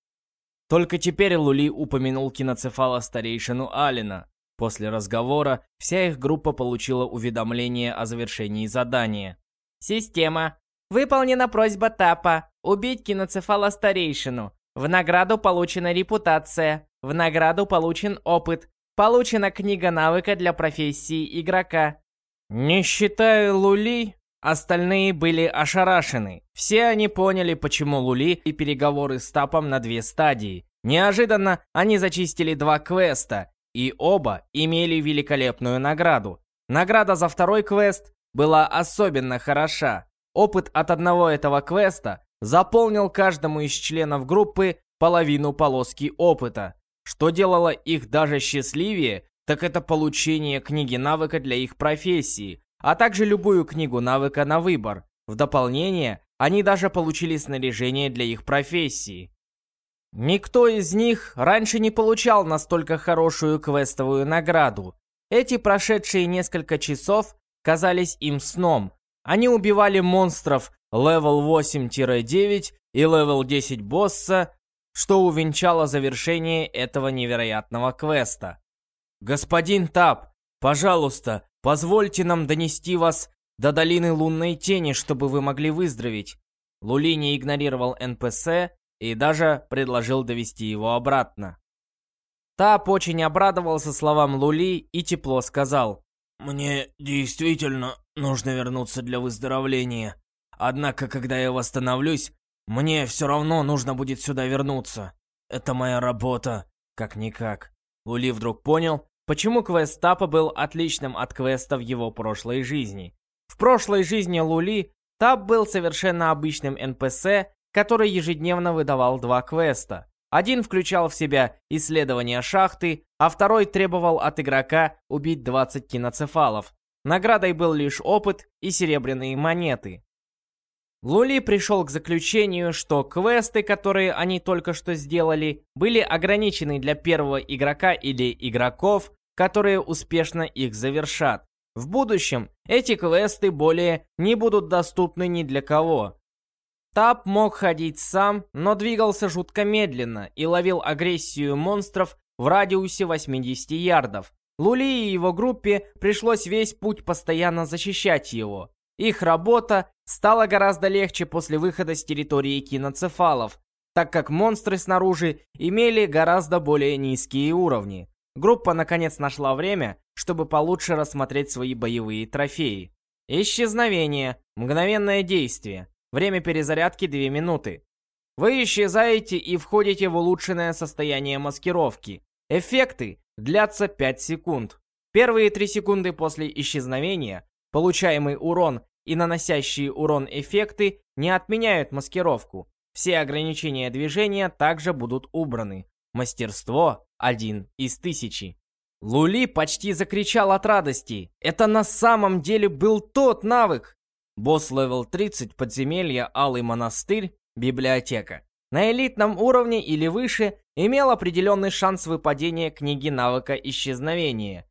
Только теперь Лули упомянул киноцефала старейшину Алина. После разговора вся их группа получила уведомление о завершении задания. Система. Выполнена просьба Тапа. Убить киноцефала старейшину. В награду получена репутация. В награду получен опыт. Получена книга навыка для профессии игрока. Не считая Лули, остальные были ошарашены. Все они поняли, почему Лули и переговоры с Тапом на две стадии. Неожиданно они зачистили два квеста, и оба имели великолепную награду. Награда за второй квест была особенно хороша. Опыт от одного этого квеста заполнил каждому из членов группы половину полоски опыта. Что делало их даже счастливее, так это получение книги навыка для их профессии, а также любую книгу навыка на выбор. В дополнение, они даже получили снаряжение для их профессии. Никто из них раньше не получал настолько хорошую квестовую награду. Эти прошедшие несколько часов казались им сном. Они убивали монстров level 8-9 и level 10 босса, что увенчало завершение этого невероятного квеста. «Господин Тап, пожалуйста, позвольте нам донести вас до долины лунной тени, чтобы вы могли выздороветь». Лули не игнорировал НПС и даже предложил довести его обратно. Тап очень обрадовался словам Лули и тепло сказал. «Мне действительно нужно вернуться для выздоровления. Однако, когда я восстановлюсь, мне все равно нужно будет сюда вернуться. Это моя работа, как-никак». Лули вдруг понял, почему квест Тапа был отличным от квеста в его прошлой жизни. В прошлой жизни Лули Тап был совершенно обычным НПС, который ежедневно выдавал два квеста. Один включал в себя исследование шахты, а второй требовал от игрока убить 20 киноцефалов. Наградой был лишь опыт и серебряные монеты. Лули пришел к заключению, что квесты, которые они только что сделали, были ограничены для первого игрока или игроков, которые успешно их завершат. В будущем эти квесты более не будут доступны ни для кого. Тап мог ходить сам, но двигался жутко медленно и ловил агрессию монстров в радиусе 80 ярдов. Лули и его группе пришлось весь путь постоянно защищать его. Их работа стала гораздо легче после выхода с территории киноцефалов, так как монстры снаружи имели гораздо более низкие уровни. Группа наконец нашла время, чтобы получше рассмотреть свои боевые трофеи. Исчезновение, мгновенное действие, Время перезарядки 2 минуты. Вы исчезаете и входите в улучшенное состояние маскировки. Эффекты длятся 5 секунд. Первые 3 секунды после исчезновения, получаемый урон и наносящие урон эффекты не отменяют маскировку. Все ограничения движения также будут убраны. Мастерство один из тысячи. Лули почти закричал от радости. Это на самом деле был тот навык, Босс level 30 подземелья Алый монастырь, библиотека. На элитном уровне или выше имел определенный шанс выпадения книги навыка исчезновения.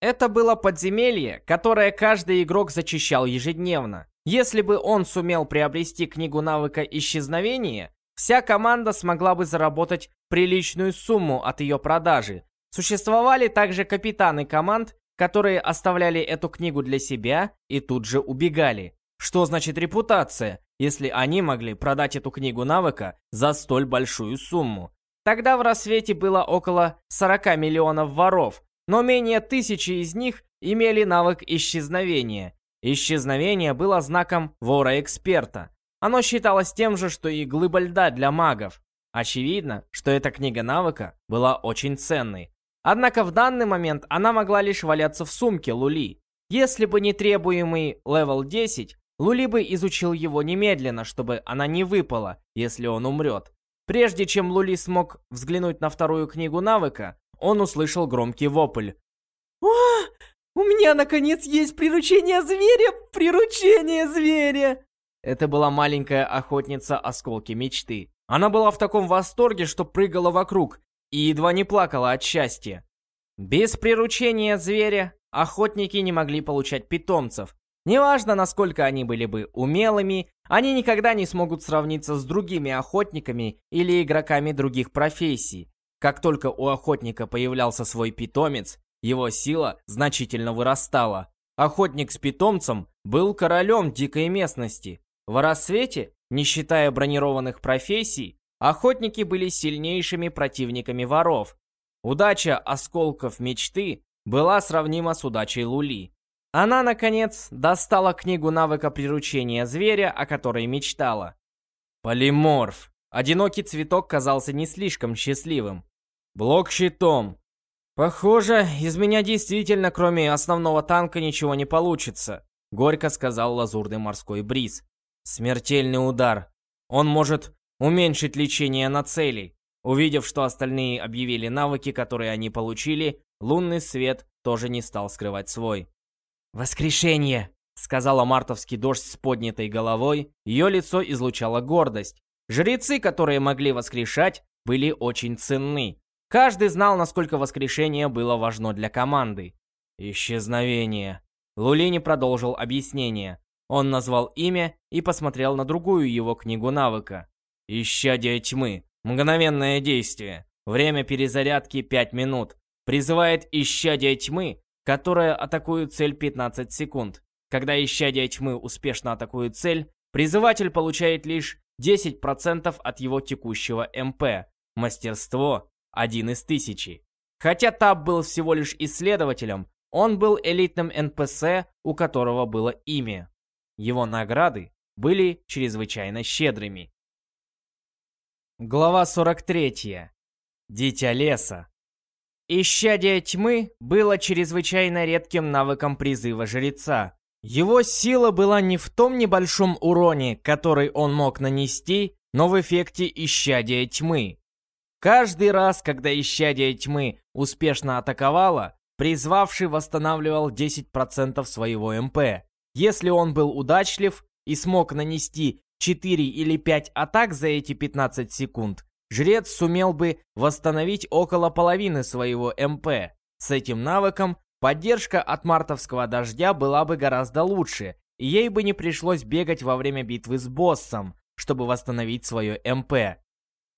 Это было подземелье, которое каждый игрок зачищал ежедневно. Если бы он сумел приобрести книгу навыка исчезновения, вся команда смогла бы заработать приличную сумму от ее продажи. Существовали также капитаны команд, которые оставляли эту книгу для себя и тут же убегали. Что значит репутация, если они могли продать эту книгу навыка за столь большую сумму? Тогда в рассвете было около 40 миллионов воров, но менее тысячи из них имели навык исчезновения. Исчезновение было знаком вора-эксперта. Оно считалось тем же, что и глыба льда для магов. Очевидно, что эта книга навыка была очень ценной. Однако в данный момент она могла лишь валяться в сумке Лули. Если бы не требуемый level 10, Лули бы изучил его немедленно, чтобы она не выпала, если он умрет. Прежде чем Лули смог взглянуть на вторую книгу навыка, он услышал громкий вопль. «О, у меня наконец есть приручение зверя! Приручение зверя!» Это была маленькая охотница осколки мечты. Она была в таком восторге, что прыгала вокруг и едва не плакала от счастья. Без приручения зверя охотники не могли получать питомцев, Неважно, насколько они были бы умелыми, они никогда не смогут сравниться с другими охотниками или игроками других профессий. Как только у охотника появлялся свой питомец, его сила значительно вырастала. Охотник с питомцем был королем дикой местности. В рассвете, не считая бронированных профессий, охотники были сильнейшими противниками воров. Удача осколков мечты была сравнима с удачей Лули. Она, наконец, достала книгу навыка приручения зверя, о которой мечтала. Полиморф. Одинокий цветок казался не слишком счастливым. Блок щитом. Похоже, из меня действительно, кроме основного танка, ничего не получится. Горько сказал лазурный морской бриз. Смертельный удар. Он может уменьшить лечение на цели. Увидев, что остальные объявили навыки, которые они получили, лунный свет тоже не стал скрывать свой. «Воскрешение!» — сказала мартовский дождь с поднятой головой. Ее лицо излучало гордость. Жрецы, которые могли воскрешать, были очень ценны. Каждый знал, насколько воскрешение было важно для команды. Исчезновение. Лулини продолжил объяснение. Он назвал имя и посмотрел на другую его книгу навыка. Исчадие тьмы. Мгновенное действие. Время перезарядки 5 минут. Призывает исчадие тьмы которая атакует цель 15 секунд. Когда исчадие тьмы успешно атакует цель, призыватель получает лишь 10% от его текущего МП. Мастерство – один из тысячи. Хотя Тап был всего лишь исследователем, он был элитным НПС, у которого было имя. Его награды были чрезвычайно щедрыми. Глава 43. Дитя леса. Исчадие тьмы было чрезвычайно редким навыком призыва жреца. Его сила была не в том небольшом уроне, который он мог нанести, но в эффекте исчадия тьмы. Каждый раз, когда исчадие тьмы успешно атаковало, призвавший восстанавливал 10% своего МП. Если он был удачлив и смог нанести 4 или 5 атак за эти 15 секунд, жрец сумел бы восстановить около половины своего МП. С этим навыком поддержка от мартовского дождя была бы гораздо лучше, и ей бы не пришлось бегать во время битвы с боссом, чтобы восстановить свое МП.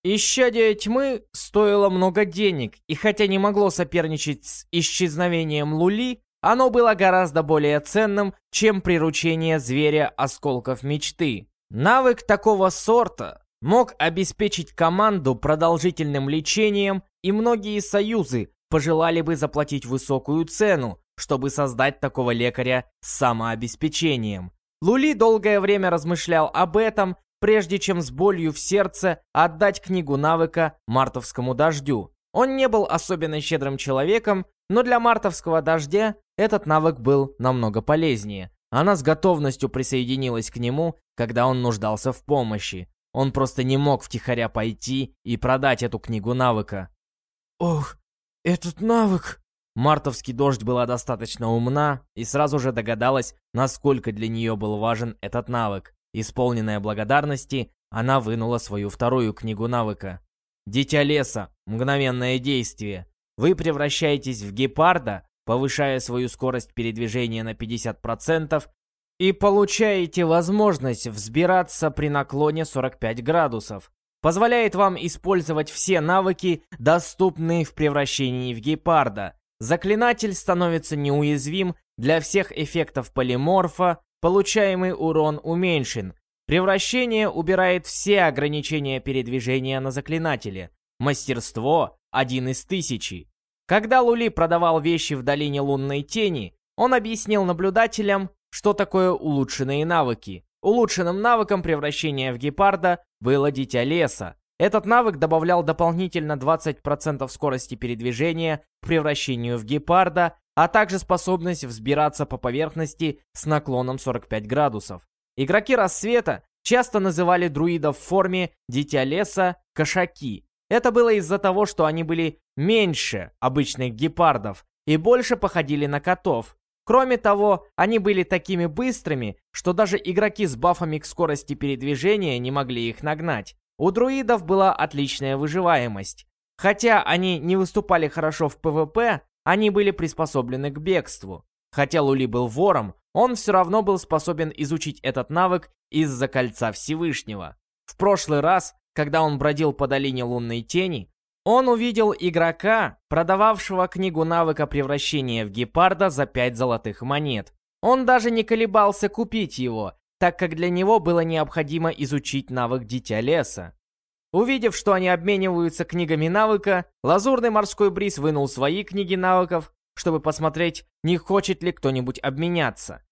Исчадие тьмы стоило много денег, и хотя не могло соперничать с исчезновением Лули, оно было гораздо более ценным, чем приручение зверя осколков мечты. Навык такого сорта мог обеспечить команду продолжительным лечением, и многие союзы пожелали бы заплатить высокую цену, чтобы создать такого лекаря с самообеспечением. Лули долгое время размышлял об этом, прежде чем с болью в сердце отдать книгу навыка мартовскому дождю. Он не был особенно щедрым человеком, но для мартовского дождя этот навык был намного полезнее. Она с готовностью присоединилась к нему, когда он нуждался в помощи. Он просто не мог втихаря пойти и продать эту книгу навыка. «Ох, этот навык!» Мартовский дождь была достаточно умна и сразу же догадалась, насколько для нее был важен этот навык. Исполненная благодарности, она вынула свою вторую книгу навыка. «Дитя леса. Мгновенное действие. Вы превращаетесь в гепарда, повышая свою скорость передвижения на 50% и получаете возможность взбираться при наклоне 45 градусов. Позволяет вам использовать все навыки, доступные в превращении в гепарда. Заклинатель становится неуязвим для всех эффектов полиморфа, получаемый урон уменьшен. Превращение убирает все ограничения передвижения на заклинателе. Мастерство – один из тысячи. Когда Лули продавал вещи в долине лунной тени, он объяснил наблюдателям, что такое улучшенные навыки. Улучшенным навыком превращения в гепарда было Дитя Леса. Этот навык добавлял дополнительно 20% скорости передвижения к превращению в гепарда, а также способность взбираться по поверхности с наклоном 45 градусов. Игроки Рассвета часто называли друидов в форме Дитя Леса кошаки. Это было из-за того, что они были меньше обычных гепардов и больше походили на котов. Кроме того, они были такими быстрыми, что даже игроки с бафами к скорости передвижения не могли их нагнать. У друидов была отличная выживаемость. Хотя они не выступали хорошо в ПВП, они были приспособлены к бегству. Хотя Лули был вором, он все равно был способен изучить этот навык из-за кольца Всевышнего. В прошлый раз, когда он бродил по долине лунной тени, он увидел игрока, продававшего книгу навыка превращения в гепарда за 5 золотых монет. Он даже не колебался купить его, так как для него было необходимо изучить навык Дитя Леса. Увидев, что они обмениваются книгами навыка, Лазурный Морской Бриз вынул свои книги навыков, чтобы посмотреть, не хочет ли кто-нибудь обменяться.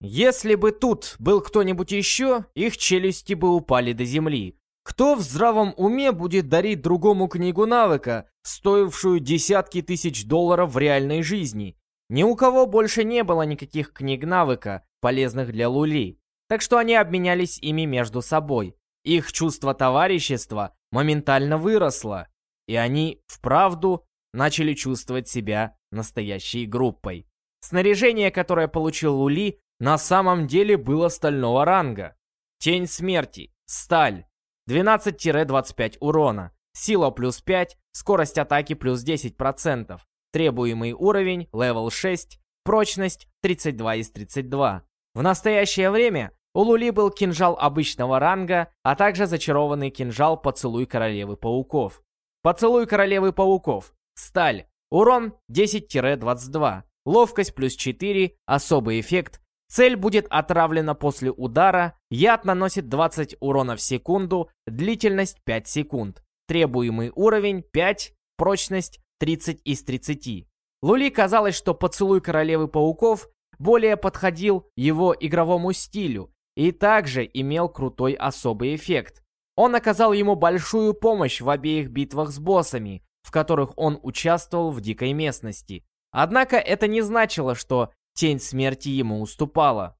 Если бы тут был кто-нибудь еще, их челюсти бы упали до земли. Кто в здравом уме будет дарить другому книгу навыка, стоившую десятки тысяч долларов в реальной жизни? Ни у кого больше не было никаких книг навыка, полезных для Лули, так что они обменялись ими между собой. Их чувство товарищества моментально выросло, и они, вправду, начали чувствовать себя настоящей группой. Снаряжение, которое получил Лули, на самом деле было стального ранга. Тень смерти, сталь, 12-25 урона, сила плюс 5, скорость атаки плюс 10%, требуемый уровень, level 6, прочность 32 из 32. В настоящее время у Лули был кинжал обычного ранга, а также зачарованный кинжал Поцелуй Королевы Пауков. Поцелуй Королевы Пауков. Сталь. Урон 10-22. Ловкость плюс 4. Особый эффект. Цель будет отравлена после удара. Яд наносит 20 урона в секунду. Длительность 5 секунд. Требуемый уровень 5. Прочность 30 из 30. Лули казалось, что поцелуй Королевы Пауков более подходил его игровому стилю, и также имел крутой особый эффект. Он оказал ему большую помощь в обеих битвах с боссами, в которых он участвовал в дикой местности. Однако это не значило, что Тень Смерти ему уступала.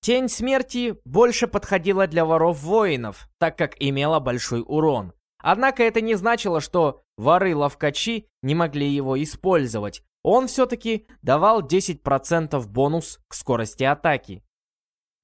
Тень Смерти больше подходила для воров-воинов, так как имела большой урон. Однако это не значило, что воры-ловкачи не могли его использовать. Он все-таки давал 10% бонус к скорости атаки.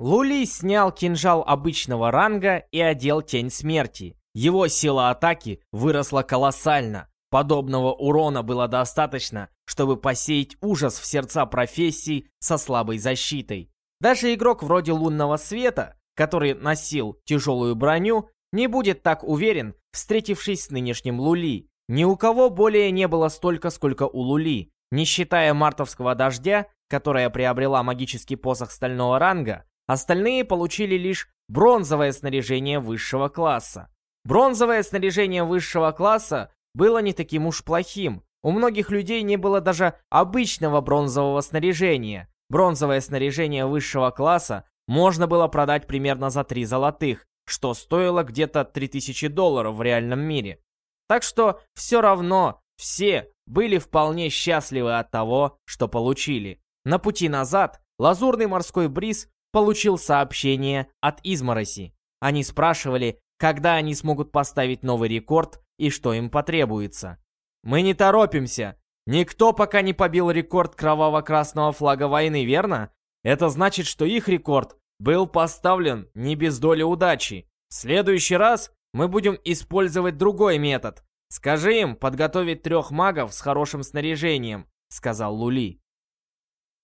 Лули снял кинжал обычного ранга и одел Тень Смерти. Его сила атаки выросла колоссально. Подобного урона было достаточно, чтобы посеять ужас в сердца профессий со слабой защитой. Даже игрок вроде Лунного Света, который носил тяжелую броню, не будет так уверен, встретившись с нынешним Лули. Ни у кого более не было столько, сколько у Лули. Не считая мартовского дождя, которая приобрела магический посох стального ранга, Остальные получили лишь бронзовое снаряжение высшего класса. Бронзовое снаряжение высшего класса было не таким уж плохим. У многих людей не было даже обычного бронзового снаряжения. Бронзовое снаряжение высшего класса можно было продать примерно за 3 золотых, что стоило где-то 3000 долларов в реальном мире. Так что все равно все были вполне счастливы от того, что получили. На пути назад лазурный морской бриз получил сообщение от Измороси. Они спрашивали, когда они смогут поставить новый рекорд и что им потребуется. «Мы не торопимся. Никто пока не побил рекорд кроваво-красного флага войны, верно? Это значит, что их рекорд был поставлен не без доли удачи. В следующий раз мы будем использовать другой метод. Скажи им подготовить трех магов с хорошим снаряжением. сказал Лули.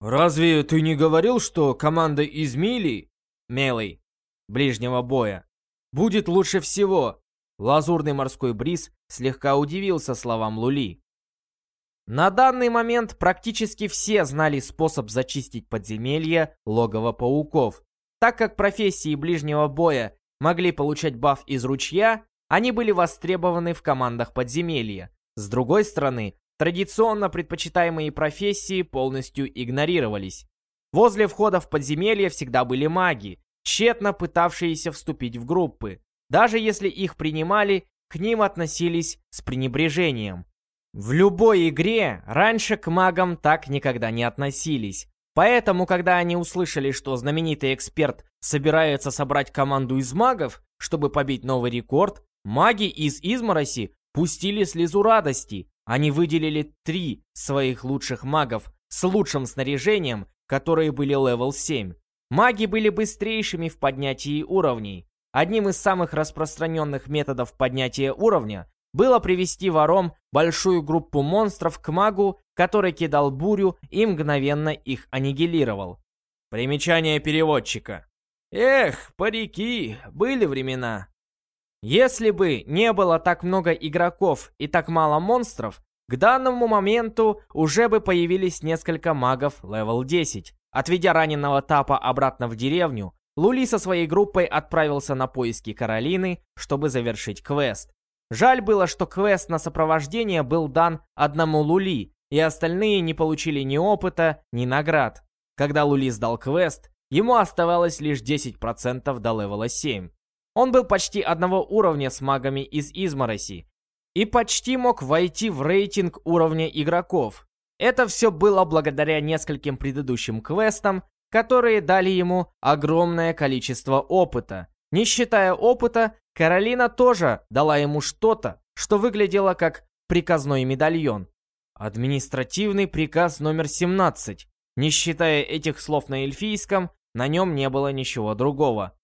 «Разве ты не говорил, что команда из Мили, Мелый, ближнего боя, будет лучше всего?» Лазурный морской бриз слегка удивился словам Лули. На данный момент практически все знали способ зачистить подземелье логово пауков. Так как профессии ближнего боя могли получать баф из ручья, они были востребованы в командах подземелья. С другой стороны, традиционно предпочитаемые профессии полностью игнорировались. Возле входа в подземелье всегда были маги, тщетно пытавшиеся вступить в группы. Даже если их принимали, к ним относились с пренебрежением. В любой игре раньше к магам так никогда не относились. Поэтому, когда они услышали, что знаменитый эксперт собирается собрать команду из магов, чтобы побить новый рекорд, маги из Измороси пустили слезу радости. Они выделили три своих лучших магов с лучшим снаряжением, которые были level 7. Маги были быстрейшими в поднятии уровней. Одним из самых распространенных методов поднятия уровня было привести вором большую группу монстров к магу, который кидал бурю и мгновенно их аннигилировал. Примечание переводчика. Эх, парики, были времена. Если бы не было так много игроков и так мало монстров, к данному моменту уже бы появились несколько магов level 10. Отведя раненого Тапа обратно в деревню, Лули со своей группой отправился на поиски Каролины, чтобы завершить квест. Жаль было, что квест на сопровождение был дан одному Лули, и остальные не получили ни опыта, ни наград. Когда Лули сдал квест, ему оставалось лишь 10% до левела 7. Он был почти одного уровня с магами из Измороси и почти мог войти в рейтинг уровня игроков. Это все было благодаря нескольким предыдущим квестам, которые дали ему огромное количество опыта. Не считая опыта, Каролина тоже дала ему что-то, что выглядело как приказной медальон. Административный приказ номер 17. Не считая этих слов на эльфийском, на нем не было ничего другого.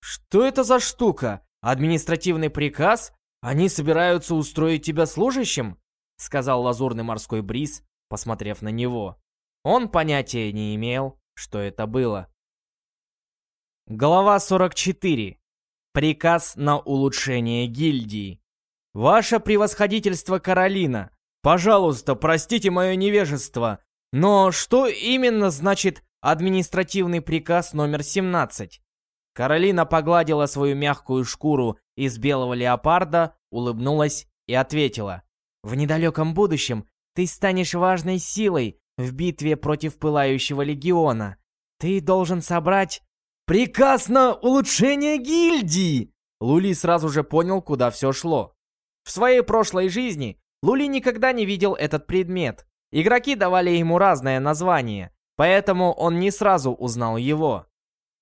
«Что это за штука? Административный приказ? Они собираются устроить тебя служащим?» Сказал лазурный морской бриз, посмотрев на него. Он понятия не имел, что это было. Глава 44. Приказ на улучшение гильдии. Ваше превосходительство Каролина, пожалуйста, простите мое невежество, но что именно значит административный приказ номер 17? Каролина погладила свою мягкую шкуру из белого леопарда, улыбнулась и ответила. В недалеком будущем ты станешь важной силой, в битве против Пылающего Легиона. Ты должен собрать... Приказ на улучшение гильдии! Лули сразу же понял, куда все шло. В своей прошлой жизни Лули никогда не видел этот предмет. Игроки давали ему разное название, поэтому он не сразу узнал его.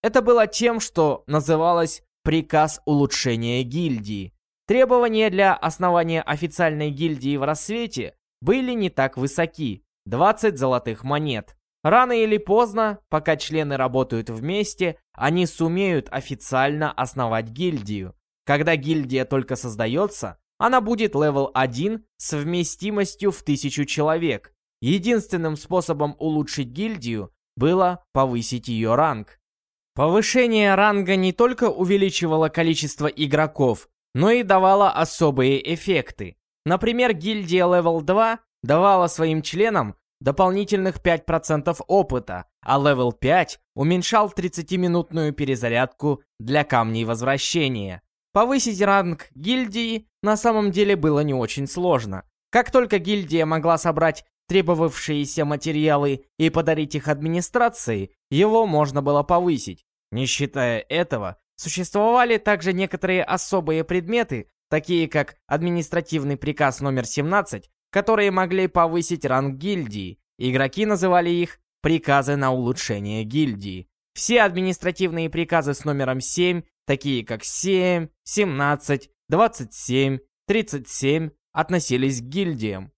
Это было тем, что называлось «Приказ улучшения гильдии». Требования для основания официальной гильдии в рассвете были не так высоки, 20 золотых монет. Рано или поздно, пока члены работают вместе, они сумеют официально основать гильдию. Когда гильдия только создается, она будет level 1 с вместимостью в 1000 человек. Единственным способом улучшить гильдию было повысить ее ранг. Повышение ранга не только увеличивало количество игроков, но и давало особые эффекты. Например, гильдия level 2 давала своим членам дополнительных 5% опыта, а level 5 уменьшал 30-минутную перезарядку для камней возвращения. Повысить ранг гильдии на самом деле было не очень сложно. Как только гильдия могла собрать требовавшиеся материалы и подарить их администрации, его можно было повысить. Не считая этого, существовали также некоторые особые предметы, такие как административный приказ номер 17, которые могли повысить ранг гильдии. Игроки называли их «приказы на улучшение гильдии». Все административные приказы с номером 7, такие как 7, 17, 27, 37, относились к гильдиям.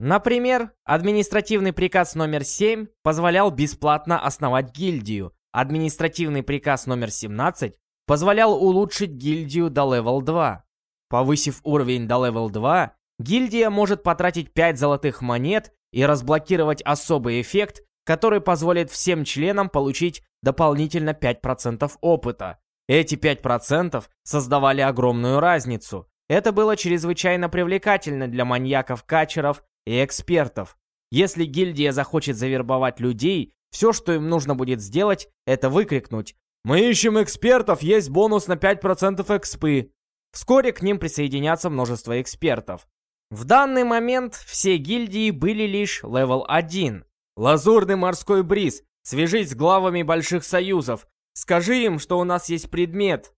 Например, административный приказ номер 7 позволял бесплатно основать гильдию. Административный приказ номер 17 позволял улучшить гильдию до level 2. Повысив уровень до level 2, Гильдия может потратить 5 золотых монет и разблокировать особый эффект, который позволит всем членам получить дополнительно 5% опыта. Эти 5% создавали огромную разницу. Это было чрезвычайно привлекательно для маньяков-качеров и экспертов. Если гильдия захочет завербовать людей, все, что им нужно будет сделать, это выкрикнуть «Мы ищем экспертов, есть бонус на 5% экспы». Вскоре к ним присоединятся множество экспертов. В данный момент все гильдии были лишь level 1. Лазурный морской бриз, свяжись с главами больших союзов. Скажи им, что у нас есть предмет,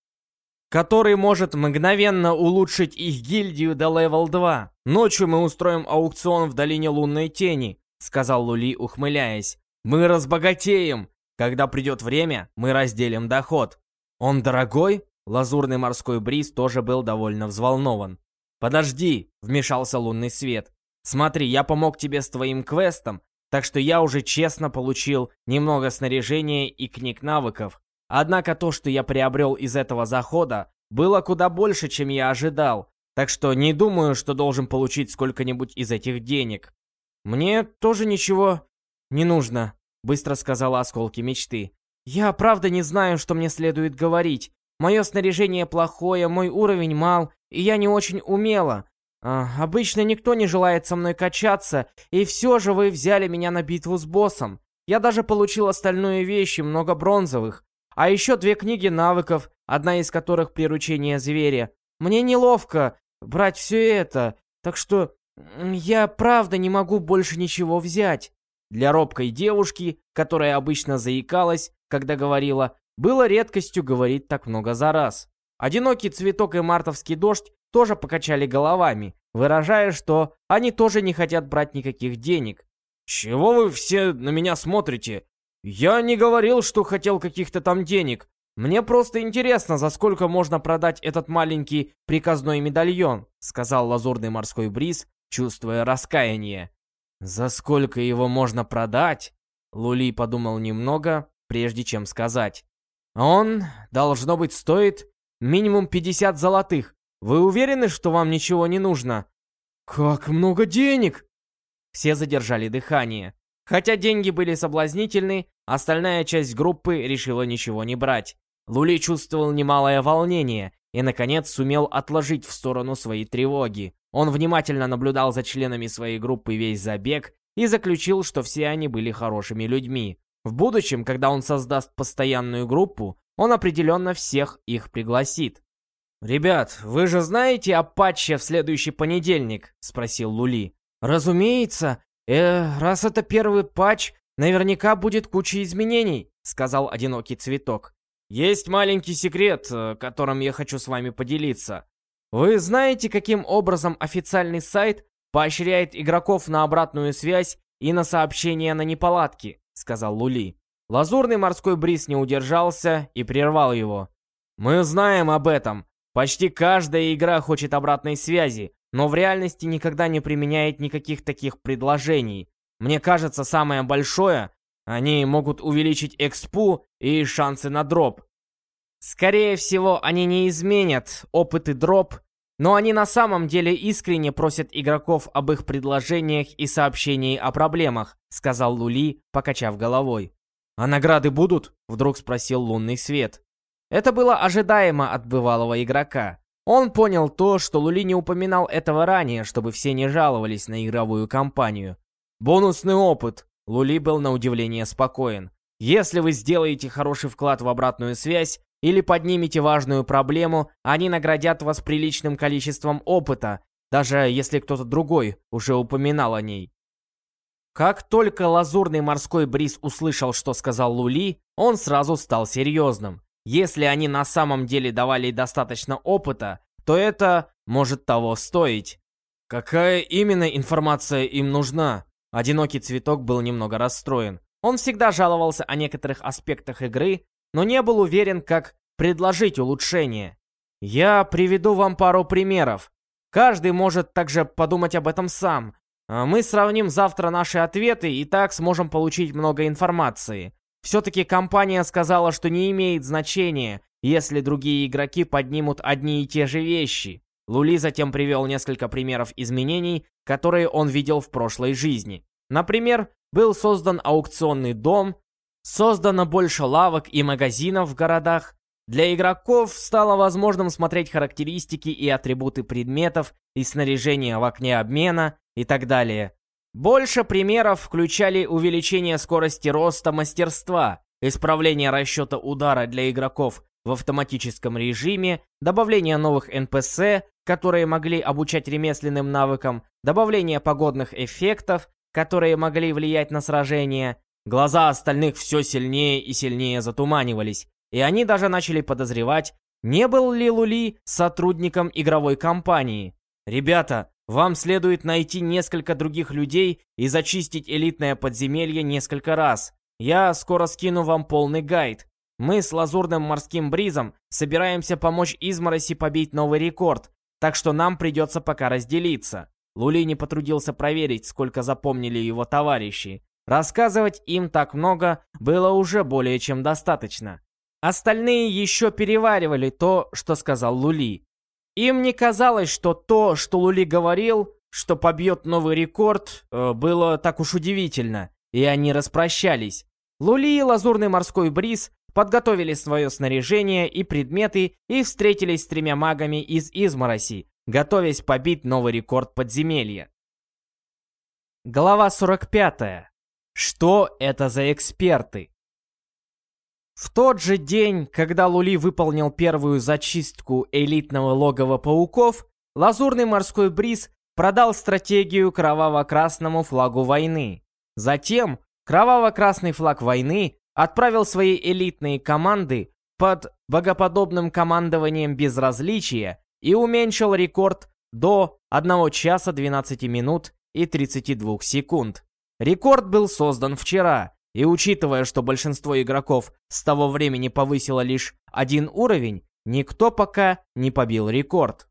который может мгновенно улучшить их гильдию до level 2. Ночью мы устроим аукцион в долине лунной тени, сказал Лули, ухмыляясь. Мы разбогатеем. Когда придет время, мы разделим доход. Он дорогой? Лазурный морской бриз тоже был довольно взволнован. «Подожди!» — вмешался лунный свет. «Смотри, я помог тебе с твоим квестом, так что я уже честно получил немного снаряжения и книг навыков. Однако то, что я приобрел из этого захода, было куда больше, чем я ожидал, так что не думаю, что должен получить сколько-нибудь из этих денег. Мне тоже ничего не нужно», — быстро сказала осколки мечты. «Я правда не знаю, что мне следует говорить. Мое снаряжение плохое, мой уровень мал, и я не очень умела. А, обычно никто не желает со мной качаться, и все же вы взяли меня на битву с боссом. Я даже получил остальные вещи, много бронзовых. А еще две книги навыков, одна из которых приручение зверя. Мне неловко брать все это, так что я правда не могу больше ничего взять. Для робкой девушки, которая обычно заикалась, когда говорила, было редкостью говорить так много за раз. Одинокий цветок и мартовский дождь тоже покачали головами, выражая, что они тоже не хотят брать никаких денег. «Чего вы все на меня смотрите? Я не говорил, что хотел каких-то там денег. Мне просто интересно, за сколько можно продать этот маленький приказной медальон», сказал лазурный морской бриз, чувствуя раскаяние. «За сколько его можно продать?» Лули подумал немного, прежде чем сказать. Он, должно быть, стоит минимум 50 золотых. Вы уверены, что вам ничего не нужно? Как много денег! Все задержали дыхание. Хотя деньги были соблазнительны, остальная часть группы решила ничего не брать. Лули чувствовал немалое волнение и, наконец, сумел отложить в сторону свои тревоги. Он внимательно наблюдал за членами своей группы весь забег и заключил, что все они были хорошими людьми. В будущем, когда он создаст постоянную группу, он определенно всех их пригласит. «Ребят, вы же знаете о патче в следующий понедельник?» — спросил Лули. «Разумеется. Э, раз это первый патч, наверняка будет куча изменений», — сказал одинокий цветок. «Есть маленький секрет, э, которым я хочу с вами поделиться. Вы знаете, каким образом официальный сайт поощряет игроков на обратную связь и на сообщения на неполадки?» сказал Лули. Лазурный морской бриз не удержался и прервал его. «Мы знаем об этом. Почти каждая игра хочет обратной связи, но в реальности никогда не применяет никаких таких предложений. Мне кажется, самое большое, они могут увеличить экспу и шансы на дроп. Скорее всего, они не изменят опыт и дроп, но они на самом деле искренне просят игроков об их предложениях и сообщении о проблемах, сказал Лули, покачав головой. А награды будут? Вдруг спросил лунный свет. Это было ожидаемо от бывалого игрока. Он понял то, что Лули не упоминал этого ранее, чтобы все не жаловались на игровую кампанию. Бонусный опыт. Лули был на удивление спокоен. Если вы сделаете хороший вклад в обратную связь, или поднимете важную проблему, они наградят вас приличным количеством опыта, даже если кто-то другой уже упоминал о ней. Как только лазурный морской бриз услышал, что сказал Лули, он сразу стал серьезным. Если они на самом деле давали достаточно опыта, то это может того стоить. Какая именно информация им нужна? Одинокий цветок был немного расстроен. Он всегда жаловался о некоторых аспектах игры, но не был уверен, как предложить улучшение. Я приведу вам пару примеров. Каждый может также подумать об этом сам. А мы сравним завтра наши ответы и так сможем получить много информации. Все-таки компания сказала, что не имеет значения, если другие игроки поднимут одни и те же вещи. Лули затем привел несколько примеров изменений, которые он видел в прошлой жизни. Например, был создан аукционный дом, создано больше лавок и магазинов в городах. Для игроков стало возможным смотреть характеристики и атрибуты предметов и снаряжения в окне обмена и так далее. Больше примеров включали увеличение скорости роста мастерства, исправление расчета удара для игроков в автоматическом режиме, добавление новых NPC, которые могли обучать ремесленным навыкам, добавление погодных эффектов, которые могли влиять на сражение. Глаза остальных все сильнее и сильнее затуманивались, и они даже начали подозревать, не был ли Лули сотрудником игровой компании. «Ребята, вам следует найти несколько других людей и зачистить элитное подземелье несколько раз. Я скоро скину вам полный гайд. Мы с Лазурным морским бризом собираемся помочь Измороси побить новый рекорд, так что нам придется пока разделиться. Лули не потрудился проверить, сколько запомнили его товарищи. Рассказывать им так много было уже более чем достаточно. Остальные еще переваривали то, что сказал Лули. Им не казалось, что то, что Лули говорил, что побьет новый рекорд, э, было так уж удивительно, и они распрощались. Лули и Лазурный морской бриз подготовили свое снаряжение и предметы и встретились с тремя магами из Измороси, готовясь побить новый рекорд подземелья. Глава 45. Что это за эксперты? В тот же день, когда Лули выполнил первую зачистку элитного логова пауков, Лазурный морской бриз продал стратегию кроваво-красному флагу войны. Затем кроваво-красный флаг войны отправил свои элитные команды под богоподобным командованием безразличия и уменьшил рекорд до 1 часа 12 минут и 32 секунд. Рекорд был создан вчера, и учитывая, что большинство игроков с того времени повысило лишь один уровень, никто пока не побил рекорд.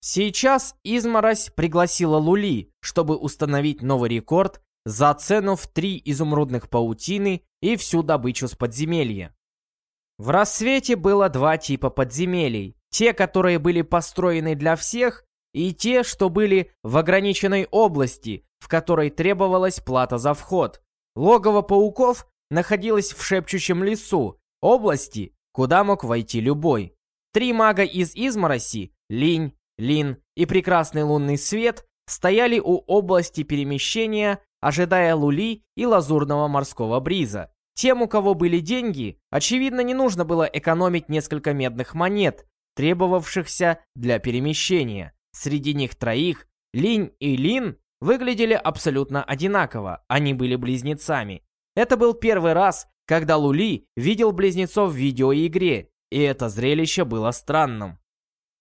Сейчас Изморозь пригласила Лули, чтобы установить новый рекорд за цену в три изумрудных паутины и всю добычу с подземелья. В рассвете было два типа подземелий. Те, которые были построены для всех, и те, что были в ограниченной области, в которой требовалась плата за вход. Логово пауков находилось в шепчущем лесу, области, куда мог войти любой. Три мага из Измороси, Линь, Лин и Прекрасный лунный свет, стояли у области перемещения, ожидая Лули и лазурного морского бриза. Тем, у кого были деньги, очевидно, не нужно было экономить несколько медных монет, требовавшихся для перемещения. Среди них троих, Линь и Лин, выглядели абсолютно одинаково, они были близнецами. Это был первый раз, когда Лули видел близнецов в видеоигре, и это зрелище было странным.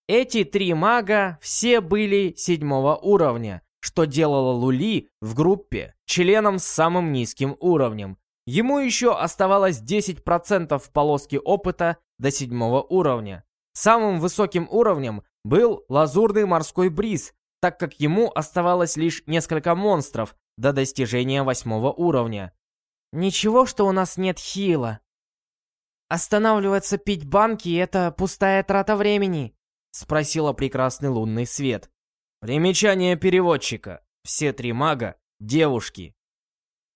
Эти три мага все были седьмого уровня, что делало Лули в группе членом с самым низким уровнем. Ему еще оставалось 10% полоски опыта до седьмого уровня. Самым высоким уровнем был лазурный морской бриз, так как ему оставалось лишь несколько монстров до достижения восьмого уровня. Ничего, что у нас нет хила. Останавливаться пить банки — это пустая трата времени, спросила прекрасный лунный свет. Примечание переводчика. Все три мага — девушки.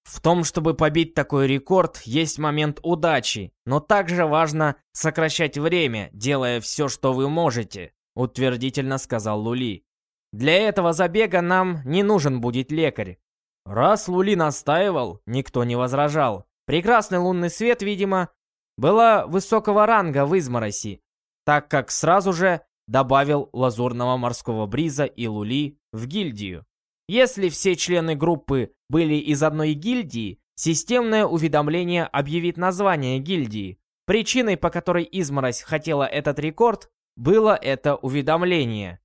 В том, чтобы побить такой рекорд, есть момент удачи, но также важно сокращать время, делая все, что вы можете, утвердительно сказал Лули. Для этого забега нам не нужен будет лекарь. Раз Лули настаивал, никто не возражал. Прекрасный лунный свет, видимо, была высокого ранга в измороси, так как сразу же добавил лазурного морского бриза и лули в гильдию. Если все члены группы были из одной гильдии, системное уведомление объявит название гильдии. Причиной, по которой Изморозь хотела этот рекорд, было это уведомление.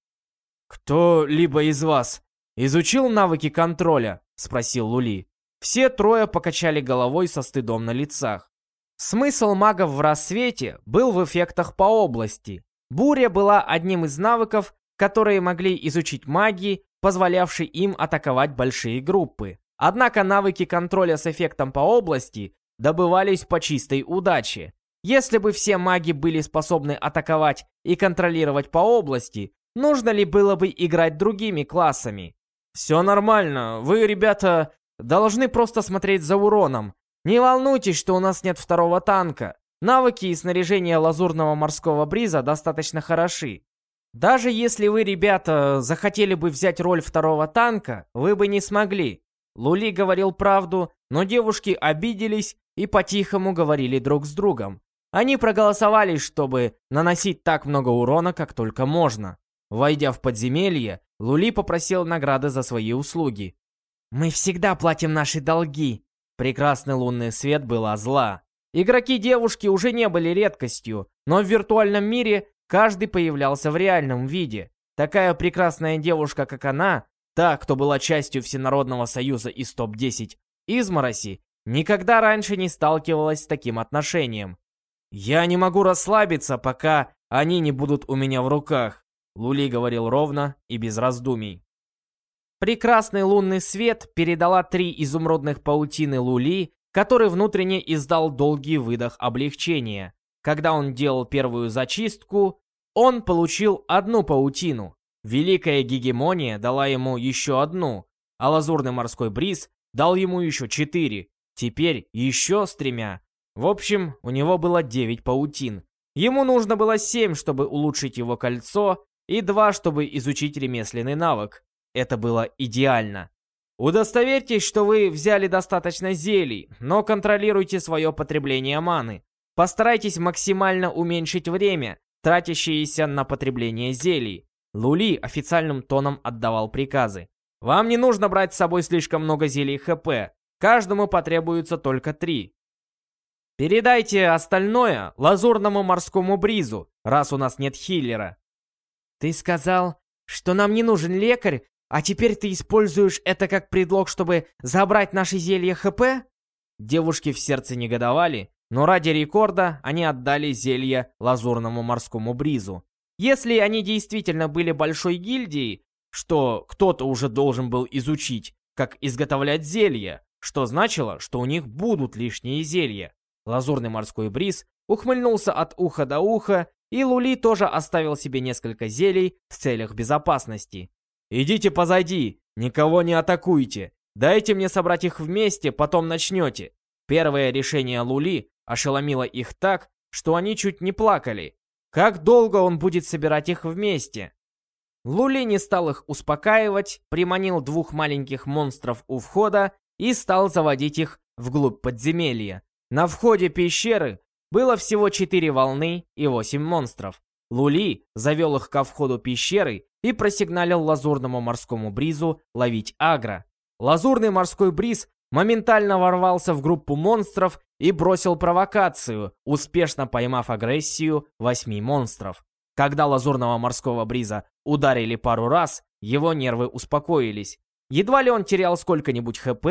«Кто-либо из вас изучил навыки контроля?» — спросил Лули. Все трое покачали головой со стыдом на лицах. Смысл магов в рассвете был в эффектах по области. Буря была одним из навыков, которые могли изучить маги, позволявший им атаковать большие группы. Однако навыки контроля с эффектом по области добывались по чистой удаче. Если бы все маги были способны атаковать и контролировать по области, нужно ли было бы играть другими классами? «Все нормально, вы, ребята, должны просто смотреть за уроном. Не волнуйтесь, что у нас нет второго танка. Навыки и снаряжение лазурного морского бриза достаточно хороши. Даже если вы, ребята, захотели бы взять роль второго танка, вы бы не смогли. Лули говорил правду, но девушки обиделись и по-тихому говорили друг с другом. Они проголосовали, чтобы наносить так много урона, как только можно. Войдя в подземелье, Лули попросил награды за свои услуги. «Мы всегда платим наши долги!» Прекрасный лунный свет была зла. Игроки девушки уже не были редкостью, но в виртуальном мире каждый появлялся в реальном виде. Такая прекрасная девушка, как она, та, кто была частью Всенародного Союза из топ-10 Измороси, никогда раньше не сталкивалась с таким отношением. «Я не могу расслабиться, пока они не будут у меня в руках», Лули говорил ровно и без раздумий. Прекрасный лунный свет передала три изумрудных паутины Лули, который внутренне издал долгий выдох облегчения. Когда он делал первую зачистку, он получил одну паутину. Великая гегемония дала ему еще одну, а лазурный морской бриз дал ему еще четыре. Теперь еще с тремя. В общем, у него было 9 паутин. Ему нужно было 7, чтобы улучшить его кольцо, и 2, чтобы изучить ремесленный навык. Это было идеально. Удостоверьтесь, что вы взяли достаточно зелий, но контролируйте свое потребление маны. Постарайтесь максимально уменьшить время, тратящееся на потребление зелий. Лули официальным тоном отдавал приказы. Вам не нужно брать с собой слишком много зелий ХП. Каждому потребуется только три. Передайте остальное лазурному морскому бризу, раз у нас нет хиллера. Ты сказал, что нам не нужен лекарь, а теперь ты используешь это как предлог, чтобы забрать наши зелья ХП? Девушки в сердце негодовали, но ради рекорда они отдали зелье лазурному морскому бризу. Если они действительно были большой гильдией, что кто-то уже должен был изучить, как изготовлять зелья, что значило, что у них будут лишние зелья. Лазурный морской бриз ухмыльнулся от уха до уха, и Лули тоже оставил себе несколько зелий в целях безопасности. «Идите позади, никого не атакуйте. Дайте мне собрать их вместе, потом начнете». Первое решение Лули ошеломило их так, что они чуть не плакали. Как долго он будет собирать их вместе? Лули не стал их успокаивать, приманил двух маленьких монстров у входа и стал заводить их вглубь подземелья. На входе пещеры было всего 4 волны и 8 монстров. Лули завел их ко входу пещеры и просигналил лазурному морскому бризу ловить агро. Лазурный морской бриз моментально ворвался в группу монстров и бросил провокацию, успешно поймав агрессию восьми монстров. Когда лазурного морского бриза ударили пару раз, его нервы успокоились. Едва ли он терял сколько-нибудь хп,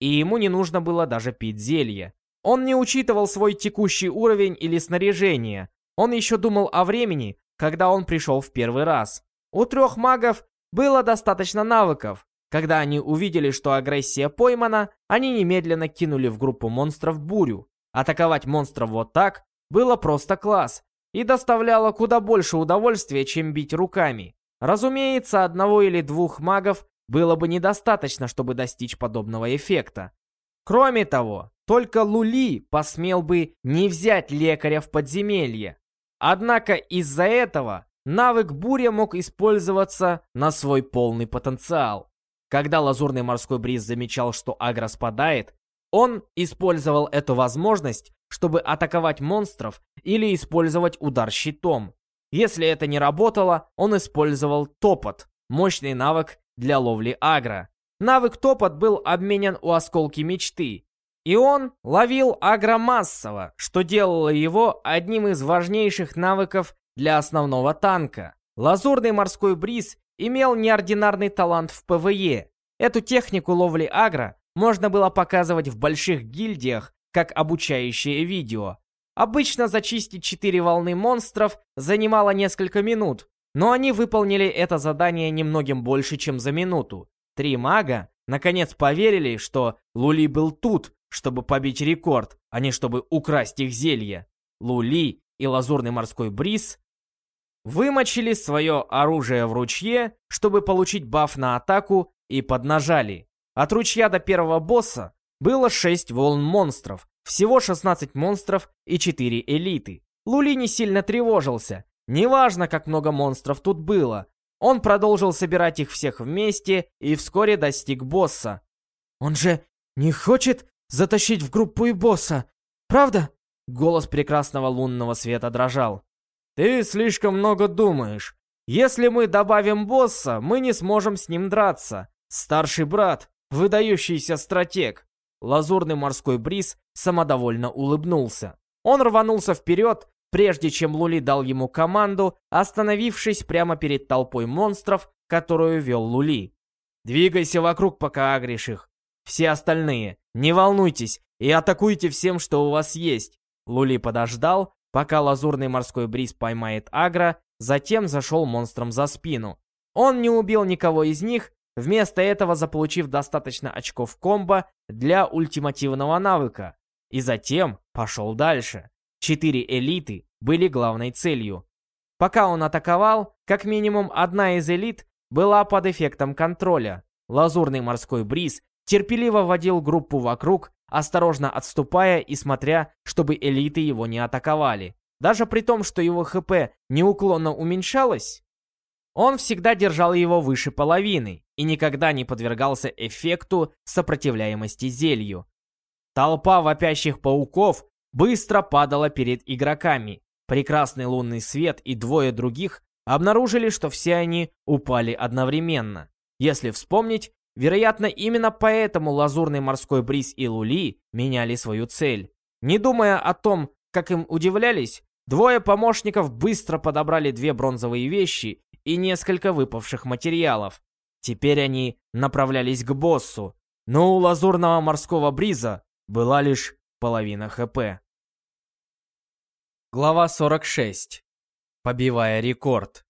и ему не нужно было даже пить зелье. Он не учитывал свой текущий уровень или снаряжение. Он еще думал о времени, когда он пришел в первый раз. У трех магов было достаточно навыков. Когда они увидели, что агрессия поймана, они немедленно кинули в группу монстров бурю. Атаковать монстров вот так было просто класс и доставляло куда больше удовольствия, чем бить руками. Разумеется, одного или двух магов было бы недостаточно, чтобы достичь подобного эффекта. Кроме того, только Лули посмел бы не взять лекаря в подземелье. Однако из-за этого навык буря мог использоваться на свой полный потенциал. Когда лазурный морской бриз замечал, что агро спадает, он использовал эту возможность, чтобы атаковать монстров или использовать удар щитом. Если это не работало, он использовал топот, мощный навык для ловли агро. Навык топот был обменен у осколки мечты, и он ловил агро массово, что делало его одним из важнейших навыков для основного танка. Лазурный морской бриз имел неординарный талант в PvE. Эту технику ловли агро можно было показывать в больших гильдиях, как обучающее видео. Обычно зачистить 4 волны монстров занимало несколько минут, но они выполнили это задание немногим больше, чем за минуту. Три мага наконец поверили, что Лули был тут, чтобы побить рекорд, а не чтобы украсть их зелье. Лули и Лазурный морской бриз вымочили свое оружие в ручье, чтобы получить баф на атаку и поднажали. От ручья до первого босса было 6 волн монстров, всего 16 монстров и 4 элиты. Лули не сильно тревожился. Неважно, как много монстров тут было. Он продолжил собирать их всех вместе и вскоре достиг босса. «Он же не хочет затащить в группу и босса, правда?» Голос прекрасного лунного света дрожал. «Ты слишком много думаешь. Если мы добавим босса, мы не сможем с ним драться. Старший брат, выдающийся стратег». Лазурный морской бриз самодовольно улыбнулся. Он рванулся вперед, прежде чем Лули дал ему команду, остановившись прямо перед толпой монстров, которую вел Лули. «Двигайся вокруг, пока агришь. Все остальные, не волнуйтесь и атакуйте всем, что у вас есть». Лули подождал, пока лазурный морской бриз поймает агро, затем зашел монстрам за спину. Он не убил никого из них, вместо этого заполучив достаточно очков комбо для ультимативного навыка. И затем пошел дальше. Четыре элиты были главной целью. Пока он атаковал, как минимум одна из элит была под эффектом контроля. Лазурный морской бриз терпеливо водил группу вокруг, осторожно отступая и смотря, чтобы элиты его не атаковали. Даже при том, что его ХП неуклонно уменьшалось, он всегда держал его выше половины и никогда не подвергался эффекту сопротивляемости зелью. Толпа вопящих пауков быстро падала перед игроками. Прекрасный лунный свет и двое других обнаружили, что все они упали одновременно. Если вспомнить, вероятно, именно поэтому лазурный морской бриз и Лули меняли свою цель. Не думая о том, как им удивлялись, двое помощников быстро подобрали две бронзовые вещи и несколько выпавших материалов. Теперь они направлялись к боссу, но у лазурного морского бриза была лишь половина ХП. Глава 46. Побивая рекорд.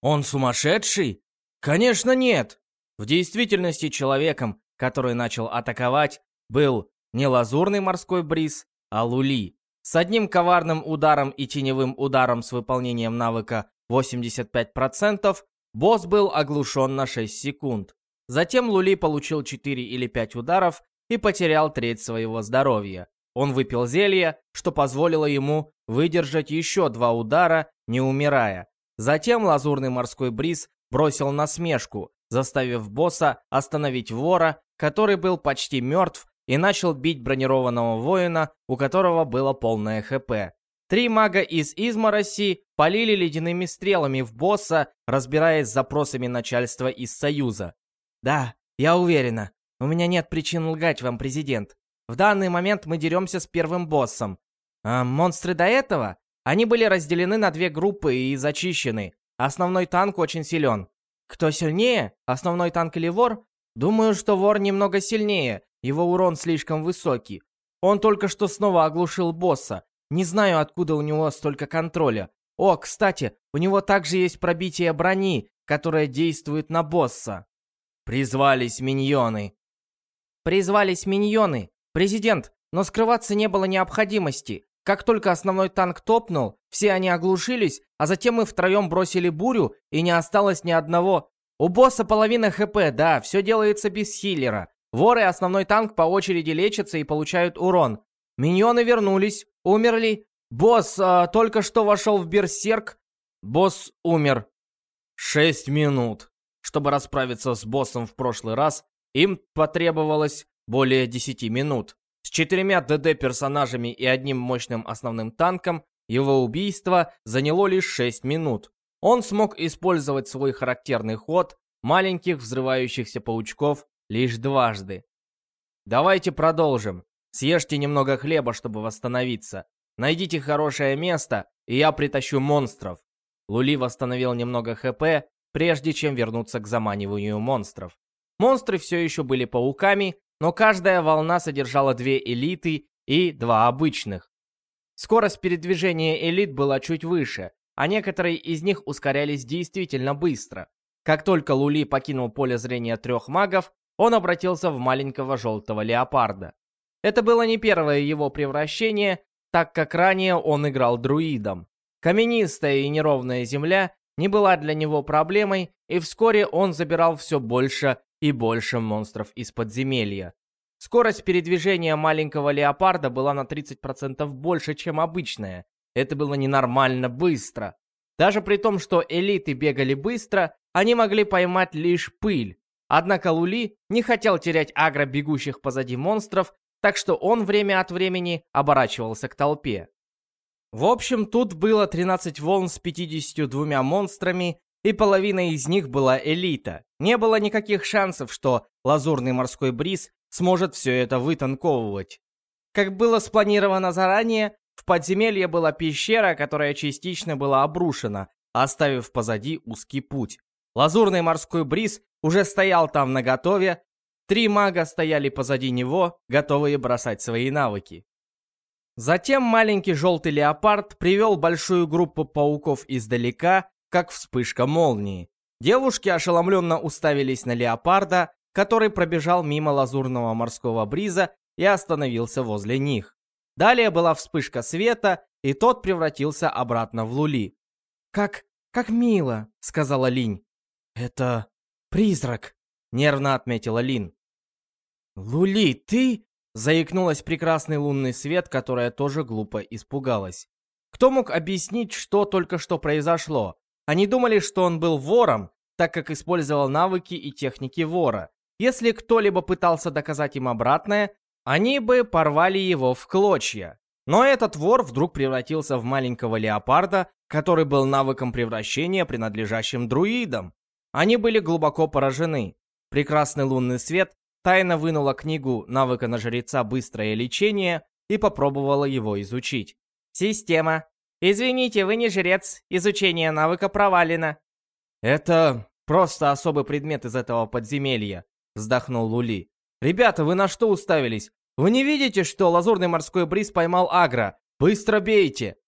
Он сумасшедший? Конечно нет. В действительности человеком, который начал атаковать, был не лазурный морской бриз, а Лули. С одним коварным ударом и теневым ударом с выполнением навыка 85%, босс был оглушен на 6 секунд. Затем Лули получил 4 или 5 ударов и потерял треть своего здоровья. Он выпил зелье, что позволило ему выдержать еще два удара, не умирая. Затем лазурный морской бриз бросил насмешку, заставив босса остановить вора, который был почти мертв, и начал бить бронированного воина, у которого было полное ХП. Три мага из Измороси полили ледяными стрелами в босса, разбираясь с запросами начальства из Союза. «Да, я уверена. У меня нет причин лгать вам, президент. В данный момент мы деремся с первым боссом. А монстры до этого? Они были разделены на две группы и зачищены. Основной танк очень силен. Кто сильнее? Основной танк или вор? Думаю, что вор немного сильнее. Его урон слишком высокий. Он только что снова оглушил босса. Не знаю, откуда у него столько контроля. О, кстати, у него также есть пробитие брони, которое действует на босса. Призвались миньоны. Призвались миньоны. Президент, но скрываться не было необходимости. Как только основной танк топнул, все они оглушились, а затем мы втроем бросили бурю, и не осталось ни одного. У босса половина хп, да, все делается без хиллера. Воры и основной танк по очереди лечатся и получают урон. Миньоны вернулись, умерли. Босс а, только что вошел в берсерк. Босс умер. Шесть минут. Чтобы расправиться с боссом в прошлый раз, им потребовалось более 10 минут. С четырьмя ДД-персонажами и одним мощным основным танком его убийство заняло лишь 6 минут. Он смог использовать свой характерный ход маленьких взрывающихся паучков лишь дважды. Давайте продолжим. Съешьте немного хлеба, чтобы восстановиться. Найдите хорошее место, и я притащу монстров. Лули восстановил немного ХП, прежде чем вернуться к заманиванию монстров. Монстры все еще были пауками, но каждая волна содержала две элиты и два обычных. Скорость передвижения элит была чуть выше, а некоторые из них ускорялись действительно быстро. Как только Лули покинул поле зрения трех магов, он обратился в маленького желтого леопарда. Это было не первое его превращение, так как ранее он играл друидом. Каменистая и неровная земля не была для него проблемой, и вскоре он забирал все больше и больше монстров из подземелья. Скорость передвижения маленького леопарда была на 30% больше, чем обычная. Это было ненормально быстро. Даже при том, что элиты бегали быстро, они могли поймать лишь пыль. Однако Лули не хотел терять агро бегущих позади монстров, так что он время от времени оборачивался к толпе. В общем, тут было 13 волн с 52 монстрами, и половина из них была элита. Не было никаких шансов, что лазурный морской бриз сможет все это вытанковывать. Как было спланировано заранее, в подземелье была пещера, которая частично была обрушена, оставив позади узкий путь. Лазурный морской бриз уже стоял там наготове, три мага стояли позади него, готовые бросать свои навыки. Затем маленький желтый леопард привел большую группу пауков издалека, как вспышка молнии. Девушки ошеломленно уставились на леопарда, который пробежал мимо лазурного морского бриза и остановился возле них. Далее была вспышка света, и тот превратился обратно в Лули. «Как... как мило», — сказала Линь. «Это призрак», — нервно отметила Лин. «Лули, ты...» — заикнулась прекрасный лунный свет, которая тоже глупо испугалась. Кто мог объяснить, что только что произошло? Они думали, что он был вором, так как использовал навыки и техники вора. Если кто-либо пытался доказать им обратное, они бы порвали его в клочья. Но этот вор вдруг превратился в маленького леопарда, который был навыком превращения, принадлежащим друидам. Они были глубоко поражены. Прекрасный лунный свет тайно вынула книгу навыка на жреца «Быстрое лечение» и попробовала его изучить. Система. Извините, вы не жрец. Изучение навыка провалено. Это просто особый предмет из этого подземелья, вздохнул Лули. Ребята, вы на что уставились? Вы не видите, что лазурный морской бриз поймал агро? Быстро бейте.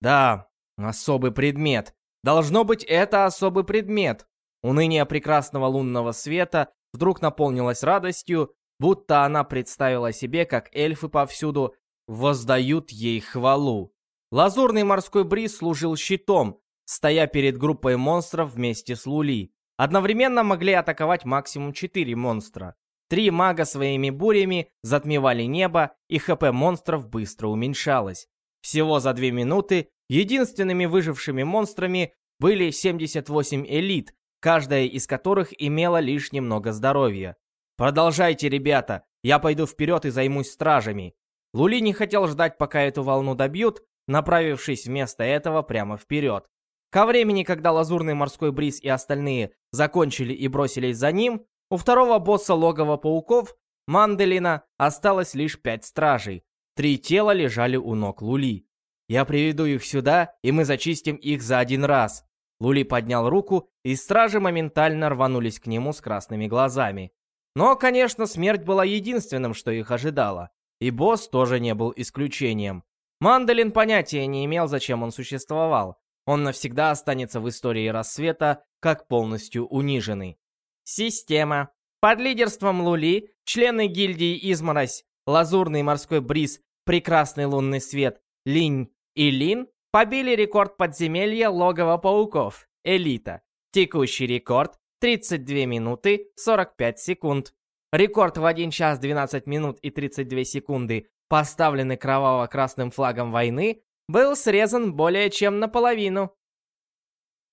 Да, особый предмет. Должно быть, это особый предмет. Уныние прекрасного лунного света вдруг наполнилось радостью, будто она представила себе, как эльфы повсюду воздают ей хвалу. Лазурный морской бриз служил щитом, стоя перед группой монстров вместе с Лули. Одновременно могли атаковать максимум 4 монстра. Три мага своими бурями затмевали небо, и ХП монстров быстро уменьшалось. Всего за 2 минуты единственными выжившими монстрами были 78 элит, каждая из которых имела лишь немного здоровья. «Продолжайте, ребята, я пойду вперед и займусь стражами». Лули не хотел ждать, пока эту волну добьют, направившись вместо этого прямо вперед. Ко времени, когда Лазурный морской бриз и остальные закончили и бросились за ним, у второго босса логова пауков, Манделина, осталось лишь пять стражей. Три тела лежали у ног Лули. «Я приведу их сюда, и мы зачистим их за один раз», Лули поднял руку, и стражи моментально рванулись к нему с красными глазами. Но, конечно, смерть была единственным, что их ожидало. И босс тоже не был исключением. Мандалин понятия не имел, зачем он существовал. Он навсегда останется в истории рассвета, как полностью униженный. Система. Под лидерством Лули, члены гильдии Изморозь, Лазурный морской бриз, Прекрасный лунный свет, Линь и Лин побили рекорд подземелья логова пауков. Элита. Текущий рекорд 32 минуты 45 секунд. Рекорд в 1 час 12 минут и 32 секунды, поставленный кроваво-красным флагом войны, был срезан более чем наполовину.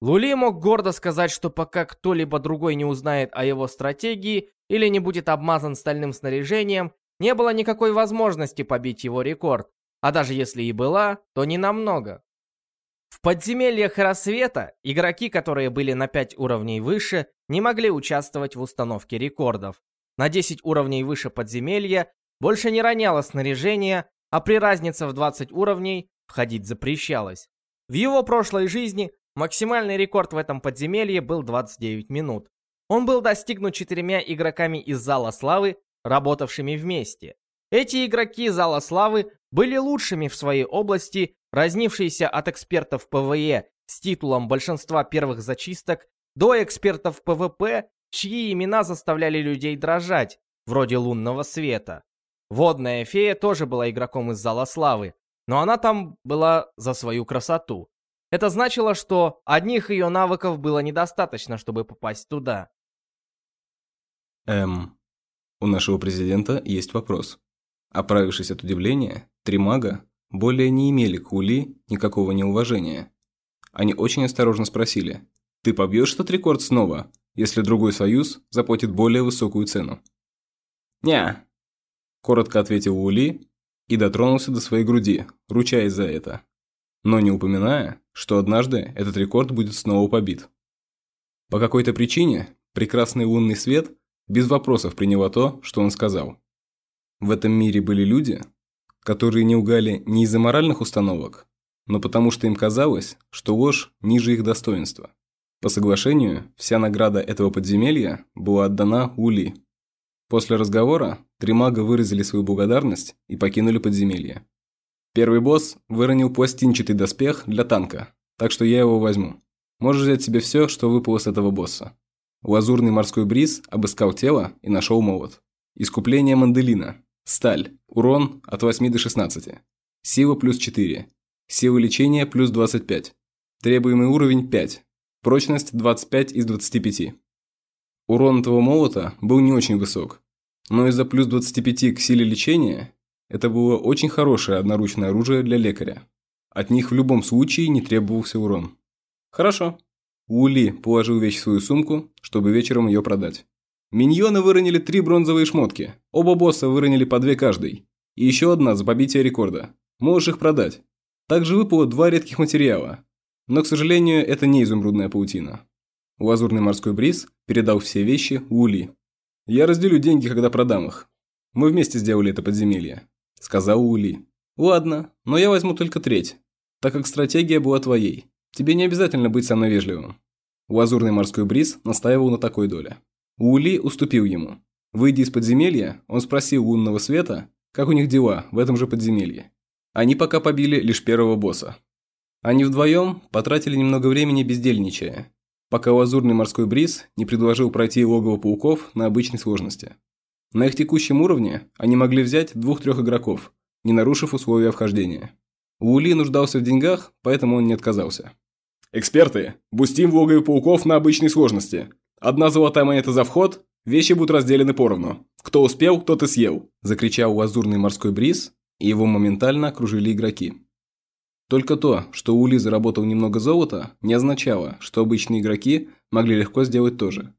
Лули мог гордо сказать, что пока кто-либо другой не узнает о его стратегии или не будет обмазан стальным снаряжением, не было никакой возможности побить его рекорд. А даже если и была, то не намного. В подземельях рассвета игроки, которые были на 5 уровней выше, не могли участвовать в установке рекордов. На 10 уровней выше подземелья больше не роняло снаряжение, а при разнице в 20 уровней входить запрещалось. В его прошлой жизни максимальный рекорд в этом подземелье был 29 минут. Он был достигнут четырьмя игроками из Зала Славы, работавшими вместе. Эти игроки Зала Славы были лучшими в своей области разнившиеся от экспертов PvE с титулом большинства первых зачисток до экспертов PvP, чьи имена заставляли людей дрожать, вроде лунного света. Водная фея тоже была игроком из Зала Славы, но она там была за свою красоту. Это значило, что одних ее навыков было недостаточно, чтобы попасть туда. Эм, у нашего президента есть вопрос. Оправившись от удивления, три мага более не имели к Ули никакого неуважения. Они очень осторожно спросили, «Ты побьешь этот рекорд снова, если другой союз заплатит более высокую цену?» «Не», – коротко ответил Ули и дотронулся до своей груди, ручаясь за это, но не упоминая, что однажды этот рекорд будет снова побит. По какой-то причине прекрасный лунный свет без вопросов приняла то, что он сказал. В этом мире были люди, которые не угали не из-за моральных установок, но потому что им казалось, что ложь ниже их достоинства. По соглашению, вся награда этого подземелья была отдана Ули. После разговора три мага выразили свою благодарность и покинули подземелье. Первый босс выронил пластинчатый доспех для танка, так что я его возьму. Можешь взять себе все, что выпало с этого босса. Лазурный морской бриз обыскал тело и нашел молот. Искупление Манделина. Сталь. Урон от 8 до 16. Сила плюс 4. Сила лечения плюс 25. Требуемый уровень 5. Прочность 25 из 25. Урон этого молота был не очень высок. Но из-за плюс 25 к силе лечения, это было очень хорошее одноручное оружие для лекаря. От них в любом случае не требовался урон. Хорошо. Ули положил вещь в свою сумку, чтобы вечером ее продать. Миньоны выронили три бронзовые шмотки. Оба босса выронили по две каждый. И еще одна за побитие рекорда. Можешь их продать. Также выпало два редких материала. Но, к сожалению, это не изумрудная паутина. Лазурный морской бриз передал все вещи Ули. «Я разделю деньги, когда продам их. Мы вместе сделали это подземелье», – сказал Ули. «Ладно, но я возьму только треть, так как стратегия была твоей. Тебе не обязательно быть со мной вежливым. Лазурный морской бриз настаивал на такой доле. Ули уступил ему. Выйдя из подземелья, он спросил лунного света, как у них дела в этом же подземелье. Они пока побили лишь первого босса. Они вдвоем потратили немного времени бездельничая, пока лазурный морской бриз не предложил пройти логово пауков на обычной сложности. На их текущем уровне они могли взять двух-трех игроков, не нарушив условия вхождения. Лули нуждался в деньгах, поэтому он не отказался. «Эксперты, бустим в логове пауков на обычной сложности. Одна золотая монета за вход, вещи будут разделены поровну. Кто успел, тот и съел», – закричал лазурный морской бриз, и его моментально окружили игроки. Только то, что Ули заработал немного золота, не означало, что обычные игроки могли легко сделать то же.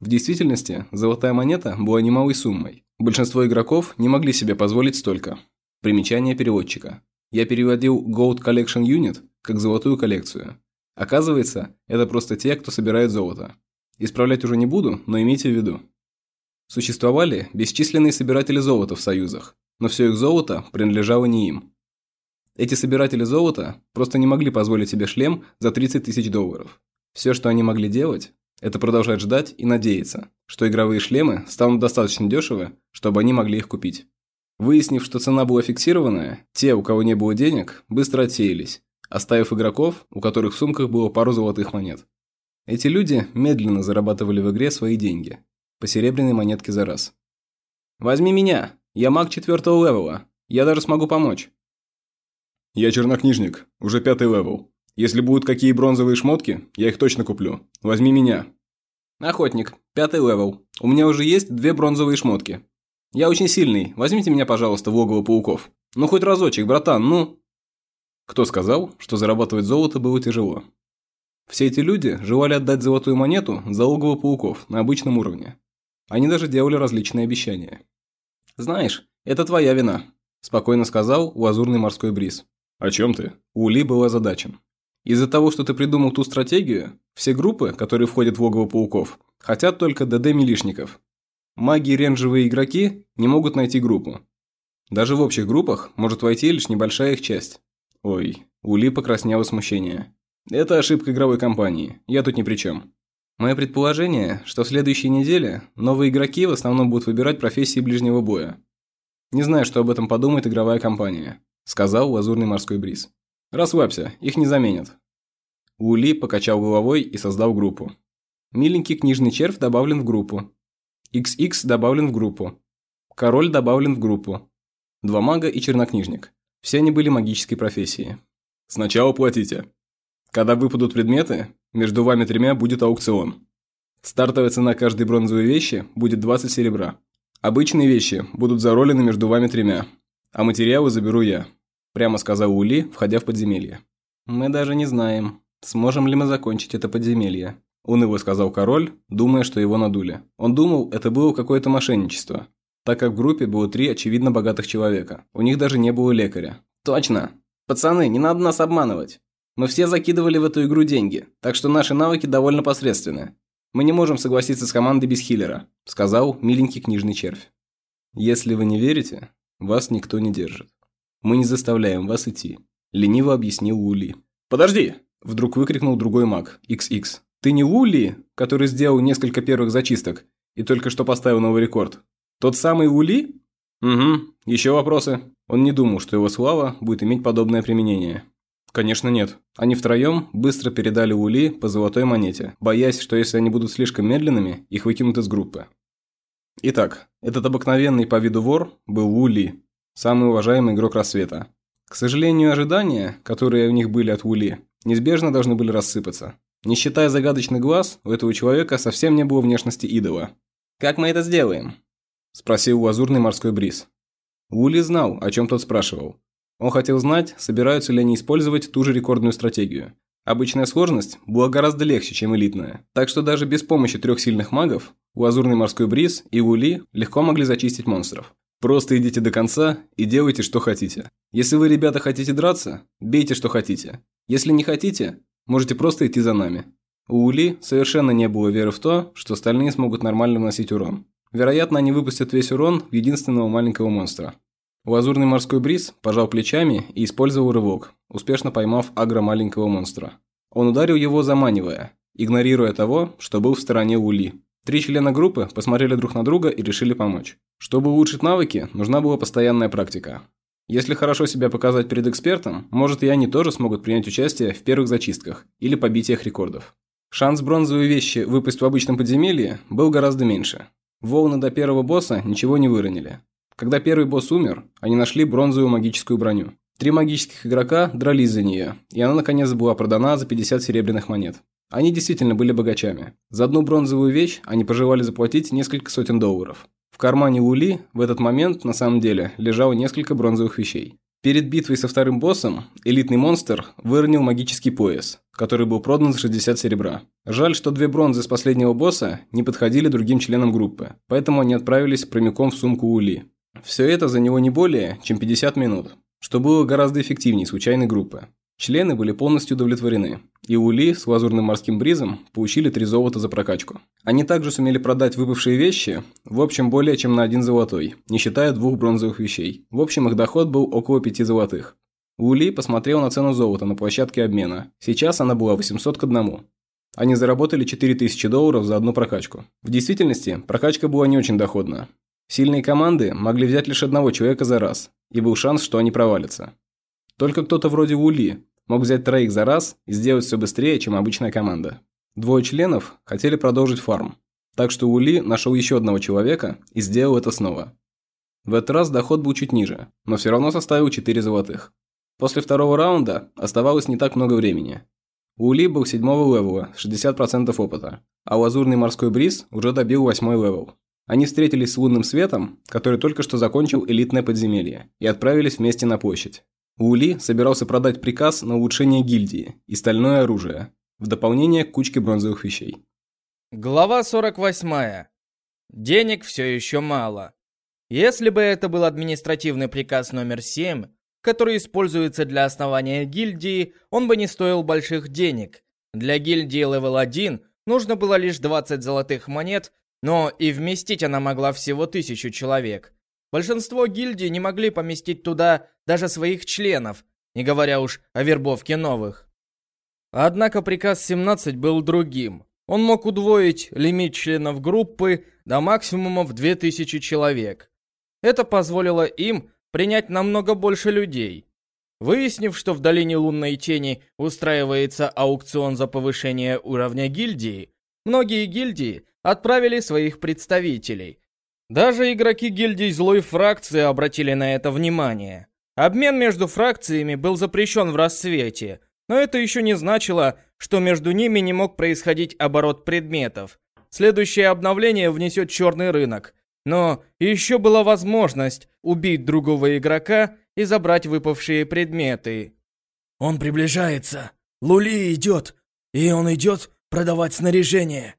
В действительности, золотая монета была немалой суммой. Большинство игроков не могли себе позволить столько. Примечание переводчика. Я переводил Gold Collection Unit как золотую коллекцию. Оказывается, это просто те, кто собирает золото. Исправлять уже не буду, но имейте в виду. Существовали бесчисленные собиратели золота в союзах, но все их золото принадлежало не им. Эти собиратели золота просто не могли позволить себе шлем за 30 тысяч долларов. Все, что они могли делать, это продолжать ждать и надеяться, что игровые шлемы станут достаточно дешевы, чтобы они могли их купить. Выяснив, что цена была фиксированная, те, у кого не было денег, быстро отсеялись, оставив игроков, у которых в сумках было пару золотых монет. Эти люди медленно зарабатывали в игре свои деньги, по серебряной монетке за раз. «Возьми меня, я маг четвертого левела, я даже смогу помочь». «Я чернокнижник, уже пятый level. Если будут какие бронзовые шмотки, я их точно куплю. Возьми меня». «Охотник, пятый level. У меня уже есть две бронзовые шмотки. Я очень сильный. Возьмите меня, пожалуйста, в логово пауков. Ну, хоть разочек, братан, ну...» Кто сказал, что зарабатывать золото было тяжело? Все эти люди желали отдать золотую монету за логово пауков на обычном уровне. Они даже делали различные обещания. «Знаешь, это твоя вина», – спокойно сказал лазурный морской бриз. «О чем ты?» Ули был озадачен. «Из-за того, что ты придумал ту стратегию, все группы, которые входят в логово пауков, хотят только ДД-милишников, Маги и ренжевые игроки не могут найти группу. Даже в общих группах может войти лишь небольшая их часть. Ой, Ули покраснела смущение. Это ошибка игровой компании, я тут ни при чем. Мое предположение, что в следующей неделе новые игроки в основном будут выбирать профессии ближнего боя. Не знаю, что об этом подумает игровая компания, сказал лазурный морской бриз. Расслабься, их не заменят. Ули покачал головой и создал группу. Миленький книжный червь добавлен в группу. XX добавлен в группу. Король добавлен в группу. Два мага и чернокнижник. Все они были магической профессии. Сначала платите. Когда выпадут предметы, между вами тремя будет аукцион. Стартовая цена каждой бронзовой вещи будет 20 серебра. Обычные вещи будут заролены между вами тремя, а материалы заберу я», – прямо сказал Ули, входя в подземелье. «Мы даже не знаем, сможем ли мы закончить это подземелье», – уныло сказал король, думая, что его надули. Он думал, это было какое-то мошенничество, так как в группе было три очевидно богатых человека. У них даже не было лекаря. «Точно! Пацаны, не надо нас обманывать. Мы все закидывали в эту игру деньги, так что наши навыки довольно посредственны. Мы не можем согласиться с командой без хиллера», – сказал миленький книжный червь. «Если вы не верите, вас никто не держит. Мы не заставляем вас идти», – лениво объяснил Ули. «Подожди!» – вдруг выкрикнул другой маг, XX. «Ты не Ули, который сделал несколько первых зачисток и только что поставил новый рекорд? Тот самый Ули?» «Угу. Еще вопросы?» Он не думал, что его слава будет иметь подобное применение. Конечно, нет. Они втроем быстро передали Ули по золотой монете, боясь, что если они будут слишком медленными, их выкинут из группы. Итак, этот обыкновенный по виду вор был Ули, самый уважаемый игрок рассвета. К сожалению, ожидания, которые у них были от Ули, неизбежно должны были рассыпаться. Не считая загадочный глаз, у этого человека совсем не было внешности идола. «Как мы это сделаем?» – спросил лазурный морской бриз. Ули знал, о чем тот спрашивал. Он хотел знать, собираются ли они использовать ту же рекордную стратегию. Обычная сложность была гораздо легче, чем элитная. Так что даже без помощи трех сильных магов, Лазурный морской бриз и Ули легко могли зачистить монстров. Просто идите до конца и делайте, что хотите. Если вы, ребята, хотите драться, бейте, что хотите. Если не хотите, можете просто идти за нами. У Ули совершенно не было веры в то, что остальные смогут нормально наносить урон. Вероятно, они выпустят весь урон в единственного маленького монстра. Лазурный морской бриз пожал плечами и использовал рывок, успешно поймав агро маленького монстра. Он ударил его, заманивая, игнорируя того, что был в стороне Ули. Три члена группы посмотрели друг на друга и решили помочь. Чтобы улучшить навыки, нужна была постоянная практика. Если хорошо себя показать перед экспертом, может и они тоже смогут принять участие в первых зачистках или побитиях рекордов. Шанс бронзовые вещи выпасть в обычном подземелье был гораздо меньше. Волны до первого босса ничего не выронили. Когда первый босс умер, они нашли бронзовую магическую броню. Три магических игрока дрались за нее, и она наконец была продана за 50 серебряных монет. Они действительно были богачами. За одну бронзовую вещь они пожелали заплатить несколько сотен долларов. В кармане Ули в этот момент, на самом деле, лежало несколько бронзовых вещей. Перед битвой со вторым боссом элитный монстр выронил магический пояс, который был продан за 60 серебра. Жаль, что две бронзы с последнего босса не подходили другим членам группы, поэтому они отправились прямиком в сумку Ули. Все это за него не более, чем 50 минут, что было гораздо эффективнее случайной группы. Члены были полностью удовлетворены, и Ули с лазурным морским бризом получили три золота за прокачку. Они также сумели продать выпавшие вещи, в общем более чем на один золотой, не считая двух бронзовых вещей. В общем их доход был около пяти золотых. Ули посмотрел на цену золота на площадке обмена. Сейчас она была 800 к одному. Они заработали 4000 долларов за одну прокачку. В действительности, прокачка была не очень доходна. Сильные команды могли взять лишь одного человека за раз, и был шанс, что они провалятся. Только кто-то вроде Ули мог взять троих за раз и сделать все быстрее, чем обычная команда. Двое членов хотели продолжить фарм, так что Ули нашел еще одного человека и сделал это снова. В этот раз доход был чуть ниже, но все равно составил 4 золотых. После второго раунда оставалось не так много времени. Лули был седьмого левела, 60% опыта, а лазурный морской бриз уже добил восьмой level. Они встретились с лунным светом, который только что закончил элитное подземелье, и отправились вместе на площадь. Лули собирался продать приказ на улучшение гильдии и стальное оружие, в дополнение к кучке бронзовых вещей. Глава 48. Денег все еще мало. Если бы это был административный приказ номер 7, который используется для основания гильдии, он бы не стоил больших денег. Для гильдии level 1 нужно было лишь 20 золотых монет, но и вместить она могла всего тысячу человек. Большинство гильдий не могли поместить туда даже своих членов, не говоря уж о вербовке новых. Однако приказ 17 был другим. Он мог удвоить лимит членов группы до максимума в 2000 человек. Это позволило им принять намного больше людей. Выяснив, что в долине лунной тени устраивается аукцион за повышение уровня гильдии, многие гильдии отправили своих представителей, даже игроки гильдии злой фракции обратили на это внимание. Обмен между фракциями был запрещен в рассвете, но это еще не значило, что между ними не мог происходить оборот предметов. следующее обновление внесет черный рынок. Но еще была возможность убить другого игрока и забрать выпавшие предметы. Он приближается. Лули идет. И он идет продавать снаряжение.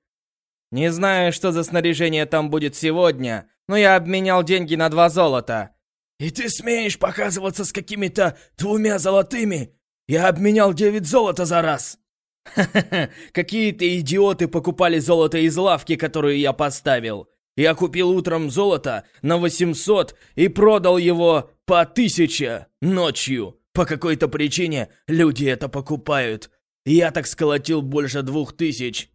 Не знаю, что за снаряжение там будет сегодня, но я обменял деньги на два золота. И ты смеешь показываться с какими-то двумя золотыми? Я обменял девять золота за раз. Ха-ха-ха, какие-то идиоты покупали золото из лавки, которую я поставил. Я купил утром золото на 800 и продал его по 1000 ночью. По какой-то причине люди это покупают. Я так сколотил больше двух тысяч.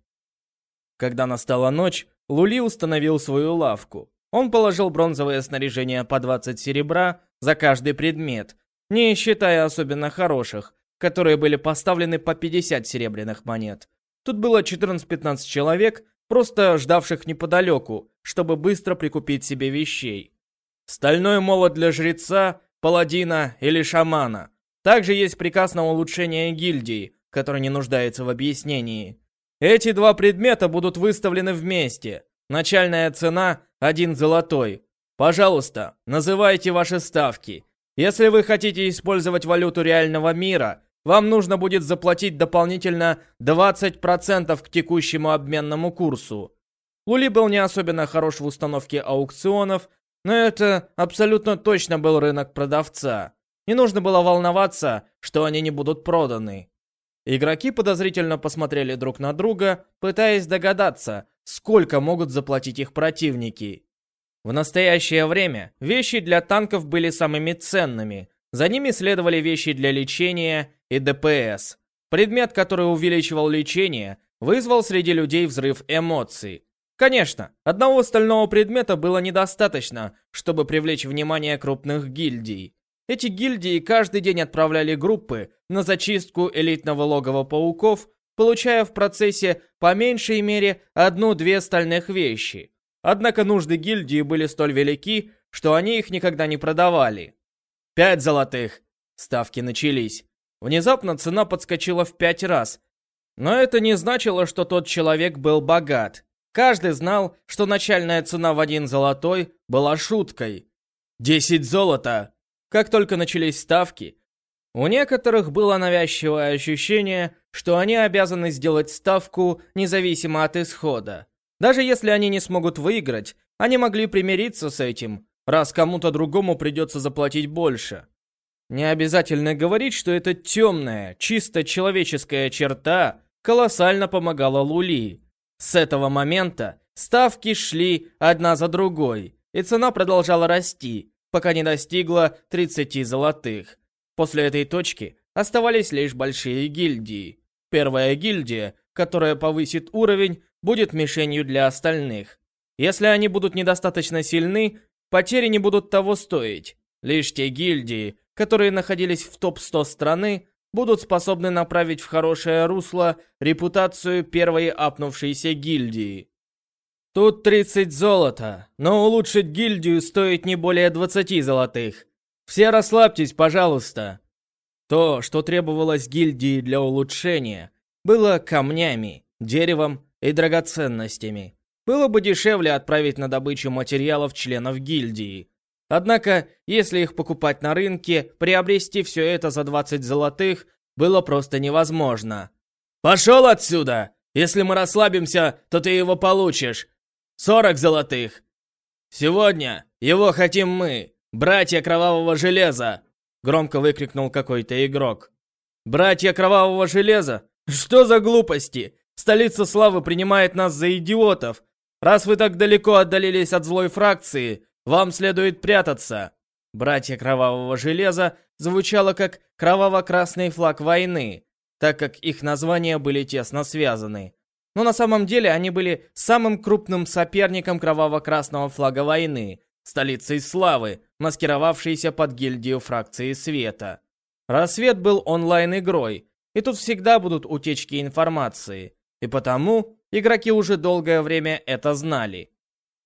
Когда настала ночь, Лули установил свою лавку. Он положил бронзовое снаряжение по 20 серебра за каждый предмет, не считая особенно хороших, которые были поставлены по 50 серебряных монет. Тут было 14-15 человек, просто ждавших неподалеку, чтобы быстро прикупить себе вещей. Стальной молот для жреца, паладина или шамана. Также есть приказ на улучшение гильдии, который не нуждается в объяснении. Эти два предмета будут выставлены вместе. Начальная цена – один золотой. Пожалуйста, называйте ваши ставки. Если вы хотите использовать валюту реального мира, вам нужно будет заплатить дополнительно 20% к текущему обменному курсу. Лули был не особенно хорош в установке аукционов, но это абсолютно точно был рынок продавца. Не нужно было волноваться, что они не будут проданы. Игроки подозрительно посмотрели друг на друга, пытаясь догадаться, сколько могут заплатить их противники. В настоящее время вещи для танков были самыми ценными. За ними следовали вещи для лечения и ДПС. Предмет, который увеличивал лечение, вызвал среди людей взрыв эмоций. Конечно, одного стального предмета было недостаточно, чтобы привлечь внимание крупных гильдий. Эти гильдии каждый день отправляли группы на зачистку элитного логова пауков, получая в процессе по меньшей мере одну-две стальных вещи. Однако нужды гильдии были столь велики, что они их никогда не продавали. Пять золотых. Ставки начались. Внезапно цена подскочила в пять раз. Но это не значило, что тот человек был богат. Каждый знал, что начальная цена в один золотой была шуткой. Десять золота. Как только начались ставки, у некоторых было навязчивое ощущение, что они обязаны сделать ставку независимо от исхода. Даже если они не смогут выиграть, они могли примириться с этим, раз кому-то другому придется заплатить больше. Не обязательно говорить, что эта темная, чисто человеческая черта колоссально помогала Лули. С этого момента ставки шли одна за другой, и цена продолжала расти, пока не достигла 30 золотых. После этой точки оставались лишь большие гильдии. Первая гильдия, которая повысит уровень, будет мишенью для остальных. Если они будут недостаточно сильны, потери не будут того стоить. Лишь те гильдии, которые находились в топ-100 страны, будут способны направить в хорошее русло репутацию первой апнувшейся гильдии. Тут 30 золота, но улучшить гильдию стоит не более 20 золотых. Все расслабьтесь, пожалуйста. То, что требовалось гильдии для улучшения, было камнями, деревом и драгоценностями. Было бы дешевле отправить на добычу материалов членов гильдии. Однако, если их покупать на рынке, приобрести все это за 20 золотых было просто невозможно. «Пошел отсюда! Если мы расслабимся, то ты его получишь. Сорок золотых. Сегодня его хотим мы, братья Кровавого Железа!» Громко выкрикнул какой-то игрок. «Братья Кровавого Железа? Что за глупости? Столица Славы принимает нас за идиотов. Раз вы так далеко отдалились от злой фракции, вам следует прятаться». Братья Кровавого Железа звучало как кроваво-красный флаг войны, так как их названия были тесно связаны. Но на самом деле они были самым крупным соперником кроваво-красного флага войны, столицей славы, маскировавшейся под гильдию фракции света. Рассвет был онлайн-игрой, и тут всегда будут утечки информации, и потому игроки уже долгое время это знали.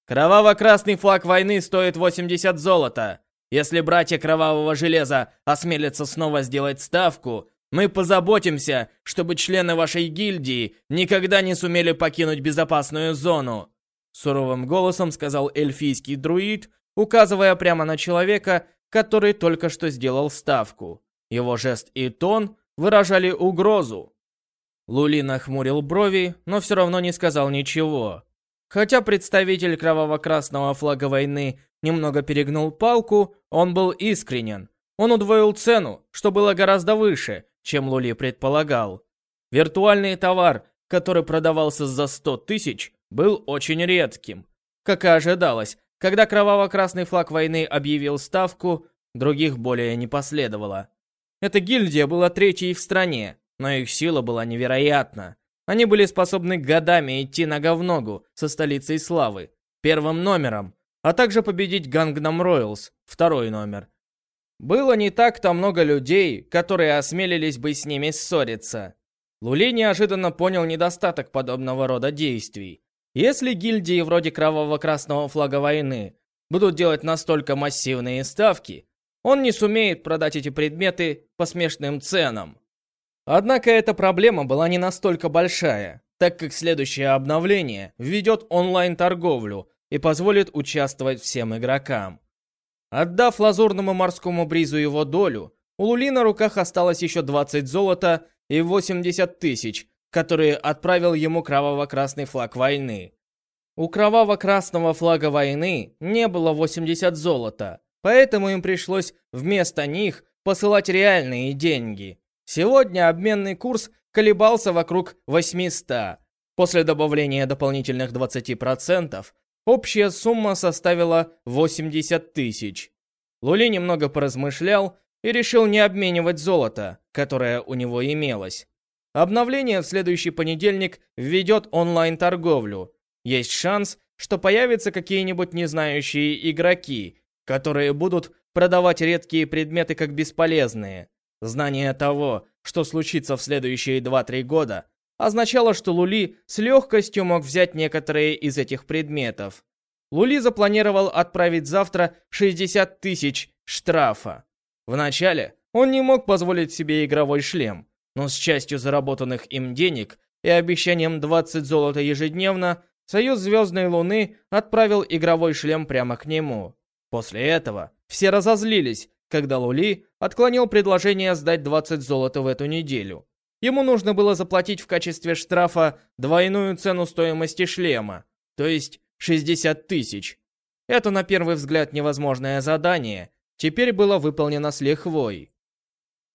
Кроваво-красный флаг войны стоит 80 золота. Если братья Кровавого Железа осмелятся снова сделать ставку, Мы позаботимся, чтобы члены вашей гильдии никогда не сумели покинуть безопасную зону. Суровым голосом сказал эльфийский друид, указывая прямо на человека, который только что сделал ставку. Его жест и тон выражали угрозу. Лули нахмурил брови, но все равно не сказал ничего. Хотя представитель кроваво-красного флага войны немного перегнул палку, он был искренен. Он удвоил цену, что было гораздо выше, чем Лули предполагал. Виртуальный товар, который продавался за 100 тысяч, был очень редким. Как и ожидалось, когда кроваво-красный флаг войны объявил ставку, других более не последовало. Эта гильдия была третьей в стране, но их сила была невероятна. Они были способны годами идти нога в ногу со столицей славы, первым номером, а также победить Гангнам Ройлс, второй номер. Было не так-то много людей, которые осмелились бы с ними ссориться. Лули неожиданно понял недостаток подобного рода действий. Если гильдии вроде Кроваво-Красного Флага Войны будут делать настолько массивные ставки, он не сумеет продать эти предметы по смешным ценам. Однако эта проблема была не настолько большая, так как следующее обновление введет онлайн-торговлю и позволит участвовать всем игрокам. Отдав лазурному морскому бризу его долю, у Лули на руках осталось еще 20 золота и 80 тысяч, которые отправил ему кроваво-красный флаг войны. У кроваво-красного флага войны не было 80 золота, поэтому им пришлось вместо них посылать реальные деньги. Сегодня обменный курс колебался вокруг 800. После добавления дополнительных 20%, общая сумма составила 80 тысяч. Лули немного поразмышлял и решил не обменивать золото, которое у него имелось. Обновление в следующий понедельник введет онлайн-торговлю. Есть шанс, что появятся какие-нибудь незнающие игроки, которые будут продавать редкие предметы как бесполезные. Знание того, что случится в следующие 2-3 года, означало, что Лули с легкостью мог взять некоторые из этих предметов. Лули запланировал отправить завтра 60 тысяч штрафа. Вначале он не мог позволить себе игровой шлем, но с частью заработанных им денег и обещанием 20 золота ежедневно, Союз Звездной Луны отправил игровой шлем прямо к нему. После этого все разозлились, когда Лули отклонил предложение сдать 20 золота в эту неделю. Ему нужно было заплатить в качестве штрафа двойную цену стоимости шлема, то есть 60 тысяч. Это на первый взгляд невозможное задание, теперь было выполнено с лихвой.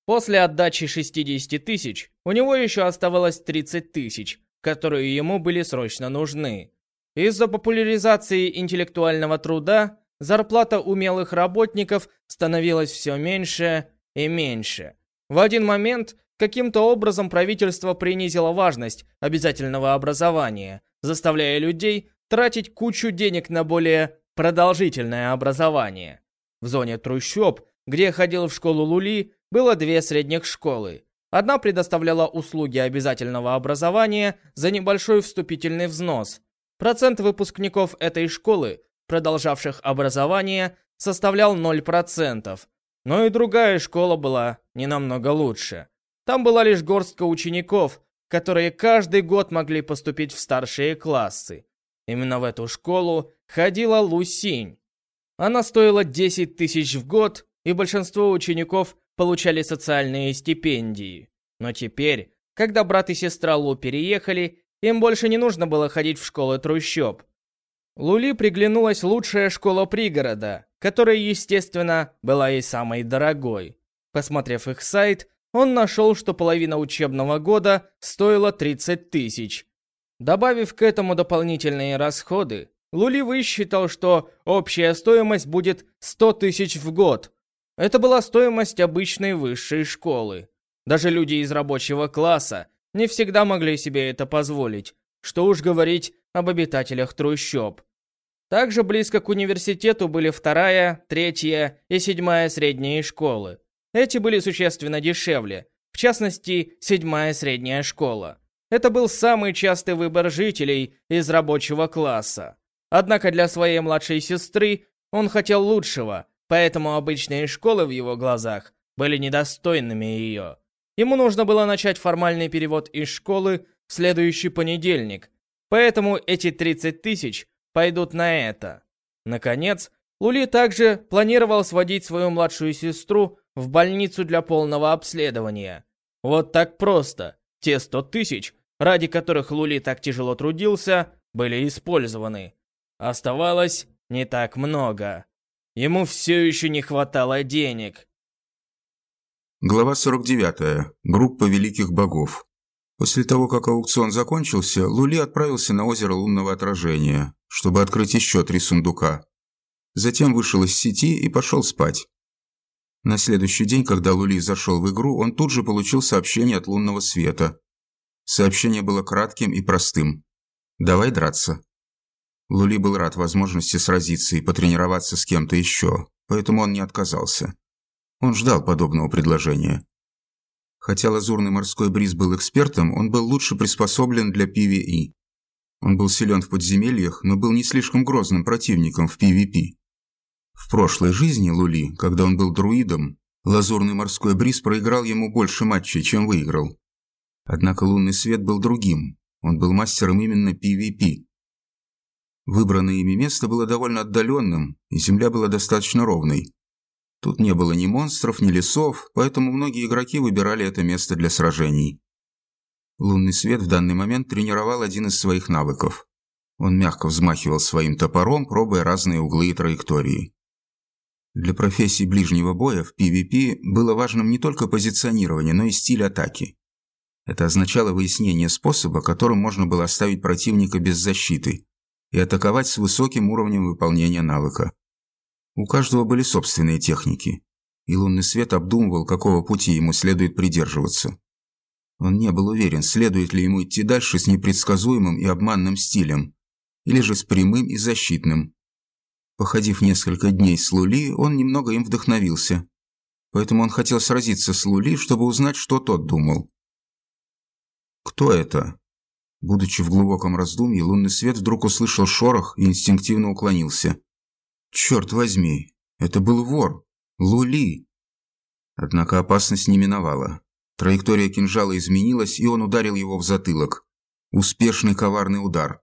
После отдачи 60 тысяч у него еще оставалось 30 тысяч, которые ему были срочно нужны. Из-за популяризации интеллектуального труда зарплата умелых работников становилась все меньше и меньше. В один момент каким-то образом правительство принизило важность обязательного образования, заставляя людей тратить кучу денег на более продолжительное образование. В зоне трущоб, где ходил в школу Лули, было две средних школы. Одна предоставляла услуги обязательного образования за небольшой вступительный взнос. Процент выпускников этой школы, продолжавших образование, составлял 0%. Но и другая школа была не намного лучше. Там была лишь горстка учеников, которые каждый год могли поступить в старшие классы. Именно в эту школу ходила Лусинь. Она стоила 10 тысяч в год, и большинство учеников получали социальные стипендии. Но теперь, когда брат и сестра Лу переехали, им больше не нужно было ходить в школы трущоб. Лули приглянулась лучшая школа пригорода, которая, естественно, была и самой дорогой. Посмотрев их сайт, он нашел, что половина учебного года стоила 30 тысяч. Добавив к этому дополнительные расходы, Лули высчитал, что общая стоимость будет 100 тысяч в год, это была стоимость обычной высшей школы. Даже люди из рабочего класса не всегда могли себе это позволить, что уж говорить об обитателях трущоб. Также близко к университету были вторая, третья и седьмая средние школы. Эти были существенно дешевле, в частности, седьмая средняя школа. Это был самый частый выбор жителей из рабочего класса. Однако для своей младшей сестры он хотел лучшего, поэтому обычные школы в его глазах были недостойными ее. Ему нужно было начать формальный перевод из школы в следующий понедельник, поэтому эти 30 тысяч пойдут на это. Наконец, Лули также планировал сводить свою младшую сестру в больницу для полного обследования. Вот так просто. Те 100 тысяч, ради которых Лули так тяжело трудился, были использованы. Оставалось не так много. Ему все еще не хватало денег. Глава 49. Группа великих богов. После того, как аукцион закончился, Лули отправился на озеро лунного отражения, чтобы открыть еще три сундука. Затем вышел из сети и пошел спать. На следующий день, когда Лули зашел в игру, он тут же получил сообщение от лунного света. Сообщение было кратким и простым. «Давай драться». Лули был рад возможности сразиться и потренироваться с кем-то еще, поэтому он не отказался. Он ждал подобного предложения. Хотя лазурный морской бриз был экспертом, он был лучше приспособлен для PvE. Он был силен в подземельях, но был не слишком грозным противником в PvP. В прошлой жизни Лули, когда он был друидом, лазурный морской бриз проиграл ему больше матчей, чем выиграл. Однако лунный свет был другим. Он был мастером именно PvP. Выбранное ими место было довольно отдаленным, и земля была достаточно ровной. Тут не было ни монстров, ни лесов, поэтому многие игроки выбирали это место для сражений. Лунный свет в данный момент тренировал один из своих навыков. Он мягко взмахивал своим топором, пробуя разные углы и траектории. Для профессии ближнего боя в PvP было важным не только позиционирование, но и стиль атаки. Это означало выяснение способа, которым можно было оставить противника без защиты и атаковать с высоким уровнем выполнения навыка. У каждого были собственные техники, и лунный свет обдумывал, какого пути ему следует придерживаться. Он не был уверен, следует ли ему идти дальше с непредсказуемым и обманным стилем, или же с прямым и защитным, Походив несколько дней с Лули, он немного им вдохновился. Поэтому он хотел сразиться с Лули, чтобы узнать, что тот думал. «Кто это?» Будучи в глубоком раздумье, лунный свет вдруг услышал шорох и инстинктивно уклонился. «Черт возьми, это был вор! Лули!» Однако опасность не миновала. Траектория кинжала изменилась, и он ударил его в затылок. Успешный коварный удар.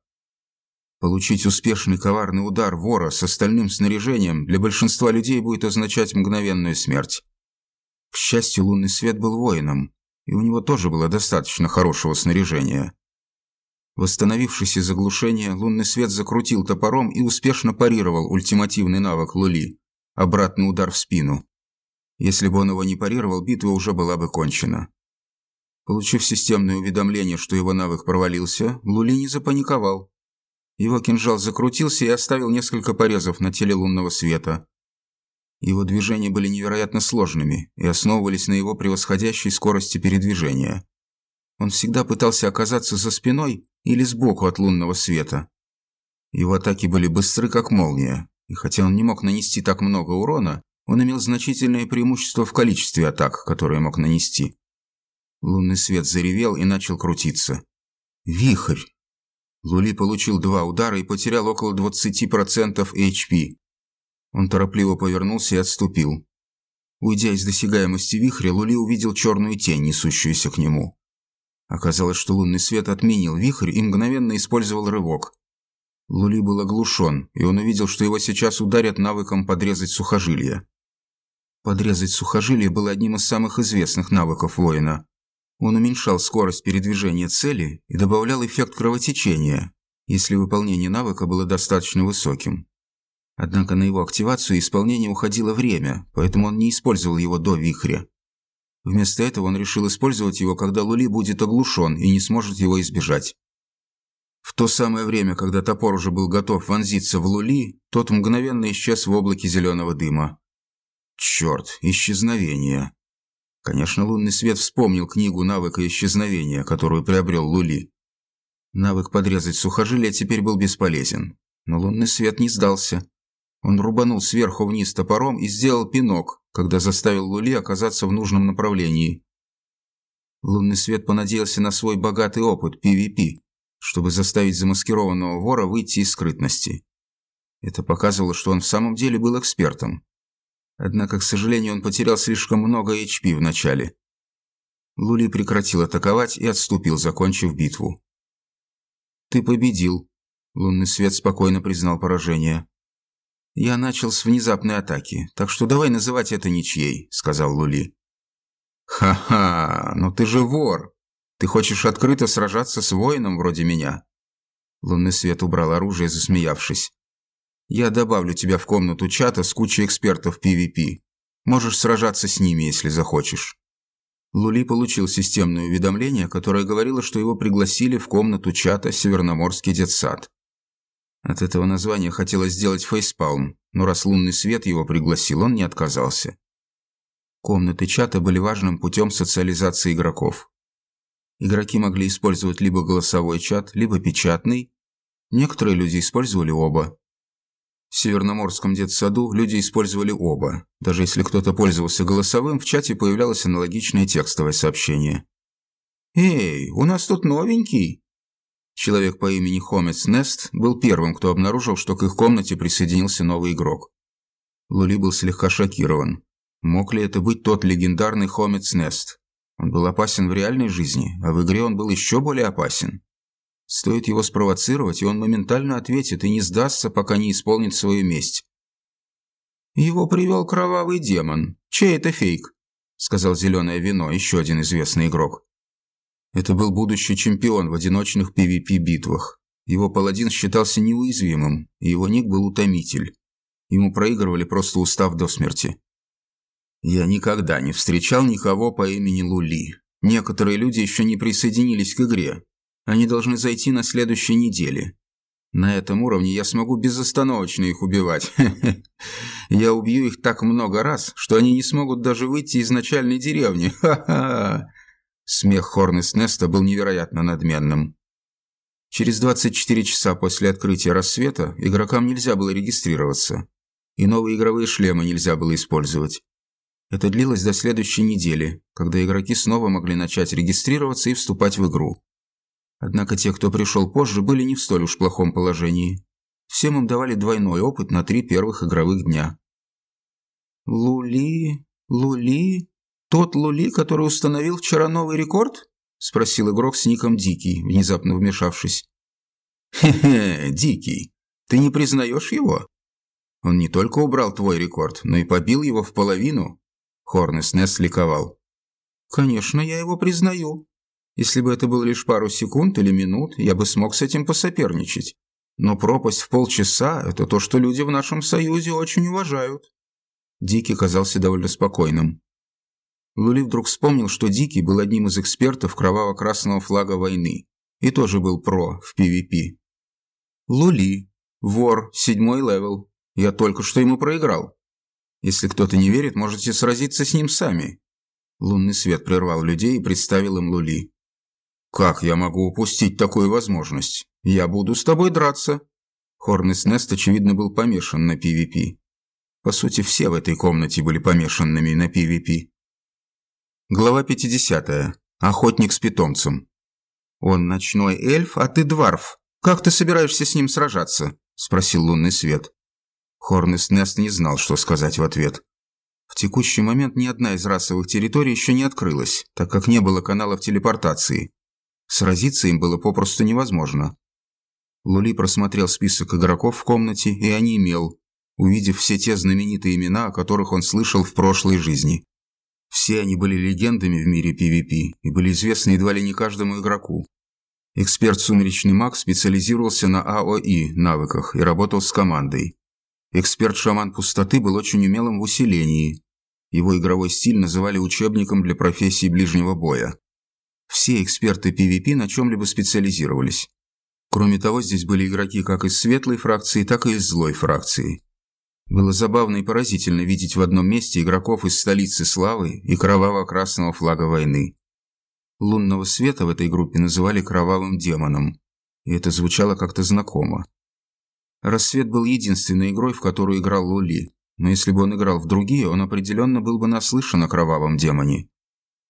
Получить успешный коварный удар вора с остальным снаряжением для большинства людей будет означать мгновенную смерть. К счастью, лунный свет был воином, и у него тоже было достаточно хорошего снаряжения. Восстановившись из оглушения, лунный свет закрутил топором и успешно парировал ультимативный навык Лули – обратный удар в спину. Если бы он его не парировал, битва уже была бы кончена. Получив системное уведомление, что его навык провалился, Лули не запаниковал его кинжал закрутился и оставил несколько порезов на теле лунного света. Его движения были невероятно сложными и основывались на его превосходящей скорости передвижения. Он всегда пытался оказаться за спиной или сбоку от лунного света. Его атаки были быстры, как молния, и хотя он не мог нанести так много урона, он имел значительное преимущество в количестве атак, которые мог нанести. Лунный свет заревел и начал крутиться. Вихрь! Лули получил два удара и потерял около 20% HP. Он торопливо повернулся и отступил. Уйдя из досягаемости вихря, Лули увидел черную тень, несущуюся к нему. Оказалось, что лунный свет отменил вихрь и мгновенно использовал рывок. Лули был оглушен, и он увидел, что его сейчас ударят навыком подрезать сухожилия. Подрезать сухожилие было одним из самых известных навыков воина. Он уменьшал скорость передвижения цели и добавлял эффект кровотечения, если выполнение навыка было достаточно высоким. Однако на его активацию и исполнение уходило время, поэтому он не использовал его до вихря. Вместо этого он решил использовать его, когда Лули будет оглушен и не сможет его избежать. В то самое время, когда топор уже был готов вонзиться в Лули, тот мгновенно исчез в облаке зеленого дыма. Черт, исчезновение. Конечно, лунный свет вспомнил книгу навыка исчезновения, которую приобрел Лули. Навык подрезать сухожилия теперь был бесполезен. Но лунный свет не сдался. Он рубанул сверху вниз топором и сделал пинок, когда заставил Лули оказаться в нужном направлении. Лунный свет понадеялся на свой богатый опыт PvP, чтобы заставить замаскированного вора выйти из скрытности. Это показывало, что он в самом деле был экспертом. Однако, к сожалению, он потерял слишком много HP в начале. Лули прекратил атаковать и отступил, закончив битву. «Ты победил», — лунный свет спокойно признал поражение. «Я начал с внезапной атаки, так что давай называть это ничьей», — сказал Лули. «Ха-ха, но ты же вор! Ты хочешь открыто сражаться с воином вроде меня?» Лунный свет убрал оружие, засмеявшись. «Я добавлю тебя в комнату чата с кучей экспертов PvP. Можешь сражаться с ними, если захочешь». Лули получил системное уведомление, которое говорило, что его пригласили в комнату чата «Северноморский детсад». От этого названия хотелось сделать фейспалм, но раз лунный свет его пригласил, он не отказался. Комнаты чата были важным путем социализации игроков. Игроки могли использовать либо голосовой чат, либо печатный. Некоторые люди использовали оба. В Северноморском детсаду люди использовали оба. Даже если кто-то пользовался голосовым, в чате появлялось аналогичное текстовое сообщение. «Эй, у нас тут новенький!» Человек по имени Хомец Нест был первым, кто обнаружил, что к их комнате присоединился новый игрок. Лули был слегка шокирован. Мог ли это быть тот легендарный Хомец Нест? Он был опасен в реальной жизни, а в игре он был еще более опасен. Стоит его спровоцировать, и он моментально ответит и не сдастся, пока не исполнит свою месть. «Его привел кровавый демон. Чей это фейк?» – сказал Зеленое Вино, еще один известный игрок. Это был будущий чемпион в одиночных PvP-битвах. Его паладин считался неуязвимым, и его ник был Утомитель. Ему проигрывали, просто устав до смерти. Я никогда не встречал никого по имени Лули. Некоторые люди еще не присоединились к игре, они должны зайти на следующей неделе. На этом уровне я смогу безостановочно их убивать. Я убью их так много раз, что они не смогут даже выйти из начальной деревни. Ха-ха! Смех Хорнес Неста был невероятно надменным. Через 24 часа после открытия рассвета игрокам нельзя было регистрироваться. И новые игровые шлемы нельзя было использовать. Это длилось до следующей недели, когда игроки снова могли начать регистрироваться и вступать в игру. Однако те, кто пришел позже, были не в столь уж плохом положении. Всем им давали двойной опыт на три первых игровых дня. «Лули? Лули? Тот Лули, который установил вчера новый рекорд?» – спросил игрок с ником Дикий, внезапно вмешавшись. «Хе-хе, Дикий, ты не признаешь его? Он не только убрал твой рекорд, но и побил его в половину?» Хорнес Несс ликовал. «Конечно, я его признаю. Если бы это было лишь пару секунд или минут, я бы смог с этим посоперничать. Но пропасть в полчаса – это то, что люди в нашем союзе очень уважают. Дикий казался довольно спокойным. Лули вдруг вспомнил, что Дикий был одним из экспертов кроваво-красного флага войны и тоже был про в PvP. Лули, вор, седьмой level. Я только что ему проиграл. Если кто-то не верит, можете сразиться с ним сами. Лунный свет прервал людей и представил им Лули. «Как я могу упустить такую возможность? Я буду с тобой драться!» Hornet's Nest, очевидно, был помешан на PvP. По сути, все в этой комнате были помешанными на PvP. Глава 50. Охотник с питомцем. «Он ночной эльф, а ты дварф. Как ты собираешься с ним сражаться?» – спросил лунный свет. Хорнес Нест не знал, что сказать в ответ. В текущий момент ни одна из расовых территорий еще не открылась, так как не было каналов телепортации. Сразиться им было попросту невозможно. Лули просмотрел список игроков в комнате и онемел, увидев все те знаменитые имена, о которых он слышал в прошлой жизни. Все они были легендами в мире PvP и были известны едва ли не каждому игроку. Эксперт «Сумеречный маг» специализировался на АОИ навыках и работал с командой. Эксперт-шаман пустоты был очень умелым в усилении. Его игровой стиль называли учебником для профессии ближнего боя. Все эксперты PvP на чем-либо специализировались. Кроме того, здесь были игроки как из светлой фракции, так и из злой фракции. Было забавно и поразительно видеть в одном месте игроков из столицы славы и кроваво-красного флага войны. Лунного света в этой группе называли кровавым демоном, и это звучало как-то знакомо. Рассвет был единственной игрой, в которую играл Лули, но если бы он играл в другие, он определенно был бы наслышан о кровавом демоне.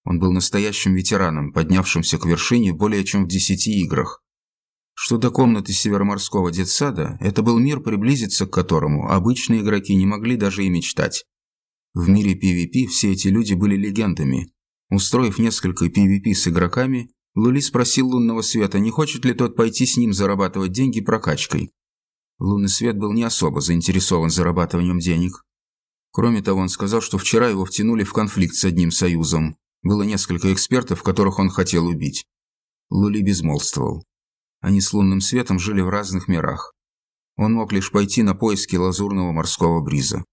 Он был настоящим ветераном, поднявшимся к вершине более чем в десяти играх. Что до комнаты Североморского детсада, это был мир, приблизиться к которому обычные игроки не могли даже и мечтать. В мире PvP все эти люди были легендами. Устроив несколько PvP с игроками, Лули спросил лунного света, не хочет ли тот пойти с ним зарабатывать деньги прокачкой. Лунный свет был не особо заинтересован зарабатыванием денег. Кроме того, он сказал, что вчера его втянули в конфликт с одним союзом. Было несколько экспертов, которых он хотел убить. Лули безмолвствовал. Они с лунным светом жили в разных мирах. Он мог лишь пойти на поиски лазурного морского бриза.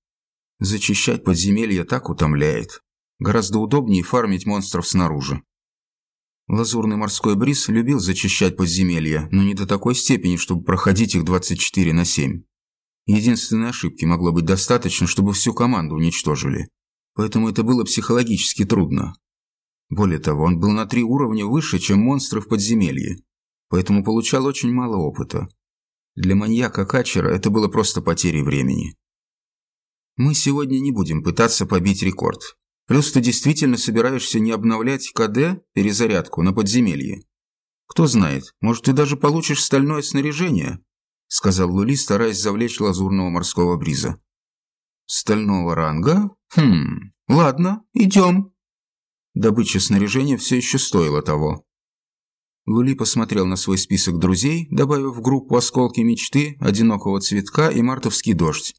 Зачищать подземелье так утомляет. Гораздо удобнее фармить монстров снаружи. Лазурный морской бриз любил зачищать подземелья, но не до такой степени, чтобы проходить их 24 на 7. Единственной ошибки могло быть достаточно, чтобы всю команду уничтожили. Поэтому это было психологически трудно. Более того, он был на три уровня выше, чем монстры в подземелье, поэтому получал очень мало опыта. Для маньяка Качера это было просто потерей времени. Мы сегодня не будем пытаться побить рекорд. Плюс ты действительно собираешься не обновлять КД, перезарядку, на подземелье. Кто знает, может ты даже получишь стальное снаряжение, сказал Лули, стараясь завлечь лазурного морского бриза. Стального ранга? Хм, ладно, идем. Добыча снаряжения все еще стоила того. Лули посмотрел на свой список друзей, добавив в группу «Осколки мечты», «Одинокого цветка» и «Мартовский дождь».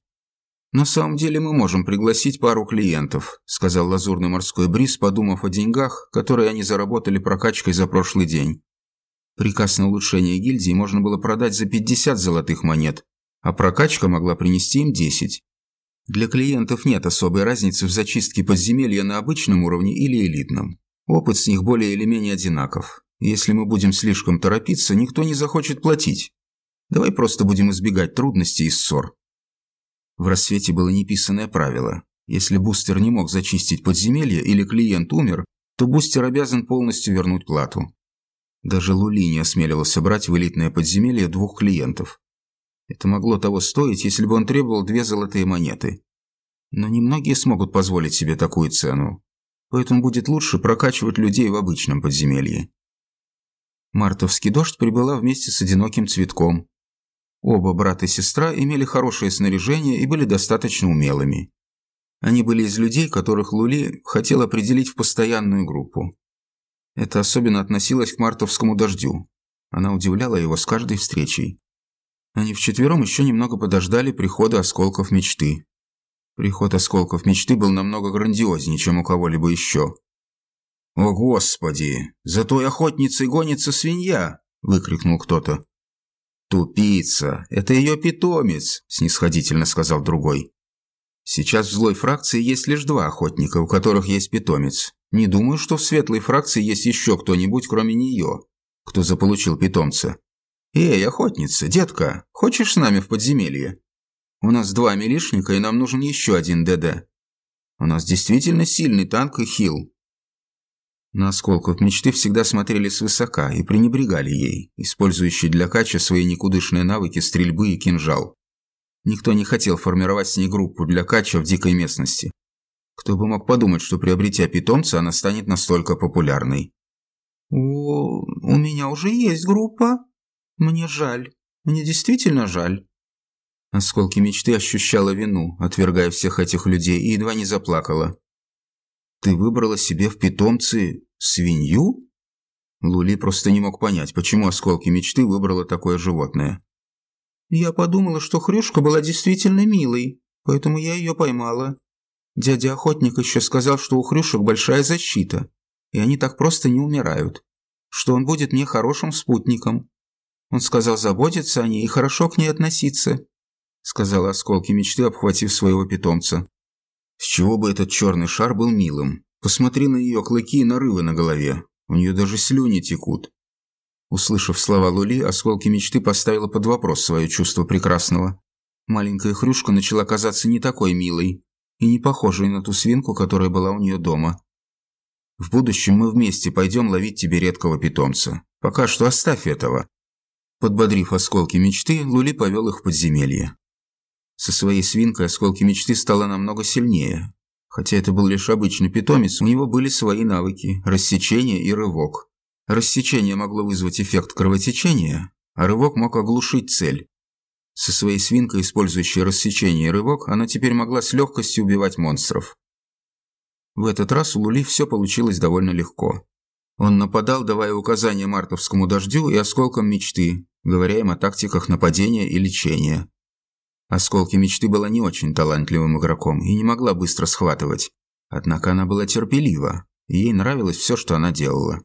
«На самом деле мы можем пригласить пару клиентов», – сказал лазурный морской бриз, подумав о деньгах, которые они заработали прокачкой за прошлый день. Приказ на улучшение гильдии можно было продать за 50 золотых монет, а прокачка могла принести им 10. Для клиентов нет особой разницы в зачистке подземелья на обычном уровне или элитном. Опыт с них более или менее одинаков. Если мы будем слишком торопиться, никто не захочет платить. Давай просто будем избегать трудностей и ссор. В рассвете было неписанное правило. Если бустер не мог зачистить подземелье или клиент умер, то бустер обязан полностью вернуть плату. Даже Лули не осмеливался брать в элитное подземелье двух клиентов. Это могло того стоить, если бы он требовал две золотые монеты. Но немногие смогут позволить себе такую цену. Поэтому будет лучше прокачивать людей в обычном подземелье. Мартовский дождь прибыла вместе с одиноким цветком. Оба брат и сестра имели хорошее снаряжение и были достаточно умелыми. Они были из людей, которых Лули хотел определить в постоянную группу. Это особенно относилось к мартовскому дождю. Она удивляла его с каждой встречей. Они вчетвером еще немного подождали прихода осколков мечты. Приход осколков мечты был намного грандиознее, чем у кого-либо еще. «О, Господи! За той охотницей гонится свинья!» – выкрикнул кто-то. «Тупица! Это ее питомец!» – снисходительно сказал другой. «Сейчас в злой фракции есть лишь два охотника, у которых есть питомец. Не думаю, что в светлой фракции есть еще кто-нибудь, кроме нее, кто заполучил питомца. Эй, охотница, детка, хочешь с нами в подземелье? У нас два милишника, и нам нужен еще один ДД. У нас действительно сильный танк и хил. На осколков мечты всегда смотрели свысока и пренебрегали ей, использующей для кача свои никудышные навыки стрельбы и кинжал. Никто не хотел формировать с ней группу для кача в дикой местности. Кто бы мог подумать, что приобретя питомца, она станет настолько популярной. «О, у меня уже есть группа. Мне жаль. Мне действительно жаль». Осколки мечты ощущала вину, отвергая всех этих людей, и едва не заплакала. «Ты выбрала себе в питомцы свинью?» Лули просто не мог понять, почему осколки мечты выбрала такое животное. «Я подумала, что Хрюшка была действительно милой, поэтому я ее поймала. Дядя Охотник еще сказал, что у хрюшек большая защита, и они так просто не умирают, что он будет мне хорошим спутником. Он сказал заботиться о ней и хорошо к ней относиться, сказала осколки мечты, обхватив своего питомца. С чего бы этот черный шар был милым? Посмотри на ее клыки и нарывы на голове. У нее даже слюни текут. Услышав слова Лули, осколки мечты поставила под вопрос свое чувство прекрасного. Маленькая хрюшка начала казаться не такой милой, и не похожей на ту свинку, которая была у нее дома. В будущем мы вместе пойдем ловить тебе редкого питомца. Пока что оставь этого». Подбодрив осколки мечты, Лули повел их в подземелье. Со своей свинкой осколки мечты стало намного сильнее. Хотя это был лишь обычный питомец, у него были свои навыки – рассечение и рывок. Рассечение могло вызвать эффект кровотечения, а рывок мог оглушить цель. Со своей свинкой, использующей рассечение и рывок, она теперь могла с легкостью убивать монстров. В этот раз у Лули все получилось довольно легко. Он нападал, давая указания мартовскому дождю и осколкам мечты, говоря им о тактиках нападения и лечения. Осколки мечты была не очень талантливым игроком и не могла быстро схватывать. Однако она была терпелива, и ей нравилось все, что она делала.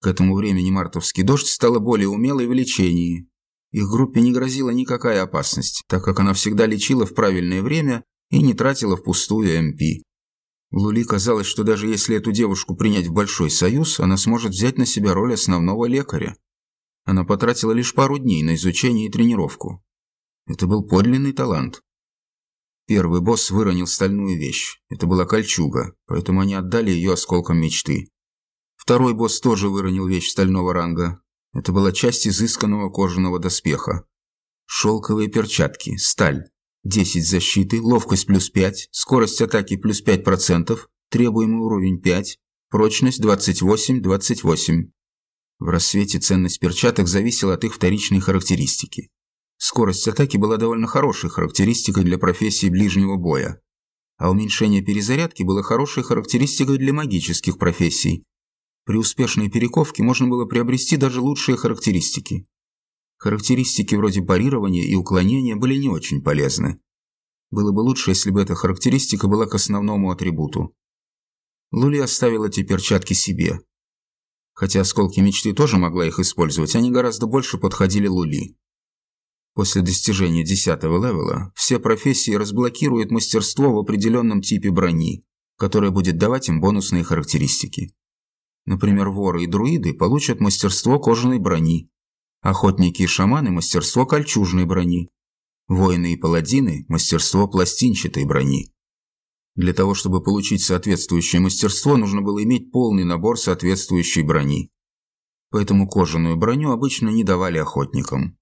К этому времени мартовский дождь стала более умелой в лечении. Их группе не грозила никакая опасность, так как она всегда лечила в правильное время и не тратила впустую МП. Лули казалось, что даже если эту девушку принять в большой союз, она сможет взять на себя роль основного лекаря. Она потратила лишь пару дней на изучение и тренировку. Это был подлинный талант. Первый босс выронил стальную вещь. Это была кольчуга, поэтому они отдали ее осколкам мечты. Второй босс тоже выронил вещь стального ранга. Это была часть изысканного кожаного доспеха. Шелковые перчатки, сталь, 10 защиты, ловкость плюс 5, скорость атаки плюс 5%, требуемый уровень 5, прочность 28-28. В рассвете ценность перчаток зависела от их вторичной характеристики. Скорость атаки была довольно хорошей характеристикой для профессии ближнего боя, а уменьшение перезарядки было хорошей характеристикой для магических профессий. При успешной перековке можно было приобрести даже лучшие характеристики. Характеристики вроде парирования и уклонения были не очень полезны. Было бы лучше, если бы эта характеристика была к основному атрибуту. Лули оставила эти перчатки себе. Хотя осколки мечты тоже могла их использовать, они гораздо больше подходили Лули. После достижения 10 левела все профессии разблокируют мастерство в определенном типе брони, которое будет давать им бонусные характеристики. Например, воры и друиды получат мастерство кожаной брони, Охотники и шаманы – мастерство кольчужной брони. Воины и паладины – мастерство пластинчатой брони. Для того, чтобы получить соответствующее мастерство, нужно было иметь полный набор соответствующей брони. Поэтому кожаную броню обычно не давали охотникам.